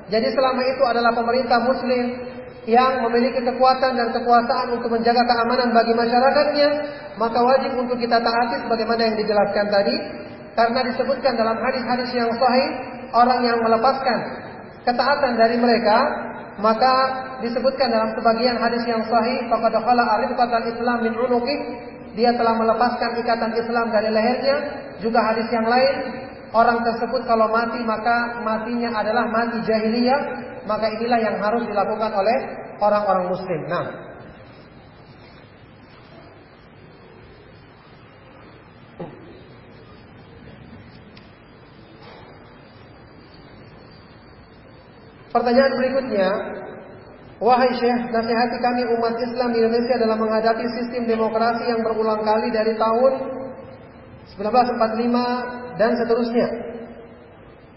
Jadi selama itu adalah pemerintah muslim yang memiliki kekuatan dan kekuasaan untuk menjaga keamanan bagi masyarakatnya, maka wajib untuk kita taati sebagaimana yang dijelaskan tadi karena disebutkan dalam hadis-hadis yang sahih, orang yang melepaskan ketaatan dari mereka, maka disebutkan dalam sebagian hadis yang sahih, faqad khala arifatan Islam min unuqi, dia telah melepaskan ikatan Islam dari lehernya. Juga hadis yang lain, orang tersebut kalau mati maka matinya adalah mati jahiliyah, maka inilah yang harus dilakukan oleh orang-orang muslim. Nah, Pertanyaan berikutnya, Wahai Syekh, nasihati kami umat Islam di Indonesia dalam menghadapi sistem demokrasi yang berulang kali dari tahun 1945 dan seterusnya.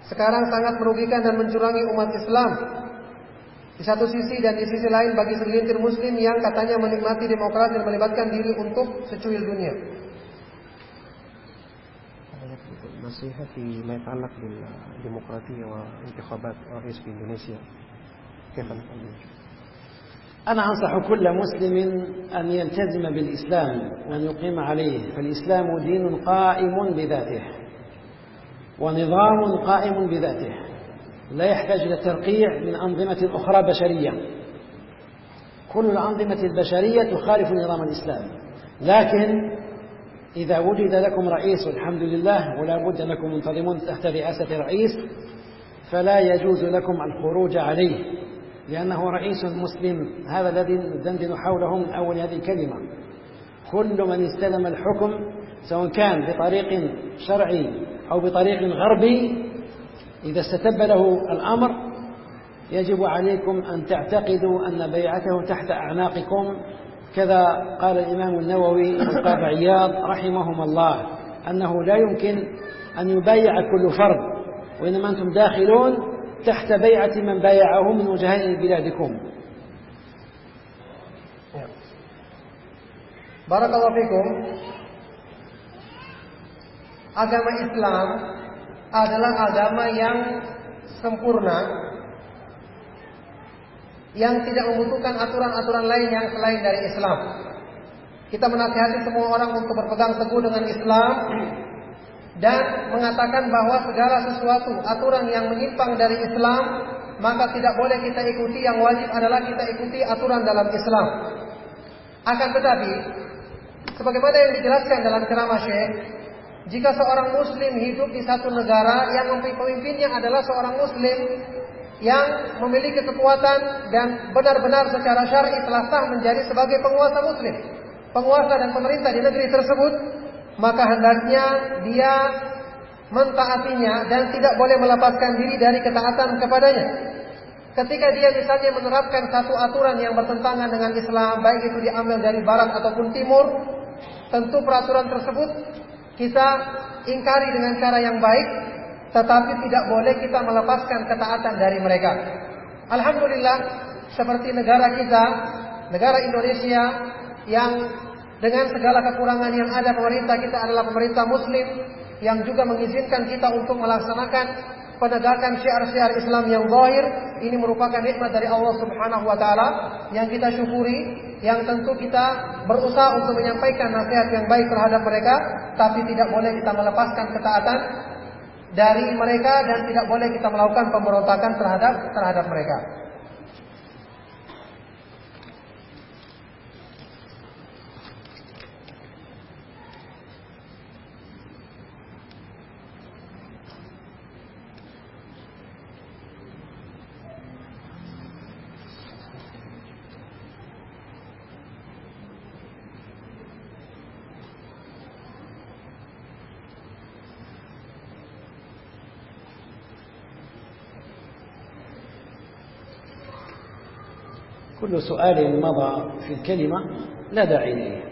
Sekarang sangat merugikan dan mencurangi umat Islam. Di satu sisi dan di sisi lain bagi segelintir muslim yang katanya menikmati demokrasi dan melibatkan diri untuk secuil dunia. نصيحة فيما يتعلق بالديمقراطية وانتخابات الرئيس في إندونيسيا كيف نفعل أنا أنصح كل مسلم أن يلتزم بالإسلام وأن يقيم عليه فالإسلام دين قائم بذاته ونظام قائم بذاته لا يحتاج إلى ترقيع من أنظمة أخرى بشرية. كل الأنظمة البشرية تخالف نظام الإسلام لكن إذا وجد لكم رئيس والحمد لله ولا بد أنكم منتظمون تحت رئاسة رئيس فلا يجوز لكم الخروج عليه لأنه رئيس مسلم. هذا الذي ندندن حوله من أول هذه الكلمة. كل من استلم الحكم سواء كان بطريق شرعي أو بطريق غربي إذا استتب له الأمر يجب عليكم أن تعتقدوا أن بيعته تحت أعناقكم. كذا قال الإمام النووي والقاضي عياض رحمهما الله أنه لا يمكن أن يبايع كل فرد وإنما أنتم داخلون تحت بيعة من بايعه من وجهاء بلادكم Barakallahu fikum. Agama Islam adalah agama yang sempurna yang tidak membutuhkan aturan-aturan lain yang selain dari Islam. Kita menasihati semua orang untuk berpegang teguh dengan Islam dan mengatakan bahwa segala sesuatu aturan yang menyimpang dari Islam maka tidak boleh kita ikuti yang wajib adalah kita ikuti aturan dalam Islam. Akan tetapi sebagaimana yang dijelaskan dalam ceramah Syekh, jika seorang muslim hidup di satu negara yang pemimpinnya adalah seorang muslim yang memiliki kekuatan dan benar-benar secara syar'i telah sah menjadi sebagai penguasa muslim. penguasa dan pemerintah di negeri tersebut, maka hendaknya dia mentaatinya dan tidak boleh melepaskan diri dari ketaatan kepadanya. Ketika dia misalnya menerapkan satu aturan yang bertentangan dengan Islam, baik itu diambil dari barat ataupun timur, tentu peraturan tersebut kita ingkari dengan cara yang baik, tetapi tidak boleh kita melepaskan ketaatan dari mereka. Alhamdulillah, seperti negara kita, negara Indonesia yang dengan segala kekurangan yang ada pemerintah kita adalah pemerintah muslim yang juga mengizinkan kita untuk melaksanakan penegakan syiar-syiar Islam yang zahir ini merupakan nikmat dari Allah Subhanahu wa taala yang kita syukuri yang tentu kita berusaha untuk menyampaikan nasihat yang baik terhadap mereka tapi tidak boleh kita melepaskan ketaatan dari mereka dan tidak boleh kita melakukan pemberontakan terhadap terhadap mereka. كل سؤال مضى في الكلمة لا داعي إليه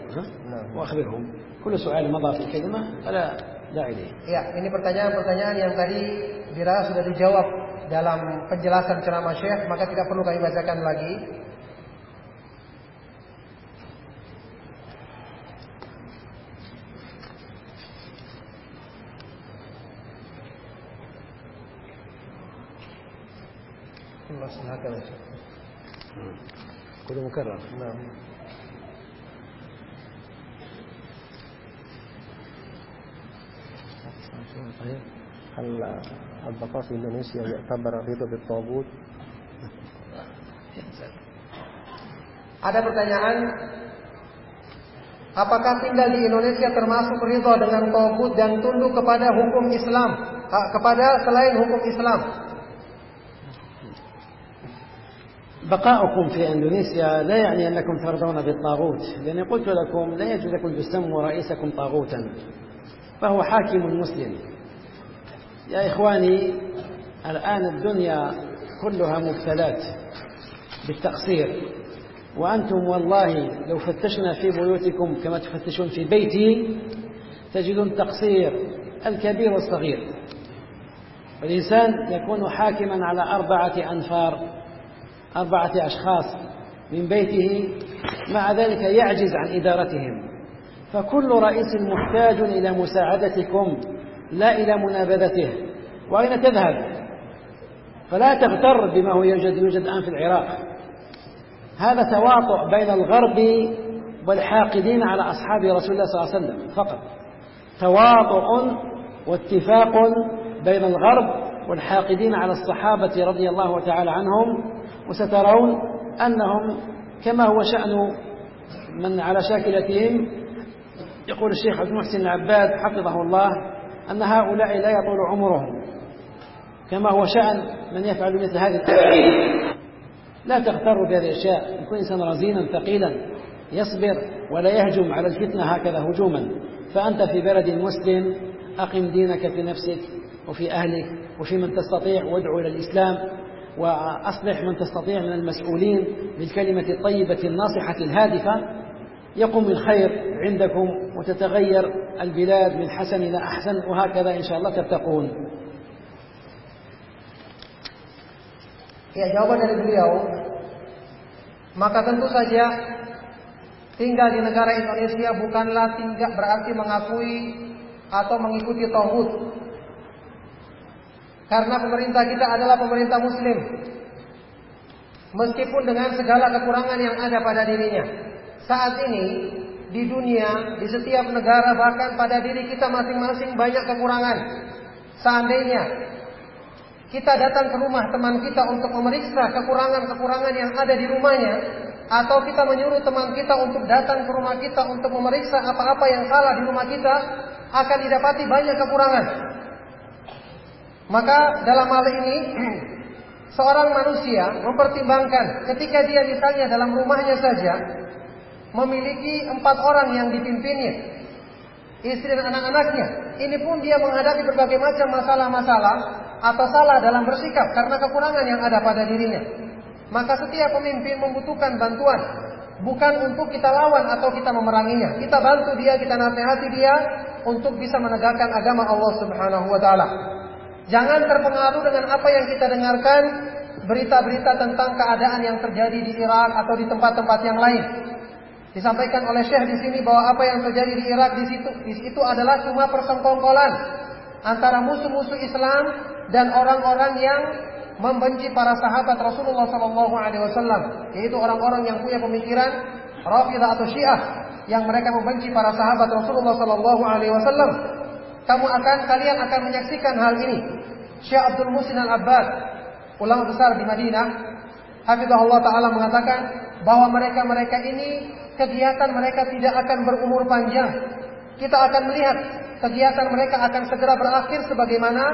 نعم. وأخبرهم كل سؤال مضى في الكلمة فلا داعي إليه Ya, ini pertanyaan-pertanyaan yang tadi dirasa sudah dijawab dalam penjelasan ceramah Syekh, maka tidak perlu kami bacakan lagi. خلاص هكذا يا شيخ. كله مكرر نعم هل البقاء في إندونيسيا يعتبر رضا بالطاغوت؟ Ada pertanyaan, apakah tinggal di Indonesia termasuk ridho dengan togut dan tunduk kepada hukum Islam, ah, kepada selain hukum Islam? بقاؤكم في أندونيسيا لا يعني أنكم ترضون بالطاغوت. لأني قلت لكم لا يجوز لكم تسموا رئيسكم طاغوتا. فهو حاكم مسلم. يا إخواني الآن الدنيا كلها مبتلات بالتقصير. وأنتم والله لو فتشنا في بيوتكم كما تفتشون في بيتي تجدون تقصير الكبير والصغير. والإنسان يكون حاكما على أربعة أنفار. أربعة أشخاص من بيته مع ذلك يعجز عن إدارتهم. فكل رئيس محتاج إلى مساعدتكم لا إلى منابذته. وأين تذهب؟ فلا تغتر بما هو يوجد يوجد الآن في العراق. هذا تواطؤ بين الغرب والحاقدين على أصحاب رسول الله صلى الله عليه وسلم فقط. تواطؤ واتفاق بين الغرب والحاقدين على الصحابة رضي الله تعالى عنهم وسترون أنهم كما هو شأن من على شاكلتهم يقول الشيخ عبد المحسن العباد حفظه الله أن هؤلاء لا يطول عمرهم كما هو شأن من يفعل مثل هذه الأفعال لا تغتروا بهذه الأشياء. يكون إنسان رزينا ثقيلا يصبر ولا يهجم على الفتنة هكذا هجوما. فأنت في بلد مسلم أقم دينك في نفسك وفي أهلك وفي من تستطيع وادعو إلى الإسلام. وأصلح من تستطيع من المسؤولين بالكلمة الطيبة الناصحة الهادفة. يقوم الخير عندكم وتتغير البلاد من حسن إلى أحسن وهكذا إن شاء الله تتقون. Ya jawaban dari beliau, maka tentu saja tinggal di negara Indonesia bukanlah tinggal berarti mengakui atau mengikuti tauhid. Karena pemerintah kita adalah pemerintah muslim. Meskipun dengan segala kekurangan yang ada pada dirinya. Saat ini di dunia, di setiap negara bahkan pada diri kita masing-masing banyak kekurangan. Seandainya kita datang ke rumah teman kita untuk memeriksa kekurangan-kekurangan yang ada di rumahnya, atau kita menyuruh teman kita untuk datang ke rumah kita untuk memeriksa apa-apa yang salah di rumah kita, akan didapati banyak kekurangan. Maka dalam hal ini seorang manusia mempertimbangkan ketika dia misalnya dalam rumahnya saja memiliki empat orang yang dipimpinnya, istri dan anak-anaknya. Ini pun dia menghadapi berbagai macam masalah-masalah atau salah dalam bersikap karena kekurangan yang ada pada dirinya. Maka setiap pemimpin membutuhkan bantuan. Bukan untuk kita lawan atau kita memeranginya. Kita bantu dia, kita nasihati dia untuk bisa menegakkan agama Allah Subhanahu wa taala. Jangan terpengaruh dengan apa yang kita dengarkan berita-berita tentang keadaan yang terjadi di Irak atau di tempat-tempat yang lain. Disampaikan oleh Syekh di sini bahwa apa yang terjadi di Irak di situ di situ adalah cuma persengkongkolan antara musuh-musuh Islam dan orang-orang yang membenci para sahabat Rasulullah Sallallahu Alaihi Wasallam, yaitu orang-orang yang punya pemikiran Rafidah atau Syiah yang mereka membenci para sahabat Rasulullah Sallallahu Alaihi Wasallam. Kamu akan kalian akan menyaksikan hal ini. Syekh Abdul Musin Al Abbad, ulama besar di Madinah, Hafizahullah Taala mengatakan bahwa mereka-mereka ini kegiatan mereka tidak akan berumur panjang. Kita akan melihat kegiatan mereka akan segera berakhir sebagaimana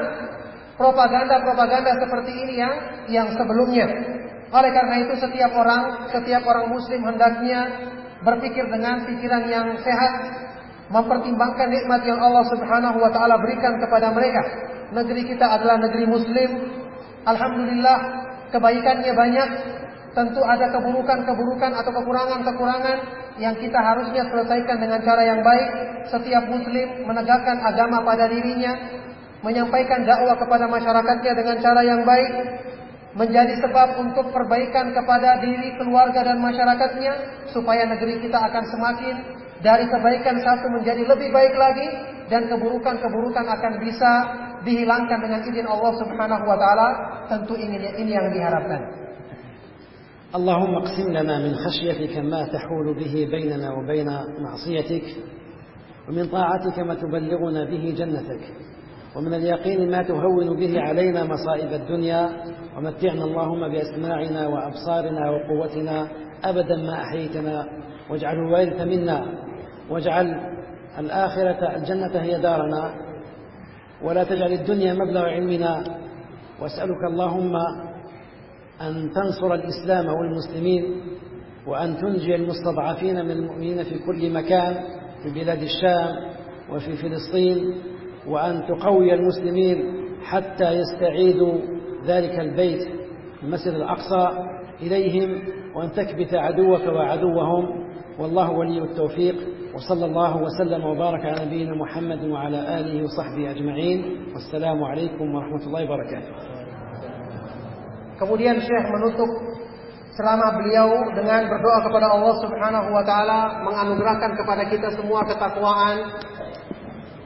propaganda-propaganda seperti ini yang yang sebelumnya. Oleh karena itu setiap orang, setiap orang muslim hendaknya berpikir dengan pikiran yang sehat, mempertimbangkan nikmat yang Allah Subhanahu wa taala berikan kepada mereka. Negeri kita adalah negeri muslim. Alhamdulillah kebaikannya banyak, tentu ada keburukan-keburukan atau kekurangan-kekurangan yang kita harusnya selesaikan dengan cara yang baik. Setiap muslim menegakkan agama pada dirinya, menyampaikan dakwah kepada masyarakatnya dengan cara yang baik, menjadi sebab untuk perbaikan kepada diri, keluarga dan masyarakatnya supaya negeri kita akan semakin dari kebaikan satu menjadi lebih baik lagi dan keburukan-keburukan akan bisa dihilangkan dengan izin Allah Subhanahu wa taala. Tentu ini ini yang diharapkan. اللهم اقسم لنا من خشيتك ما تحول به بيننا وبين معصيتك ومن طاعتك ما تبلغنا به جنتك ومن اليقين ما تهون به علينا مصائب الدنيا ومتعنا اللهم بأسماعنا وأبصارنا وقوتنا أبدا ما أحييتنا واجعله الوارث منا واجعل الآخرة الجنة هي دارنا ولا تجعل الدنيا مبلغ علمنا. واسألك اللهم أن تنصر الإسلام والمسلمين وأن تنجي المستضعفين من المؤمنين في كل مكان في بلاد الشام وفي فلسطين وأن تقوي المسلمين حتى يستعيدوا ذلك البيت المسجد الأقصى إليهم وأن تكبت عدوك وعدوهم. والله ولي التوفيق وصلى الله وسلم وبارك على نبينا محمد وعلى آله وصحبه أجمعين والسلام عليكم ورحمة الله وبركاته Kemudian Syekh menutup selama beliau dengan berdoa kepada Allah Subhanahu wa taala menganugerahkan kepada kita semua ketakwaan,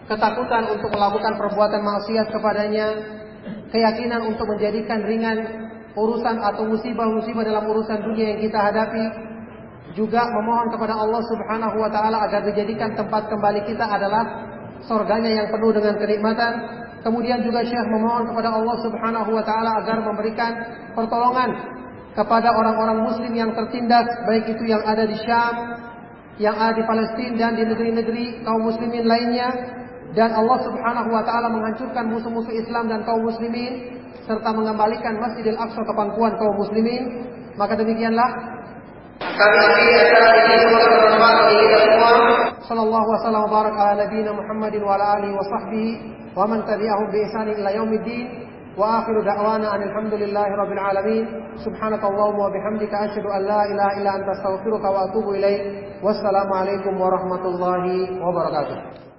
ketakutan untuk melakukan perbuatan maksiat kepadanya, keyakinan untuk menjadikan ringan urusan atau musibah-musibah dalam urusan dunia yang kita hadapi, juga memohon kepada Allah Subhanahu wa taala agar dijadikan tempat kembali kita adalah surganya yang penuh dengan kenikmatan Kemudian juga Syekh memohon kepada Allah Subhanahu wa taala agar memberikan pertolongan kepada orang-orang muslim yang tertindas baik itu yang ada di Syam, yang ada di Palestina dan di negeri-negeri kaum muslimin lainnya dan Allah Subhanahu wa taala menghancurkan musuh-musuh Islam dan kaum muslimin serta mengembalikan Masjidil Aqsa ke pangkuan kaum muslimin. Maka demikianlah صلى الله وسلم وبارك على نبينا محمد وعلى آله وصحبه ومن تبعهم بإحسان إلى يوم الدين. وآخر دعوانا أن الحمد لله رب العالمين. سبحانك اللهم وبحمدك أشهد أن لا إله إلا أنت أستغفرك وأتوب إليك. والسلام عليكم ورحمة الله وبركاته.